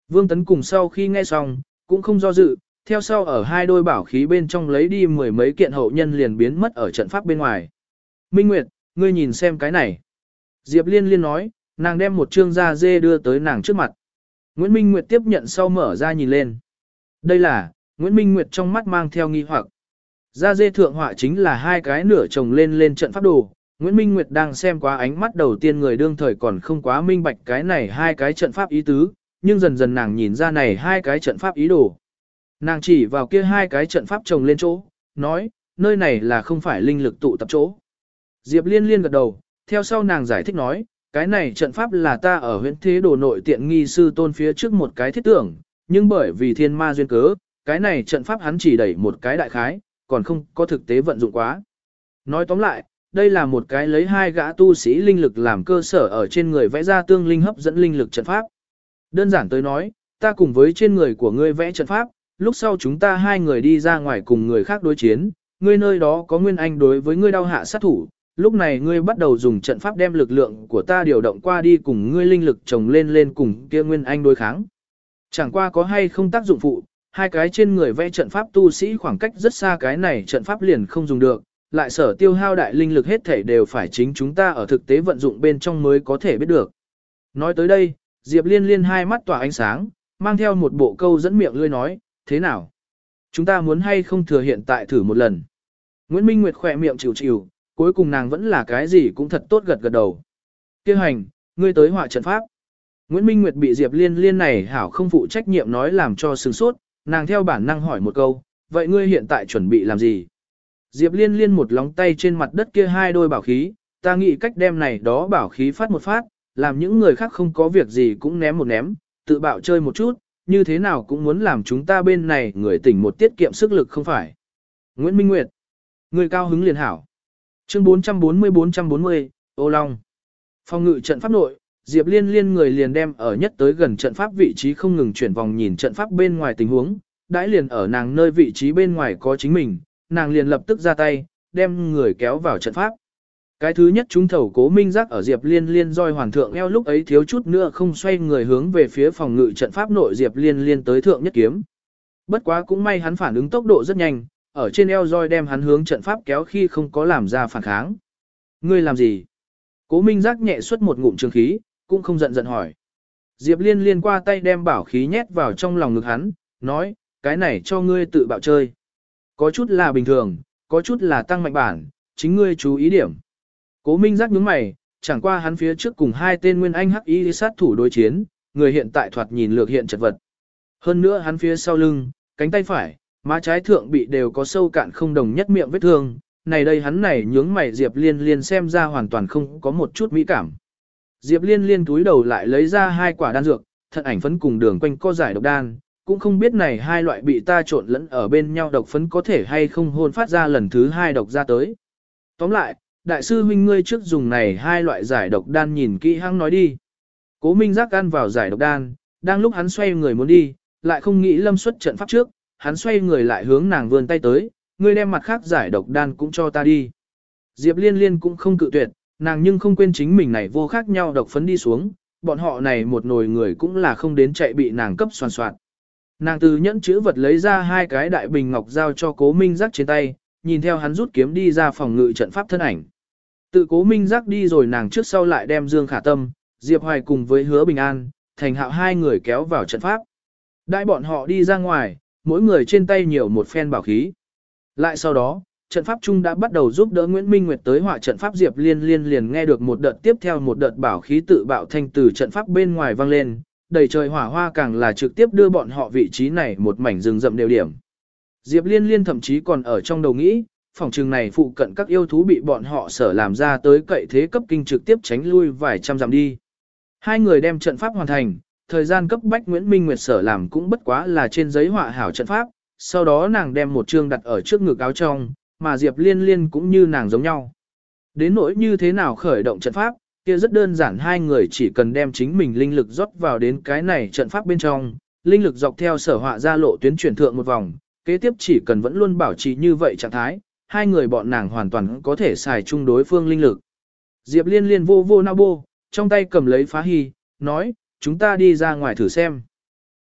[SPEAKER 1] Vương Tấn cùng sau khi nghe xong, cũng không do dự, theo sau ở hai đôi bảo khí bên trong lấy đi mười mấy kiện hậu nhân liền biến mất ở trận pháp bên ngoài. Minh Nguyệt, ngươi nhìn xem cái này. Diệp Liên Liên nói, nàng đem một trương da dê đưa tới nàng trước mặt. Nguyễn Minh Nguyệt tiếp nhận sau mở ra nhìn lên. Đây là, Nguyễn Minh Nguyệt trong mắt mang theo nghi hoặc. Da dê thượng họa chính là hai cái nửa chồng lên lên trận pháp đồ. Nguyễn Minh Nguyệt đang xem qua ánh mắt đầu tiên người đương thời còn không quá minh bạch cái này hai cái trận pháp ý tứ, nhưng dần dần nàng nhìn ra này hai cái trận pháp ý đồ. Nàng chỉ vào kia hai cái trận pháp chồng lên chỗ, nói, nơi này là không phải linh lực tụ tập chỗ. Diệp liên liên gật đầu, theo sau nàng giải thích nói, cái này trận pháp là ta ở huyện thế đồ nội tiện nghi sư tôn phía trước một cái thiết tưởng, nhưng bởi vì thiên ma duyên cớ, cái này trận pháp hắn chỉ đẩy một cái đại khái, còn không có thực tế vận dụng quá. Nói tóm lại, đây là một cái lấy hai gã tu sĩ linh lực làm cơ sở ở trên người vẽ ra tương linh hấp dẫn linh lực trận pháp. Đơn giản tới nói, ta cùng với trên người của ngươi vẽ trận pháp, lúc sau chúng ta hai người đi ra ngoài cùng người khác đối chiến, ngươi nơi đó có nguyên anh đối với ngươi đau hạ sát thủ, lúc này ngươi bắt đầu dùng trận pháp đem lực lượng của ta điều động qua đi cùng ngươi linh lực chồng lên lên cùng kia nguyên anh đối kháng. Chẳng qua có hay không tác dụng phụ, hai cái trên người vẽ trận pháp tu sĩ khoảng cách rất xa cái này trận pháp liền không dùng được, lại sở tiêu hao đại linh lực hết thể đều phải chính chúng ta ở thực tế vận dụng bên trong mới có thể biết được. Nói tới đây, Diệp Liên Liên hai mắt tỏa ánh sáng, mang theo một bộ câu dẫn miệng lươi nói, thế nào? Chúng ta muốn hay không thừa hiện tại thử một lần. Nguyễn Minh Nguyệt khỏe miệng chịu chịu, cuối cùng nàng vẫn là cái gì cũng thật tốt gật gật đầu. Kêu hành, ngươi tới họa trận pháp. Nguyễn Minh Nguyệt bị Diệp Liên Liên này hảo không phụ trách nhiệm nói làm cho sừng sốt, nàng theo bản năng hỏi một câu, vậy ngươi hiện tại chuẩn bị làm gì? Diệp Liên Liên một lóng tay trên mặt đất kia hai đôi bảo khí, ta nghĩ cách đem này đó bảo khí phát một phát, làm những người khác không có việc gì cũng ném một ném, tự bạo chơi một chút, như thế nào cũng muốn làm chúng ta bên này người tỉnh một tiết kiệm sức lực không phải. Nguyễn Minh Nguyệt, người cao hứng liền hảo. Chương 440-440, Ô Long. Phòng ngự trận pháp nội, Diệp Liên liên người liền đem ở nhất tới gần trận pháp vị trí không ngừng chuyển vòng nhìn trận pháp bên ngoài tình huống, đãi liền ở nàng nơi vị trí bên ngoài có chính mình, nàng liền lập tức ra tay, đem người kéo vào trận pháp. Cái thứ nhất chúng thầu cố minh giác ở Diệp Liên Liên roi hoàn thượng eo lúc ấy thiếu chút nữa không xoay người hướng về phía phòng ngự trận pháp nội Diệp Liên Liên tới thượng nhất kiếm. Bất quá cũng may hắn phản ứng tốc độ rất nhanh, ở trên eo roi đem hắn hướng trận pháp kéo khi không có làm ra phản kháng. Ngươi làm gì? Cố minh giác nhẹ xuất một ngụm trường khí, cũng không giận giận hỏi. Diệp Liên Liên qua tay đem bảo khí nhét vào trong lòng ngực hắn, nói, cái này cho ngươi tự bạo chơi. Có chút là bình thường, có chút là tăng mạnh bản, chính ngươi chú ý điểm. Cố Minh giác nhướng mày, chẳng qua hắn phía trước cùng hai tên nguyên anh hắc y sát thủ đối chiến, người hiện tại thoạt nhìn lược hiện chật vật. Hơn nữa hắn phía sau lưng, cánh tay phải, má trái thượng bị đều có sâu cạn không đồng nhất miệng vết thương, này đây hắn này nhướng mày Diệp Liên Liên xem ra hoàn toàn không có một chút mỹ cảm. Diệp Liên Liên túi đầu lại lấy ra hai quả đan dược, thật ảnh phấn cùng đường quanh co giải độc đan, cũng không biết này hai loại bị ta trộn lẫn ở bên nhau độc phấn có thể hay không hôn phát ra lần thứ hai độc ra tới. Tóm lại, đại sư huynh ngươi trước dùng này hai loại giải độc đan nhìn kỹ hăng nói đi. Cố Minh giác ăn vào giải độc đan, đang lúc hắn xoay người muốn đi, lại không nghĩ lâm xuất trận pháp trước, hắn xoay người lại hướng nàng vươn tay tới, ngươi đem mặt khác giải độc đan cũng cho ta đi. Diệp liên liên cũng không cự tuyệt, nàng nhưng không quên chính mình này vô khác nhau độc phấn đi xuống, bọn họ này một nồi người cũng là không đến chạy bị nàng cấp soàn soạn. Nàng từ nhẫn chữ vật lấy ra hai cái đại bình ngọc giao cho cố minh giác trên tay, nhìn theo hắn rút kiếm đi ra phòng ngự trận pháp thân ảnh. Tự cố minh giác đi rồi nàng trước sau lại đem Dương Khả Tâm, Diệp Hoài cùng với hứa bình an, thành hạo hai người kéo vào trận pháp. Đại bọn họ đi ra ngoài, mỗi người trên tay nhiều một phen bảo khí. Lại sau đó, trận pháp chung đã bắt đầu giúp đỡ Nguyễn Minh Nguyệt tới họa trận pháp Diệp Liên Liên liền nghe được một đợt tiếp theo một đợt bảo khí tự bạo thanh từ trận pháp bên ngoài vang lên, đầy trời hỏa hoa càng là trực tiếp đưa bọn họ vị trí này một mảnh rừng rậm đều điểm. Diệp Liên Liên thậm chí còn ở trong đầu nghĩ, phòng trường này phụ cận các yêu thú bị bọn họ sở làm ra tới cậy thế cấp kinh trực tiếp tránh lui vài trăm dặm đi. Hai người đem trận pháp hoàn thành, thời gian cấp bách Nguyễn Minh Nguyệt sở làm cũng bất quá là trên giấy họa hảo trận pháp, sau đó nàng đem một chương đặt ở trước ngực áo trong, mà Diệp Liên Liên cũng như nàng giống nhau. Đến nỗi như thế nào khởi động trận pháp, kia rất đơn giản hai người chỉ cần đem chính mình linh lực rót vào đến cái này trận pháp bên trong, linh lực dọc theo sở họa ra lộ tuyến chuyển thượng một vòng, kế tiếp chỉ cần vẫn luôn bảo trì như vậy trạng thái, hai người bọn nàng hoàn toàn có thể xài chung đối phương linh lực. Diệp liên liên vô vô nao bô, trong tay cầm lấy phá hy, nói, chúng ta đi ra ngoài thử xem.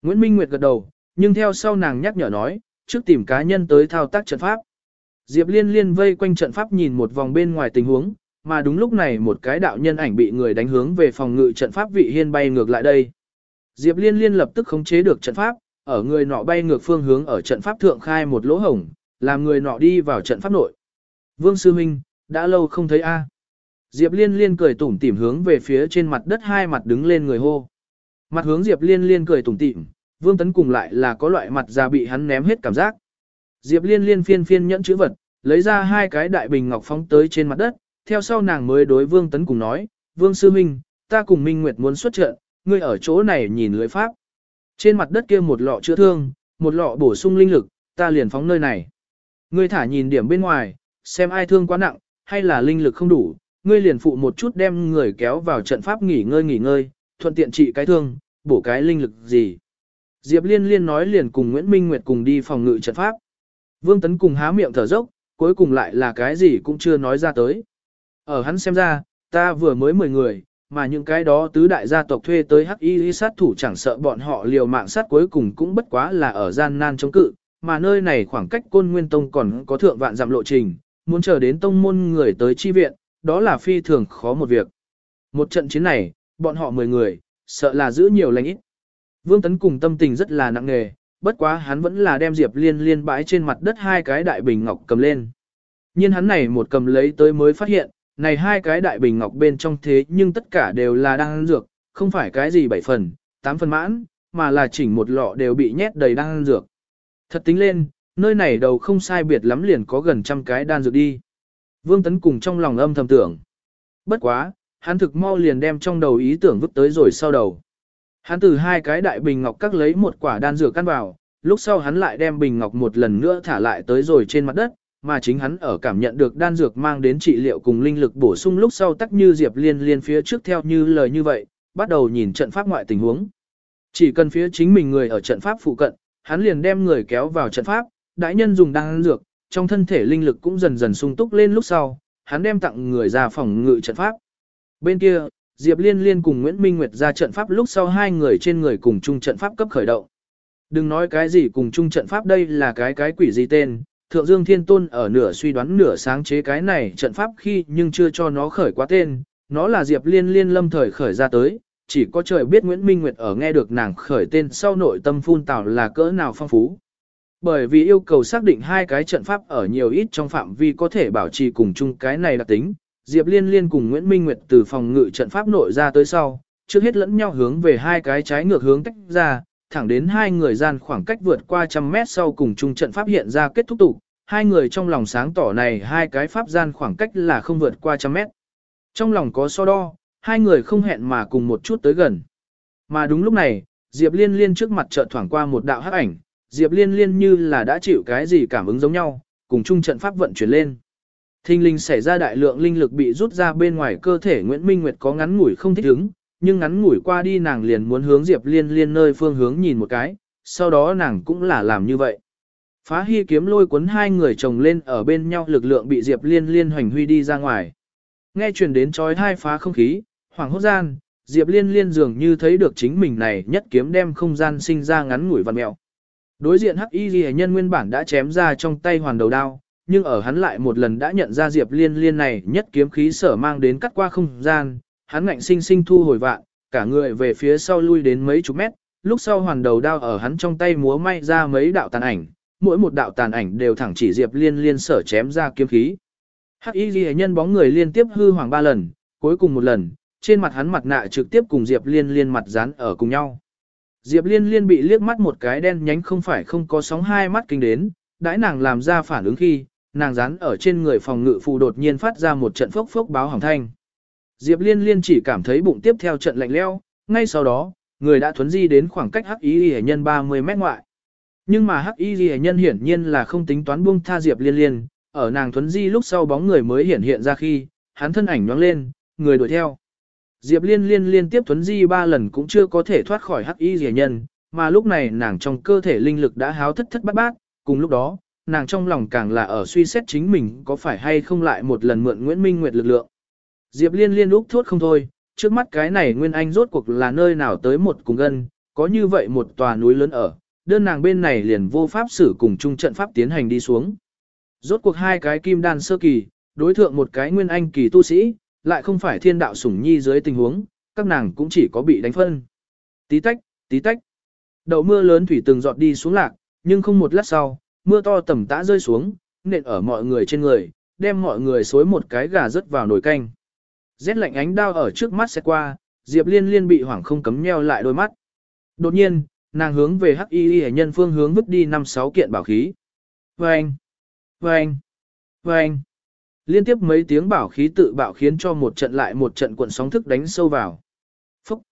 [SPEAKER 1] Nguyễn Minh Nguyệt gật đầu, nhưng theo sau nàng nhắc nhở nói, trước tìm cá nhân tới thao tác trận pháp. Diệp liên liên vây quanh trận pháp nhìn một vòng bên ngoài tình huống, mà đúng lúc này một cái đạo nhân ảnh bị người đánh hướng về phòng ngự trận pháp vị hiên bay ngược lại đây. Diệp liên liên lập tức khống chế được trận pháp, ở người nọ bay ngược phương hướng ở trận pháp thượng khai một lỗ hổng, làm người nọ đi vào trận pháp nội. Vương Sư Minh, đã lâu không thấy a. Diệp Liên Liên cười tủm tỉm hướng về phía trên mặt đất hai mặt đứng lên người hô. Mặt hướng Diệp Liên Liên cười tủm tỉm, Vương Tấn cùng lại là có loại mặt già bị hắn ném hết cảm giác. Diệp Liên Liên phiên phiên nhẫn chữ vật, lấy ra hai cái đại bình ngọc phóng tới trên mặt đất, theo sau nàng mới đối Vương Tấn cùng nói, Vương Sư Minh, ta cùng Minh Nguyệt muốn xuất trận, ngươi ở chỗ này nhìn lưới pháp. Trên mặt đất kia một lọ chữa thương, một lọ bổ sung linh lực, ta liền phóng nơi này. Ngươi thả nhìn điểm bên ngoài, xem ai thương quá nặng, hay là linh lực không đủ, ngươi liền phụ một chút đem người kéo vào trận pháp nghỉ ngơi nghỉ ngơi, thuận tiện trị cái thương, bổ cái linh lực gì. Diệp Liên Liên nói liền cùng Nguyễn Minh Nguyệt cùng đi phòng ngự trận pháp. Vương Tấn cùng há miệng thở dốc, cuối cùng lại là cái gì cũng chưa nói ra tới. Ở hắn xem ra, ta vừa mới 10 người, mà những cái đó tứ đại gia tộc thuê tới hắc y sát thủ chẳng sợ bọn họ liều mạng sát cuối cùng cũng bất quá là ở gian nan chống cự, mà nơi này khoảng cách côn nguyên tông còn có thượng vạn dặm lộ trình, muốn chờ đến tông môn người tới chi viện, đó là phi thường khó một việc. Một trận chiến này, bọn họ 10 người, sợ là giữ nhiều lành ít. Vương Tấn cùng tâm tình rất là nặng nề, bất quá hắn vẫn là đem Diệp Liên liên bãi trên mặt đất hai cái đại bình ngọc cầm lên. Nhưng hắn này một cầm lấy tới mới phát hiện, này hai cái đại bình ngọc bên trong thế nhưng tất cả đều là đan dược, không phải cái gì bảy phần, tám phần mãn, mà là chỉnh một lọ đều bị nhét đầy đan dược. Thật tính lên, nơi này đầu không sai biệt lắm liền có gần trăm cái đan dược đi. Vương Tấn cùng trong lòng âm thầm tưởng. Bất quá, hắn thực mau liền đem trong đầu ý tưởng vứt tới rồi sau đầu. Hắn từ hai cái đại bình ngọc cắt lấy một quả đan dược căn vào, lúc sau hắn lại đem bình ngọc một lần nữa thả lại tới rồi trên mặt đất, mà chính hắn ở cảm nhận được đan dược mang đến trị liệu cùng linh lực bổ sung lúc sau tắc như Diệp Liên liên phía trước theo như lời như vậy, bắt đầu nhìn trận pháp ngoại tình huống. Chỉ cần phía chính mình người ở trận pháp phụ cận, hắn liền đem người kéo vào trận pháp, đại nhân dùng đan dược, trong thân thể linh lực cũng dần dần sung túc lên lúc sau, hắn đem tặng người ra phòng ngự trận pháp. Bên kia, Diệp Liên Liên cùng Nguyễn Minh Nguyệt ra trận pháp lúc sau hai người trên người cùng chung trận pháp cấp khởi động. Đừng nói cái gì cùng chung trận pháp đây là cái cái quỷ gì tên, Thượng Dương Thiên Tôn ở nửa suy đoán nửa sáng chế cái này trận pháp khi nhưng chưa cho nó khởi quá tên, nó là Diệp Liên Liên lâm thời khởi ra tới, chỉ có trời biết Nguyễn Minh Nguyệt ở nghe được nàng khởi tên sau nội tâm phun tào là cỡ nào phong phú. Bởi vì yêu cầu xác định hai cái trận pháp ở nhiều ít trong phạm vi có thể bảo trì cùng chung cái này đặc tính, Diệp Liên Liên cùng Nguyễn Minh Nguyệt từ phòng ngự trận pháp nội ra tới sau, trước hết lẫn nhau hướng về hai cái trái ngược hướng tách ra, thẳng đến hai người gian khoảng cách vượt qua trăm mét sau cùng chung trận pháp hiện ra kết thúc tụ, hai người trong lòng sáng tỏ này hai cái pháp gian khoảng cách là không vượt qua trăm mét. Trong lòng có so đo, hai người không hẹn mà cùng một chút tới gần. Mà đúng lúc này, Diệp Liên Liên trước mặt chợt thoảng qua một đạo hắc ảnh, Diệp Liên Liên như là đã chịu cái gì cảm ứng giống nhau, cùng chung trận pháp vận chuyển lên. Thinh linh xảy ra đại lượng linh lực bị rút ra bên ngoài cơ thể Nguyễn Minh Nguyệt có ngắn ngủi không thích ứng, nhưng ngắn ngủi qua đi nàng liền muốn hướng Diệp Liên Liên nơi phương hướng nhìn một cái, sau đó nàng cũng là làm như vậy. Phá hy kiếm lôi cuốn hai người chồng lên ở bên nhau lực lượng bị Diệp Liên Liên hoành huy đi ra ngoài. Nghe truyền đến chói hai phá không khí, hoàng hốt gian, Diệp Liên Liên dường như thấy được chính mình này nhất kiếm đem không gian sinh ra ngắn ngủi vặn mèo. Đối diện Hắc Y Ghi nhân nguyên bản đã chém ra trong tay hoàn đầu đao, nhưng ở hắn lại một lần đã nhận ra Diệp Liên Liên này nhất kiếm khí sở mang đến cắt qua không gian, hắn ngạnh sinh sinh thu hồi vạn, cả người về phía sau lui đến mấy chục mét, lúc sau hoàn đầu đao ở hắn trong tay múa may ra mấy đạo tàn ảnh, mỗi một đạo tàn ảnh đều thẳng chỉ Diệp Liên Liên sở chém ra kiếm khí. Hắc Y Ghi nhân bóng người liên tiếp hư hoàng ba lần, cuối cùng một lần, trên mặt hắn mặt nạ trực tiếp cùng Diệp Liên Liên mặt dán ở cùng nhau. Diệp Liên Liên bị liếc mắt một cái đen nhánh không phải không có sóng hai mắt kinh đến, đãi nàng làm ra phản ứng khi, nàng dán ở trên người phòng ngự phù đột nhiên phát ra một trận phốc phốc báo hỏng thanh. Diệp Liên Liên chỉ cảm thấy bụng tiếp theo trận lạnh leo, ngay sau đó, người đã thuấn di đến khoảng cách Hắc Y Liễu nhân 30 mét ngoại. Nhưng mà Hắc Y Liễu nhân hiển nhiên là không tính toán buông tha Diệp Liên Liên, ở nàng thuấn di lúc sau bóng người mới hiển hiện ra khi, hắn thân ảnh nhoáng lên, người đuổi theo. Diệp liên liên liên tiếp thuấn di ba lần cũng chưa có thể thoát khỏi hắc y rẻ nhân, mà lúc này nàng trong cơ thể linh lực đã háo thất thất bát bát, cùng lúc đó, nàng trong lòng càng là ở suy xét chính mình có phải hay không lại một lần mượn Nguyễn Minh Nguyệt lực lượng. Diệp liên liên úc thốt không thôi, trước mắt cái này Nguyên Anh rốt cuộc là nơi nào tới một cùng gân, có như vậy một tòa núi lớn ở, đơn nàng bên này liền vô pháp xử cùng chung trận pháp tiến hành đi xuống. Rốt cuộc hai cái kim đan sơ kỳ, đối thượng một cái Nguyên Anh kỳ tu sĩ, lại không phải thiên đạo sủng nhi dưới tình huống, các nàng cũng chỉ có bị đánh phân. Tí tách, tí tách. Đậu mưa lớn thủy từng giọt đi xuống lạc, nhưng không một lát sau, mưa to tầm tã rơi xuống, nện ở mọi người trên người, đem mọi người xối một cái gà rớt vào nồi canh. Rét lạnh ánh đao ở trước mắt sẽ qua, Diệp Liên Liên bị hoảng không cấm nheo lại đôi mắt. Đột nhiên, nàng hướng về Hắc Y Y nhân phương hướng vứt đi năm sáu kiện bảo khí. Veng, veng, veng. Liên tiếp mấy tiếng bảo khí tự bạo khiến cho một trận lại một trận cuộn sóng thức đánh sâu vào. Phúc!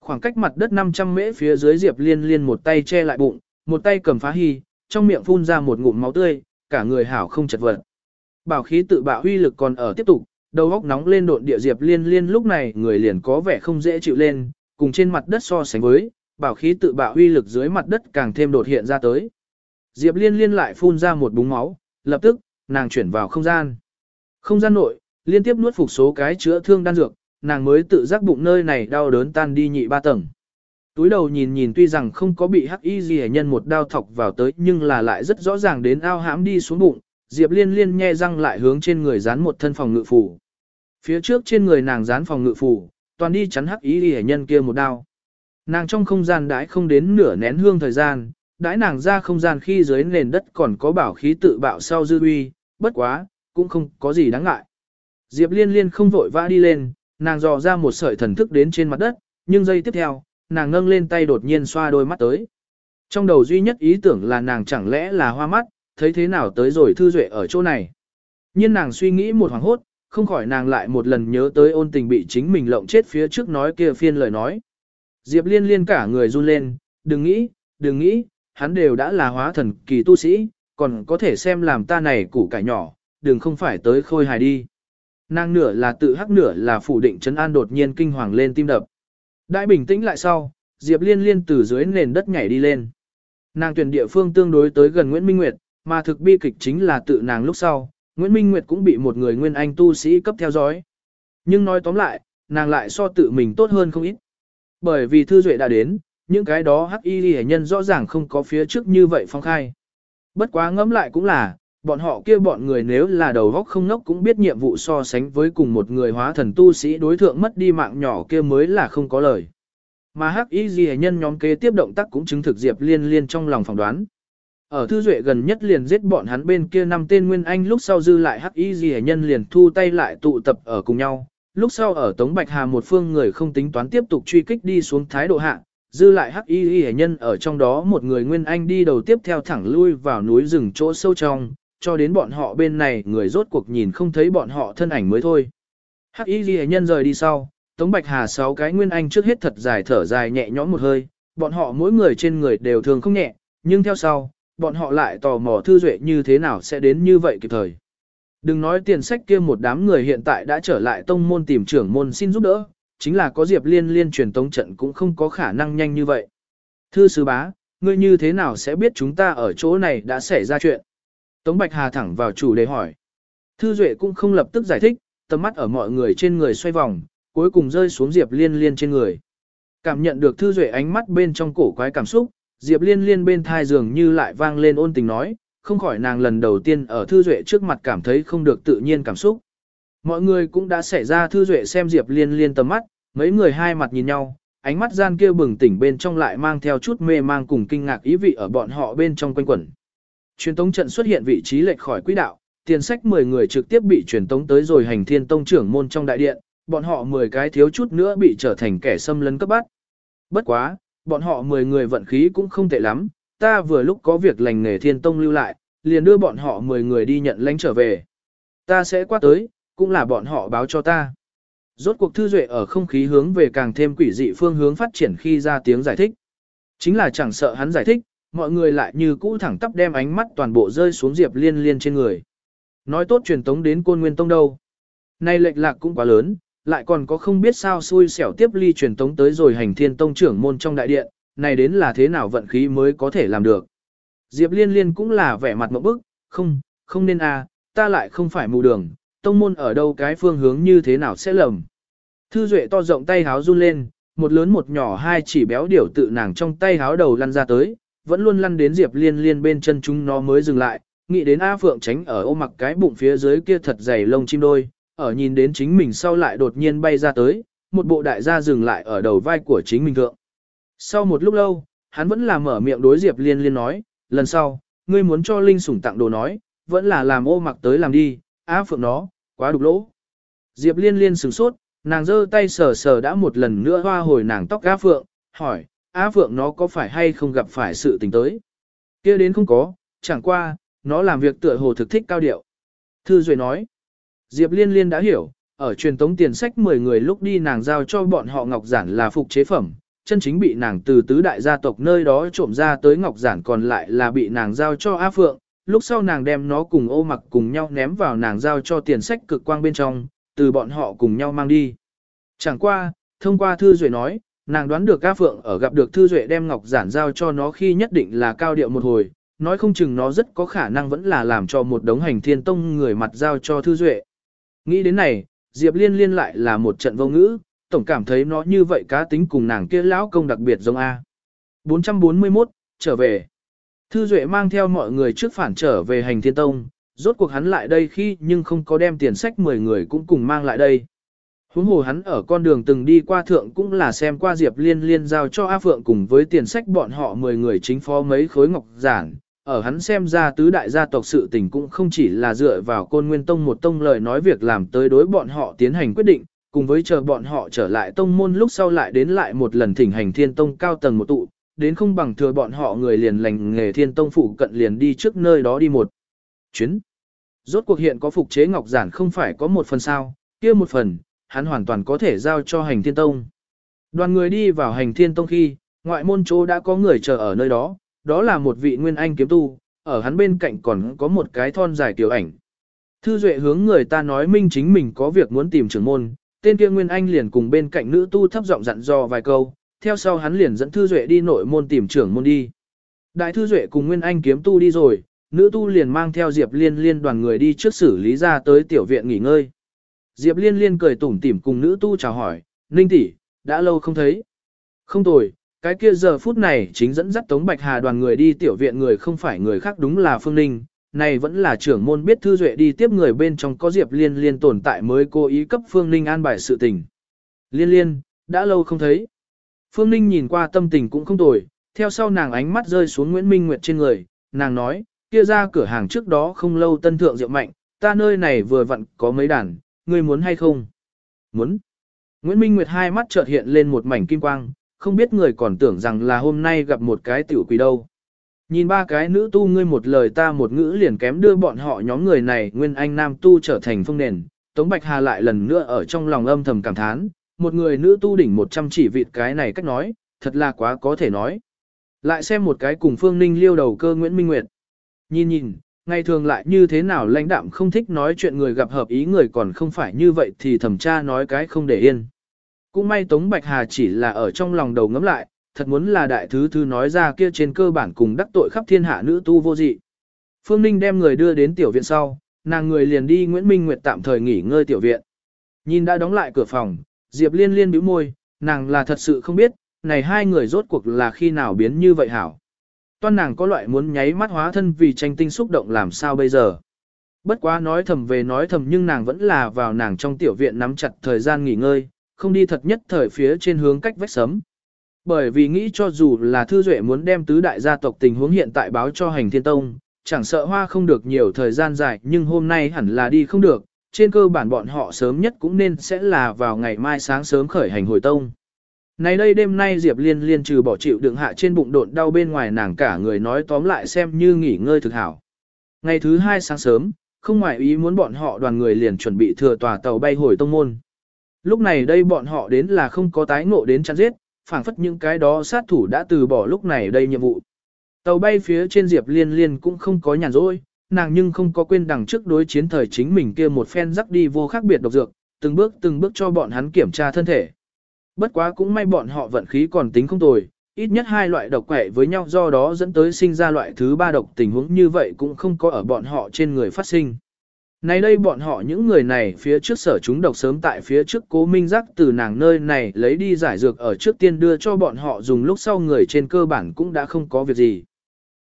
[SPEAKER 1] Khoảng cách mặt đất 500 mễ phía dưới Diệp Liên Liên một tay che lại bụng, một tay cầm phá hy, trong miệng phun ra một ngụm máu tươi, cả người hảo không chật vật. Bảo khí tự bạo huy lực còn ở tiếp tục, đầu óc nóng lên độn địa Diệp Liên Liên lúc này người liền có vẻ không dễ chịu lên, cùng trên mặt đất so sánh với, bảo khí tự bạo huy lực dưới mặt đất càng thêm đột hiện ra tới. Diệp Liên Liên lại phun ra một búng máu, lập tức, nàng chuyển vào không gian. Không gian nội, liên tiếp nuốt phục số cái chữa thương đan dược, nàng mới tự giác bụng nơi này đau đớn tan đi nhị ba tầng. Túi đầu nhìn nhìn tuy rằng không có bị hắc y gì nhân một đao thọc vào tới nhưng là lại rất rõ ràng đến ao hãm đi xuống bụng, Diệp Liên Liên nhe răng lại hướng trên người dán một thân phòng ngự phủ. Phía trước trên người nàng dán phòng ngự phủ, toàn đi chắn hắc y gì nhân kia một đao. Nàng trong không gian đãi không đến nửa nén hương thời gian, đãi nàng ra không gian khi dưới nền đất còn có bảo khí tự bạo sau dư uy, bất quá, cũng không có gì đáng ngại. Diệp liên liên không vội vã đi lên, nàng dò ra một sợi thần thức đến trên mặt đất, nhưng giây tiếp theo, nàng nâng lên tay đột nhiên xoa đôi mắt tới. Trong đầu duy nhất ý tưởng là nàng chẳng lẽ là hoa mắt, thấy thế nào tới rồi thư duệ ở chỗ này. Nhưng nàng suy nghĩ một hoàng hốt, không khỏi nàng lại một lần nhớ tới ôn tình bị chính mình lộng chết phía trước nói kia phiên lời nói. Diệp liên liên cả người run lên, đừng nghĩ, đừng nghĩ, hắn đều đã là hóa thần kỳ tu sĩ, còn có thể xem làm ta này củ cải nhỏ, đừng không phải tới khôi hài đi. Nàng nửa là tự hắc nửa là phủ định chấn an đột nhiên kinh hoàng lên tim đập. Đại bình tĩnh lại sau, Diệp liên liên từ dưới nền đất nhảy đi lên. Nàng tuyển địa phương tương đối tới gần Nguyễn Minh Nguyệt, mà thực bi kịch chính là tự nàng lúc sau, Nguyễn Minh Nguyệt cũng bị một người nguyên anh tu sĩ cấp theo dõi. Nhưng nói tóm lại, nàng lại so tự mình tốt hơn không ít. Bởi vì Thư Duệ đã đến, những cái đó hắc y hệ nhân rõ ràng không có phía trước như vậy phong khai. Bất quá ngẫm lại cũng là, bọn họ kia bọn người nếu là đầu góc không nốc cũng biết nhiệm vụ so sánh với cùng một người hóa thần tu sĩ đối thượng mất đi mạng nhỏ kia mới là không có lời. Mà hắc y gì nhân nhóm kế tiếp động tác cũng chứng thực Diệp Liên Liên trong lòng phỏng đoán. Ở thư duệ gần nhất liền giết bọn hắn bên kia năm tên Nguyên Anh lúc sau dư lại hắc y gì nhân liền thu tay lại tụ tập ở cùng nhau, lúc sau ở Tống Bạch Hà một phương người không tính toán tiếp tục truy kích đi xuống thái độ hạ, dư lại hắc y y nhân ở trong đó một người nguyên anh đi đầu tiếp theo thẳng lui vào núi rừng chỗ sâu trong, cho đến bọn họ bên này người rốt cuộc nhìn không thấy bọn họ thân ảnh mới thôi. Hắc y y nhân rời đi sau, Tống Bạch Hà sáu cái nguyên anh trước hết thật dài thở dài nhẹ nhõm một hơi, bọn họ mỗi người trên người đều thường không nhẹ, nhưng theo sau, bọn họ lại tò mò thư duệ như thế nào sẽ đến như vậy kịp thời. Đừng nói tiền sách kia một đám người hiện tại đã trở lại tông môn tìm trưởng môn xin giúp đỡ, chính là có Diệp Liên liên truyền tống trận cũng không có khả năng nhanh như vậy. Thư sứ bá, ngươi như thế nào sẽ biết chúng ta ở chỗ này đã xảy ra chuyện? Tống Bạch Hà thẳng vào chủ đề hỏi. Thư Duệ cũng không lập tức giải thích, tầm mắt ở mọi người trên người xoay vòng, cuối cùng rơi xuống Diệp Liên liên trên người. Cảm nhận được Thư Duệ ánh mắt bên trong cổ quái cảm xúc, Diệp Liên liên bên thai dường như lại vang lên ôn tình nói, không khỏi nàng lần đầu tiên ở Thư Duệ trước mặt cảm thấy không được tự nhiên cảm xúc. Mọi người cũng đã xảy ra Thư Duệ xem Diệp Liên liên tầm mắt, mấy người hai mặt nhìn nhau, ánh mắt gian kia bừng tỉnh bên trong lại mang theo chút mê mang cùng kinh ngạc ý vị ở bọn họ bên trong quanh quẩn. Truyền tống trận xuất hiện vị trí lệch khỏi quỹ đạo, tiền sách 10 người trực tiếp bị truyền tống tới rồi hành thiên tông trưởng môn trong đại điện, bọn họ 10 cái thiếu chút nữa bị trở thành kẻ xâm lấn cấp bắt. Bất quá, bọn họ 10 người vận khí cũng không tệ lắm, ta vừa lúc có việc lành nghề thiên tông lưu lại, liền đưa bọn họ 10 người đi nhận lãnh trở về. Ta sẽ qua tới, cũng là bọn họ báo cho ta. Rốt cuộc thư duệ ở không khí hướng về càng thêm quỷ dị phương hướng phát triển khi ra tiếng giải thích. Chính là chẳng sợ hắn giải thích, mọi người lại như cũ thẳng tắp đem ánh mắt toàn bộ rơi xuống Diệp Liên Liên trên người. Nói tốt truyền tống đến Côn Nguyên Tông đâu? Nay lệch lạc cũng quá lớn, lại còn có không biết sao xui xẻo tiếp ly truyền tống tới rồi hành thiên tông trưởng môn trong đại điện, này đến là thế nào vận khí mới có thể làm được. Diệp liên liên cũng là vẻ mặt mẫu bức, không, không nên à, ta lại không phải mù đường, tông môn ở đâu cái phương hướng như thế nào sẽ lầm. Thư Duệ to rộng tay háo run lên, một lớn một nhỏ hai chỉ béo điểu tự nàng trong tay háo đầu lăn ra tới, vẫn luôn lăn đến Diệp Liên Liên bên chân chúng nó mới dừng lại, nghĩ đến A Phượng tránh ở ô mặc cái bụng phía dưới kia thật dày lông chim đôi, ở nhìn đến chính mình sau lại đột nhiên bay ra tới, một bộ đại gia dừng lại ở đầu vai của chính mình thượng. Sau một lúc lâu, hắn vẫn là mở miệng đối Diệp Liên Liên nói, lần sau, ngươi muốn cho Linh sủng tặng đồ nói, vẫn là làm ô mặc tới làm đi, A Phượng nó, quá đục lỗ. Diệp Liên Liên sửng sốt, nàng giơ tay sờ sờ đã một lần nữa hoa hồi nàng tóc A Phượng, hỏi, Á Phượng nó có phải hay không gặp phải sự tình tới? kia đến không có, chẳng qua, nó làm việc tựa hồ thực thích cao điệu. Thư Duệ nói, Diệp Liên Liên đã hiểu, ở truyền tống tiền sách 10 người lúc đi nàng giao cho bọn họ Ngọc Giản là phục chế phẩm, chân chính bị nàng từ tứ đại gia tộc nơi đó trộm ra tới Ngọc Giản còn lại là bị nàng giao cho Á Phượng, lúc sau nàng đem nó cùng ô mặc cùng nhau ném vào nàng giao cho tiền sách cực quang bên trong, từ bọn họ cùng nhau mang đi. Chẳng qua, thông qua Thư Duệ nói, nàng đoán được ca Phượng ở gặp được Thư Duệ đem Ngọc Giản giao cho nó khi nhất định là cao điệu một hồi, nói không chừng nó rất có khả năng vẫn là làm cho một đống hành thiên tông người mặt giao cho Thư Duệ. Nghĩ đến này, Diệp Liên liên lại là một trận vô ngữ, tổng cảm thấy nó như vậy cá tính cùng nàng kia lão công đặc biệt giống A. 441, trở về. Thư Duệ mang theo mọi người trước phản trở về hành thiên tông, rốt cuộc hắn lại đây khi nhưng không có đem tiền sách 10 người cũng cùng mang lại đây. Huống hồ hắn ở con đường từng đi qua thượng cũng là xem qua Diệp Liên liên giao cho A Phượng cùng với tiền sách bọn họ 10 người chính phó mấy khối ngọc giản. Ở hắn xem ra tứ đại gia tộc sự tình cũng không chỉ là dựa vào côn nguyên tông một tông lời nói việc làm tới đối bọn họ tiến hành quyết định, cùng với chờ bọn họ trở lại tông môn lúc sau lại đến lại một lần thỉnh hành thiên tông cao tầng một tụ, đến không bằng thừa bọn họ người liền lành nghề thiên tông phụ cận liền đi trước nơi đó đi một chuyến. Rốt cuộc hiện có phục chế ngọc giản không phải có một phần sao, kia một phần, hắn hoàn toàn có thể giao cho hành thiên tông. Đoàn người đi vào hành thiên tông khi, ngoại môn chỗ đã có người chờ ở nơi đó, đó là một vị nguyên anh kiếm tu, ở hắn bên cạnh còn có một cái thon dài tiểu ảnh. Thư Duệ hướng người ta nói minh chính mình có việc muốn tìm trưởng môn, tên kia nguyên anh liền cùng bên cạnh nữ tu thấp giọng dặn dò vài câu, theo sau hắn liền dẫn Thư Duệ đi nội môn tìm trưởng môn đi. Đại Thư Duệ cùng nguyên anh kiếm tu đi rồi, nữ tu liền mang theo Diệp Liên liên đoàn người đi trước xử lý ra tới tiểu viện nghỉ ngơi. Diệp Liên Liên cười tủm tỉm cùng nữ tu chào hỏi, Ninh tỷ, đã lâu không thấy. Không tồi, cái kia giờ phút này chính dẫn dắt Tống Bạch Hà đoàn người đi tiểu viện người không phải người khác đúng là Phương Ninh, này vẫn là trưởng môn biết thư duệ đi tiếp người bên trong có Diệp Liên Liên tồn tại mới cố ý cấp Phương Ninh an bài sự tình. Liên Liên, đã lâu không thấy. Phương Ninh nhìn qua tâm tình cũng không tồi, theo sau nàng ánh mắt rơi xuống Nguyễn Minh Nguyệt trên người, nàng nói, kia ra cửa hàng trước đó không lâu tân thượng rượu mạnh, ta nơi này vừa vặn có mấy đàn, ngươi muốn hay không? Muốn. Nguyễn Minh Nguyệt hai mắt chợt hiện lên một mảnh kim quang, không biết người còn tưởng rằng là hôm nay gặp một cái tiểu quỷ đâu. Nhìn ba cái nữ tu ngươi một lời ta một ngữ liền kém đưa bọn họ nhóm người này nguyên anh nam tu trở thành phong nền. Tống Bạch Hà lại lần nữa ở trong lòng âm thầm cảm thán, một người nữ tu đỉnh một trăm chỉ vịt cái này cách nói, thật là quá có thể nói. Lại xem một cái cùng Phương Ninh liêu đầu cơ Nguyễn Minh Nguyệt. Nhìn nhìn, ngày thường lại như thế nào lãnh đạm không thích nói chuyện người gặp hợp ý người còn không phải như vậy thì thẩm tra nói cái không để yên. Cũng may Tống Bạch Hà chỉ là ở trong lòng đầu ngấm lại, thật muốn là đại thứ thư nói ra kia trên cơ bản cùng đắc tội khắp thiên hạ nữ tu vô dị. Phương Ninh đem người đưa đến tiểu viện sau, nàng người liền đi Nguyễn Minh Nguyệt tạm thời nghỉ ngơi tiểu viện. Nhìn đã đóng lại cửa phòng, Diệp Liên liên bĩu môi, nàng là thật sự không biết, này hai người rốt cuộc là khi nào biến như vậy hảo. Toan nàng có loại muốn nháy mắt hóa thân vì tranh tinh xúc động làm sao bây giờ. Bất quá nói thầm về nói thầm nhưng nàng vẫn là vào nàng trong tiểu viện nắm chặt thời gian nghỉ ngơi, không đi thật nhất thời phía trên hướng cách vách sấm. Bởi vì nghĩ cho dù là Thư Duệ muốn đem tứ đại gia tộc tình huống hiện tại báo cho hành thiên tông, chẳng sợ hoa không được nhiều thời gian dài nhưng hôm nay hẳn là đi không được, trên cơ bản bọn họ sớm nhất cũng nên sẽ là vào ngày mai sáng sớm khởi hành hồi tông. Này đây đêm nay Diệp Liên liên trừ bỏ chịu đựng hạ trên bụng độn đau bên ngoài nàng cả người nói tóm lại xem như nghỉ ngơi thực hảo. Ngày thứ hai sáng sớm, không ngoại ý muốn bọn họ đoàn người liền chuẩn bị thừa tòa tàu bay hồi tông môn. Lúc này đây bọn họ đến là không có tái ngộ đến chăn giết, phảng phất những cái đó sát thủ đã từ bỏ lúc này đây nhiệm vụ. Tàu bay phía trên Diệp Liên Liên cũng không có nhàn rỗi, nàng nhưng không có quên đằng trước đối chiến thời chính mình kia một phen rắc đi vô khác biệt độc dược, từng bước từng bước cho bọn hắn kiểm tra thân thể. Bất quá cũng may bọn họ vận khí còn tính không tồi, ít nhất hai loại độc quẻ với nhau do đó dẫn tới sinh ra loại thứ ba độc tình huống như vậy cũng không có ở bọn họ trên người phát sinh. Này đây bọn họ những người này phía trước sở chúng độc sớm tại phía trước cố minh giác từ nàng nơi này lấy đi giải dược ở trước tiên đưa cho bọn họ dùng lúc sau người trên cơ bản cũng đã không có việc gì.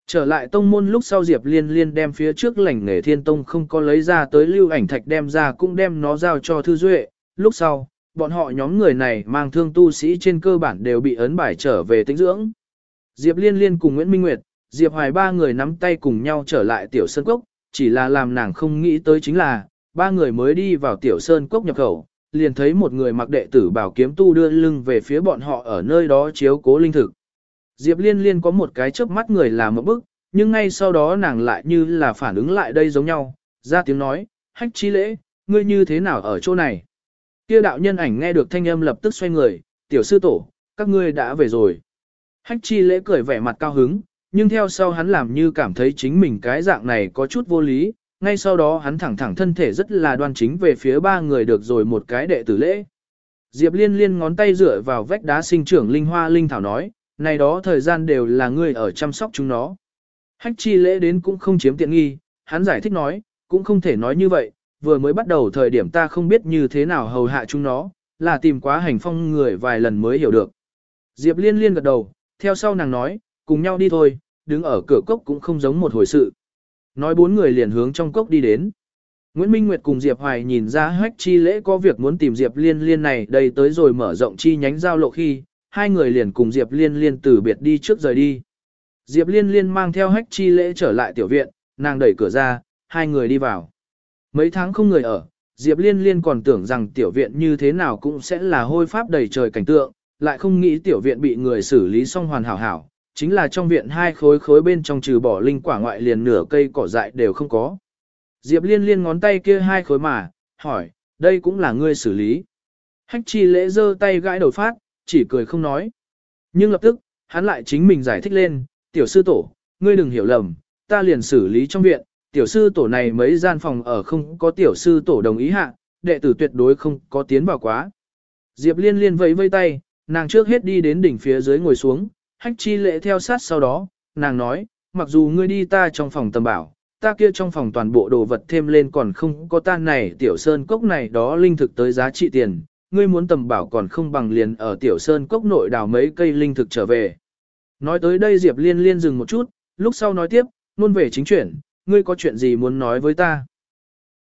[SPEAKER 1] Trở lại tông môn lúc sau Diệp Liên Liên đem phía trước lành nghề thiên tông không có lấy ra tới lưu ảnh thạch đem ra cũng đem nó giao cho Thư Duệ, lúc sau, bọn họ nhóm người này mang thương tu sĩ trên cơ bản đều bị ấn bài trở về tĩnh dưỡng. Diệp Liên Liên cùng Nguyễn Minh Nguyệt, Diệp Hoài ba người nắm tay cùng nhau trở lại Tiểu Sơn Cốc, chỉ là làm nàng không nghĩ tới chính là, ba người mới đi vào Tiểu Sơn Cốc nhập khẩu, liền thấy một người mặc đệ tử bảo kiếm tu đưa lưng về phía bọn họ ở nơi đó chiếu cố linh thực. Diệp Liên Liên có một cái chớp mắt người làm một bức, nhưng ngay sau đó nàng lại như là phản ứng lại đây giống nhau, ra tiếng nói, hách chi lễ, ngươi như thế nào ở chỗ này? Kia đạo nhân ảnh nghe được thanh âm lập tức xoay người, tiểu sư tổ, các ngươi đã về rồi. Hách chi lễ cười vẻ mặt cao hứng, nhưng theo sau hắn làm như cảm thấy chính mình cái dạng này có chút vô lý, ngay sau đó hắn thẳng thẳng thân thể rất là đoan chính về phía ba người được rồi một cái đệ tử lễ. Diệp liên liên ngón tay dựa vào vách đá sinh trưởng linh hoa linh thảo nói, này đó thời gian đều là ngươi ở chăm sóc chúng nó. Hách chi lễ đến cũng không chiếm tiện nghi, hắn giải thích nói, cũng không thể nói như vậy, vừa mới bắt đầu thời điểm ta không biết như thế nào hầu hạ chúng nó, là tìm quá hành phong người vài lần mới hiểu được. Diệp liên liên gật đầu, theo sau nàng nói, cùng nhau đi thôi, đứng ở cửa cốc cũng không giống một hồi sự. Nói bốn người liền hướng trong cốc đi đến. Nguyễn Minh Nguyệt cùng Diệp Hoài nhìn ra hách chi lễ có việc muốn tìm Diệp liên liên này đây tới rồi mở rộng chi nhánh giao lộ khi, hai người liền cùng Diệp liên liên từ biệt đi trước rời đi. Diệp liên liên mang theo hách chi lễ trở lại tiểu viện, nàng đẩy cửa ra, hai người đi vào. Mấy tháng không người ở, Diệp Liên Liên còn tưởng rằng tiểu viện như thế nào cũng sẽ là hôi pháp đầy trời cảnh tượng, lại không nghĩ tiểu viện bị người xử lý xong hoàn hảo hảo, chính là trong viện hai khối khối bên trong trừ bỏ linh quả ngoại liền nửa cây cỏ dại đều không có. Diệp Liên Liên ngón tay kia hai khối mà, hỏi, đây cũng là ngươi xử lý. Hách chi lễ giơ tay gãi đầu phát, chỉ cười không nói. Nhưng lập tức, hắn lại chính mình giải thích lên, tiểu sư tổ, ngươi đừng hiểu lầm, ta liền xử lý trong viện, tiểu sư tổ này mấy gian phòng ở không có tiểu sư tổ đồng ý hạ, đệ tử tuyệt đối không có tiến vào quá. Diệp liên liên vẫy vây tay, nàng trước hết đi đến đỉnh phía dưới ngồi xuống, hách chi lệ theo sát sau đó, nàng nói, mặc dù ngươi đi ta trong phòng tầm bảo, ta kia trong phòng toàn bộ đồ vật thêm lên còn không có tan này tiểu sơn cốc này đó linh thực tới giá trị tiền, ngươi muốn tầm bảo còn không bằng liền ở tiểu sơn cốc nội đào mấy cây linh thực trở về. Nói tới đây Diệp liên liên dừng một chút, lúc sau nói tiếp, luôn về chính chuyển, ngươi có chuyện gì muốn nói với ta?